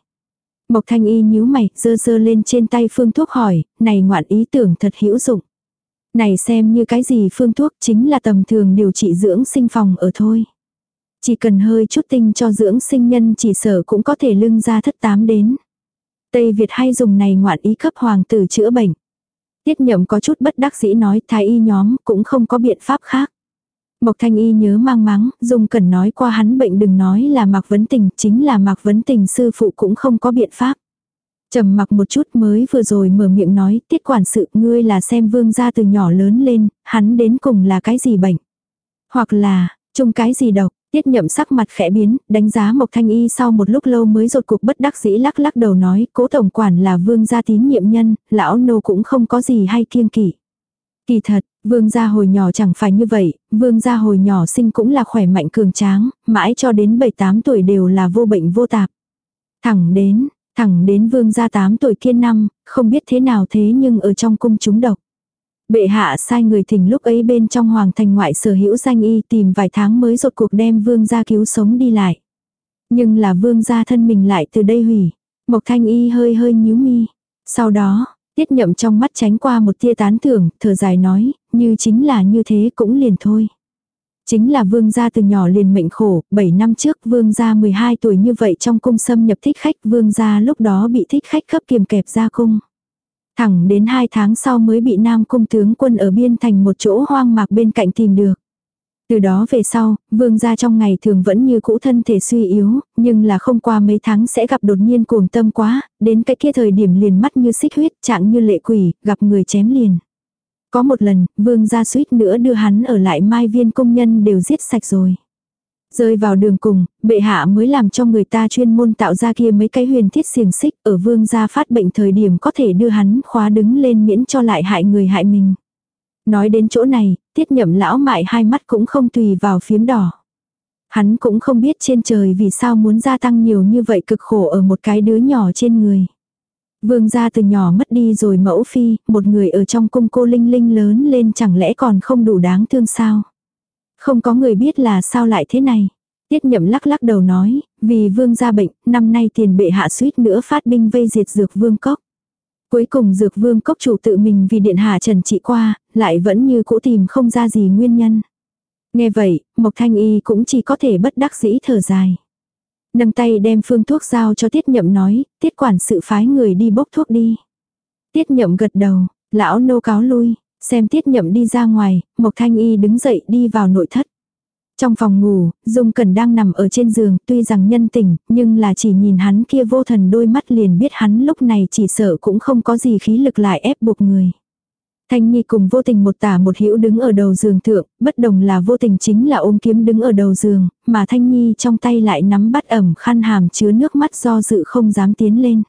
Mộc thanh y nhíu mày, dơ dơ lên trên tay phương thuốc hỏi, này ngoạn ý tưởng thật hữu dụng. Này xem như cái gì phương thuốc chính là tầm thường điều trị dưỡng sinh phòng ở thôi. Chỉ cần hơi chút tinh cho dưỡng sinh nhân chỉ sở cũng có thể lưng ra thất tám đến. Tây Việt hay dùng này ngoạn ý cấp hoàng tử chữa bệnh. Tiết nhậm có chút bất đắc dĩ nói thái y nhóm cũng không có biện pháp khác. Mộc Thanh Y nhớ mang mắng, dùng cần nói qua hắn bệnh đừng nói là Mạc Vấn Tình, chính là Mạc Vấn Tình sư phụ cũng không có biện pháp trầm mặc một chút mới vừa rồi mở miệng nói, tiết quản sự ngươi là xem vương gia từ nhỏ lớn lên, hắn đến cùng là cái gì bệnh. Hoặc là, chung cái gì độc, tiết nhậm sắc mặt khẽ biến, đánh giá Mộc Thanh Y sau một lúc lâu mới rột cuộc bất đắc dĩ lắc lắc đầu nói, cố tổng quản là vương gia tín nhiệm nhân, lão nô cũng không có gì hay kiêng kỵ. Kỳ thật, vương gia hồi nhỏ chẳng phải như vậy, vương gia hồi nhỏ sinh cũng là khỏe mạnh cường tráng, mãi cho đến 7-8 tuổi đều là vô bệnh vô tạp. Thẳng đến, thẳng đến vương gia 8 tuổi kiên năm, không biết thế nào thế nhưng ở trong cung chúng độc. Bệ hạ sai người thỉnh lúc ấy bên trong hoàng thành ngoại sở hữu danh y tìm vài tháng mới rột cuộc đem vương gia cứu sống đi lại. Nhưng là vương gia thân mình lại từ đây hủy. Mộc thanh y hơi hơi nhíu mi. Sau đó, Tiết nhậm trong mắt tránh qua một tia tán thưởng, thở dài nói, như chính là như thế cũng liền thôi. Chính là vương gia từ nhỏ liền mệnh khổ, 7 năm trước vương gia 12 tuổi như vậy trong cung xâm nhập thích khách vương gia lúc đó bị thích khách cấp kiềm kẹp ra cung. Thẳng đến 2 tháng sau mới bị nam cung tướng quân ở biên thành một chỗ hoang mạc bên cạnh tìm được. Từ đó về sau, vương gia trong ngày thường vẫn như cũ thân thể suy yếu, nhưng là không qua mấy tháng sẽ gặp đột nhiên cuồng tâm quá, đến cái kia thời điểm liền mắt như xích huyết, trạng như lệ quỷ, gặp người chém liền. Có một lần, vương gia suýt nữa đưa hắn ở lại mai viên công nhân đều giết sạch rồi. Rơi vào đường cùng, bệ hạ mới làm cho người ta chuyên môn tạo ra kia mấy cái huyền thiết xiềng xích ở vương gia phát bệnh thời điểm có thể đưa hắn khóa đứng lên miễn cho lại hại người hại mình. Nói đến chỗ này, tiết nhậm lão mại hai mắt cũng không tùy vào phiếm đỏ. Hắn cũng không biết trên trời vì sao muốn gia tăng nhiều như vậy cực khổ ở một cái đứa nhỏ trên người. Vương gia từ nhỏ mất đi rồi mẫu phi, một người ở trong cung cô linh linh lớn lên chẳng lẽ còn không đủ đáng thương sao. Không có người biết là sao lại thế này. Tiết nhậm lắc lắc đầu nói, vì vương gia bệnh, năm nay tiền bệ hạ suýt nữa phát binh vây diệt dược vương cốc. Cuối cùng dược vương cốc chủ tự mình vì điện hạ trần trị qua, lại vẫn như cũ tìm không ra gì nguyên nhân. Nghe vậy, Mộc Thanh Y cũng chỉ có thể bất đắc dĩ thở dài. Nâng tay đem phương thuốc giao cho tiết nhậm nói, tiết quản sự phái người đi bốc thuốc đi. Tiết nhậm gật đầu, lão nô cáo lui, xem tiết nhậm đi ra ngoài, Mộc Thanh Y đứng dậy đi vào nội thất. Trong phòng ngủ, Dung Cẩn đang nằm ở trên giường, tuy rằng nhân tình, nhưng là chỉ nhìn hắn kia vô thần đôi mắt liền biết hắn lúc này chỉ sợ cũng không có gì khí lực lại ép buộc người. Thanh Nhi cùng vô tình một tả một hữu đứng ở đầu giường thượng, bất đồng là vô tình chính là ôm kiếm đứng ở đầu giường, mà Thanh Nhi trong tay lại nắm bắt ẩm khăn hàm chứa nước mắt do dự không dám tiến lên.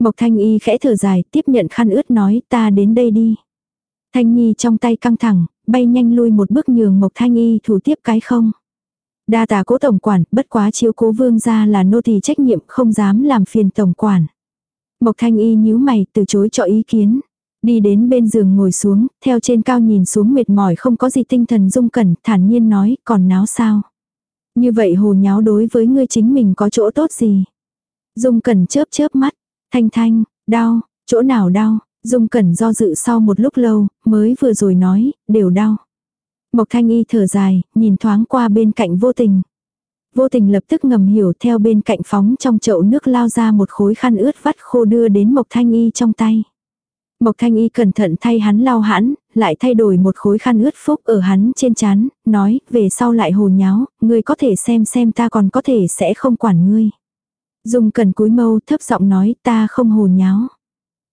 Mộc Thanh Y khẽ thở dài, tiếp nhận khăn ướt nói ta đến đây đi. Thanh Nhi trong tay căng thẳng, bay nhanh lui một bước nhường Mộc Thanh Y thủ tiếp cái không. Đa tà cố tổng quản, bất quá chiếu cố vương ra là nô tỳ trách nhiệm không dám làm phiền tổng quản. Mộc Thanh Y nhíu mày từ chối cho ý kiến. Đi đến bên giường ngồi xuống, theo trên cao nhìn xuống mệt mỏi không có gì tinh thần dung cẩn, thản nhiên nói, còn náo sao. Như vậy hồ nháo đối với ngươi chính mình có chỗ tốt gì. Dung cẩn chớp chớp mắt, thanh thanh, đau, chỗ nào đau, Dung Cẩn do dự sau một lúc lâu, mới vừa rồi nói, đều đau. Mộc Thanh Y thở dài, nhìn thoáng qua bên cạnh vô tình. Vô tình lập tức ngầm hiểu theo bên cạnh phóng trong chậu nước lao ra một khối khăn ướt vắt khô đưa đến Mộc Thanh Y trong tay. Mộc Thanh Y cẩn thận thay hắn lau hãn, lại thay đổi một khối khăn ướt phúc ở hắn trên chán, nói, về sau lại hồ nháo, ngươi có thể xem xem ta còn có thể sẽ không quản ngươi. Dung cần cúi mâu thấp giọng nói ta không hồ nháo.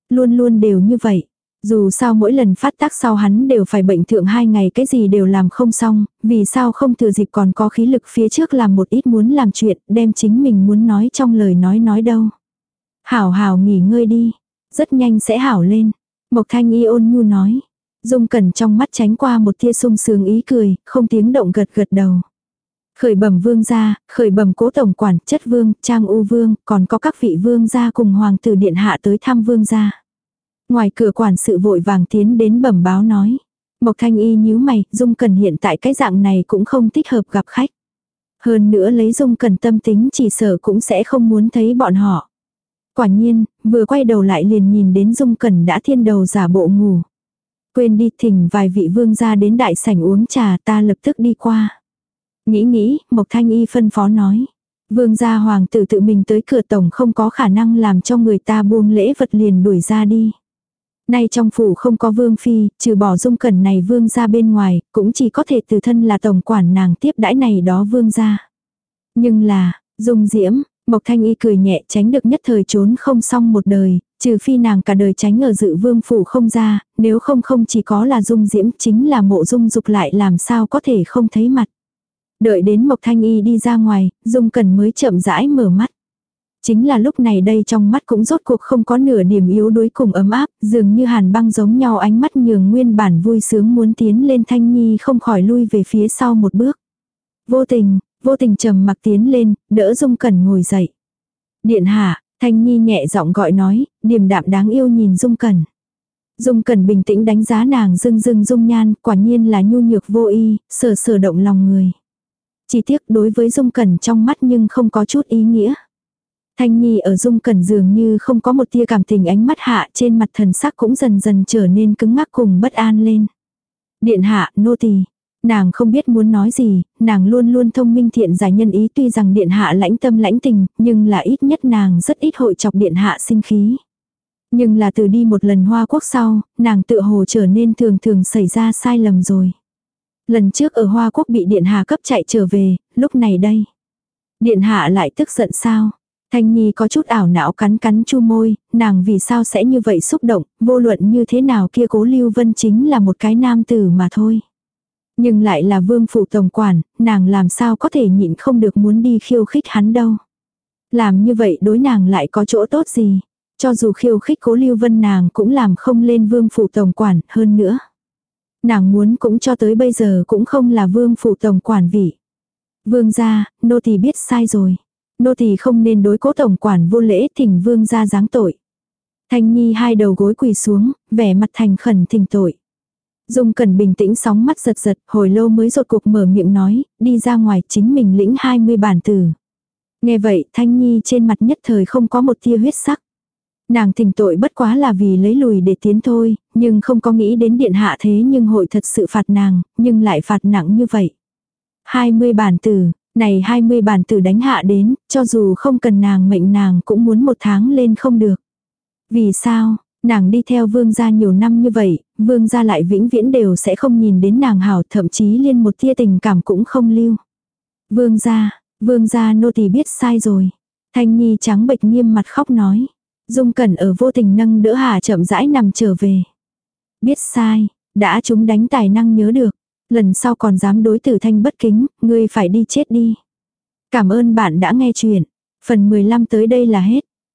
Luôn luôn đều như vậy. Dù sao mỗi lần phát tác sau hắn đều phải bệnh thượng hai ngày cái gì đều làm không xong, vì sao không thừa dịp còn có khí lực phía trước làm một ít muốn làm chuyện, đem chính mình muốn nói trong lời nói nói đâu. Hảo hảo nghỉ ngơi đi, rất nhanh sẽ hảo lên. Mộc thanh y ôn nhu nói. Dung cẩn trong mắt tránh qua một tia sung sướng ý cười, không tiếng động gật gật đầu. Khởi bẩm vương gia, khởi bẩm cố tổng quản, chất vương, trang u vương, còn có các vị vương gia cùng hoàng tử điện hạ tới thăm vương gia. Ngoài cửa quản sự vội vàng tiến đến bẩm báo nói. Mộc thanh y nhíu mày, dung cần hiện tại cái dạng này cũng không thích hợp gặp khách. Hơn nữa lấy dung cần tâm tính chỉ sợ cũng sẽ không muốn thấy bọn họ. Quả nhiên, vừa quay đầu lại liền nhìn đến dung cẩn đã thiên đầu giả bộ ngủ. Quên đi thỉnh vài vị vương gia đến đại sảnh uống trà ta lập tức đi qua. Nghĩ nghĩ, Mộc Thanh Y phân phó nói. Vương gia hoàng tử tự mình tới cửa tổng không có khả năng làm cho người ta buông lễ vật liền đuổi ra đi. Nay trong phủ không có vương phi, trừ bỏ dung cẩn này vương gia bên ngoài, cũng chỉ có thể từ thân là tổng quản nàng tiếp đãi này đó vương gia. Nhưng là, dung diễm, Mộc Thanh Y cười nhẹ tránh được nhất thời trốn không xong một đời, trừ phi nàng cả đời tránh ở dự vương phủ không ra, nếu không không chỉ có là dung diễm chính là mộ dung dục lại làm sao có thể không thấy mặt. Đợi đến Mộc Thanh Y đi ra ngoài, Dung cần mới chậm rãi mở mắt. Chính là lúc này đây trong mắt cũng rốt cuộc không có nửa điểm yếu đuối cùng ấm áp, dường như hàn băng giống nhau ánh mắt nhường nguyên bản vui sướng muốn tiến lên Thanh Nhi không khỏi lui về phía sau một bước. Vô tình, vô tình trầm mặc tiến lên, đỡ Dung Cẩn ngồi dậy. Điện hạ, Thanh Nhi nhẹ giọng gọi nói, điềm đạm đáng yêu nhìn Dung Cẩn. Dung Cẩn bình tĩnh đánh giá nàng dưng dưng dung nhan, quả nhiên là nhu nhược vô y, sờ sờ động lòng người. Chỉ tiếc đối với Dung Cẩn trong mắt nhưng không có chút ý nghĩa. Thanh Nhi ở Dung Cẩn dường như không có một tia cảm tình ánh mắt hạ trên mặt thần sắc cũng dần dần trở nên cứng ngắc cùng bất an lên. Điện hạ, nô tỳ. Nàng không biết muốn nói gì, nàng luôn luôn thông minh thiện giải nhân ý tuy rằng điện hạ lãnh tâm lãnh tình, nhưng là ít nhất nàng rất ít hội chọc điện hạ sinh khí. Nhưng là từ đi một lần hoa quốc sau, nàng tự hồ trở nên thường thường xảy ra sai lầm rồi. Lần trước ở Hoa Quốc bị Điện Hạ cấp chạy trở về, lúc này đây. Điện Hạ lại tức giận sao? Thanh Nhi có chút ảo não cắn cắn chu môi, nàng vì sao sẽ như vậy xúc động, vô luận như thế nào kia cố Lưu Vân chính là một cái nam tử mà thôi. Nhưng lại là vương phụ tổng quản, nàng làm sao có thể nhịn không được muốn đi khiêu khích hắn đâu. Làm như vậy đối nàng lại có chỗ tốt gì. Cho dù khiêu khích cố Lưu Vân nàng cũng làm không lên vương phụ tổng quản hơn nữa. Nàng muốn cũng cho tới bây giờ cũng không là vương phủ tổng quản vị. Vương gia, nô tỳ biết sai rồi. Nô tỳ không nên đối cố tổng quản vô lễ thỉnh vương gia giáng tội. Thanh Nhi hai đầu gối quỳ xuống, vẻ mặt thành khẩn thỉnh tội. Dung cần bình tĩnh sóng mắt giật giật, hồi lâu mới rột cuộc mở miệng nói, đi ra ngoài chính mình lĩnh 20 bản tử. Nghe vậy, Thanh Nhi trên mặt nhất thời không có một tia huyết sắc. Nàng thỉnh tội bất quá là vì lấy lùi để tiến thôi, nhưng không có nghĩ đến điện hạ thế nhưng hội thật sự phạt nàng, nhưng lại phạt nặng như vậy. 20 bản tử, này 20 bản tử đánh hạ đến, cho dù không cần nàng mệnh nàng cũng muốn một tháng lên không được. Vì sao, Nàng đi theo vương gia nhiều năm như vậy, vương gia lại vĩnh viễn đều sẽ không nhìn đến nàng hảo thậm chí liên một tia tình cảm cũng không lưu. Vương gia, vương gia nô tỳ biết sai rồi. Thanh Nhi trắng bệch nghiêm mặt khóc nói. Dung Cẩn ở vô tình nâng đỡ Hà chậm rãi nằm trở về. Biết sai, đã chúng đánh tài năng nhớ được. Lần sau còn dám đối tử thanh bất kính, ngươi phải đi chết đi. Cảm ơn bạn đã nghe chuyện. Phần 15 tới đây là hết.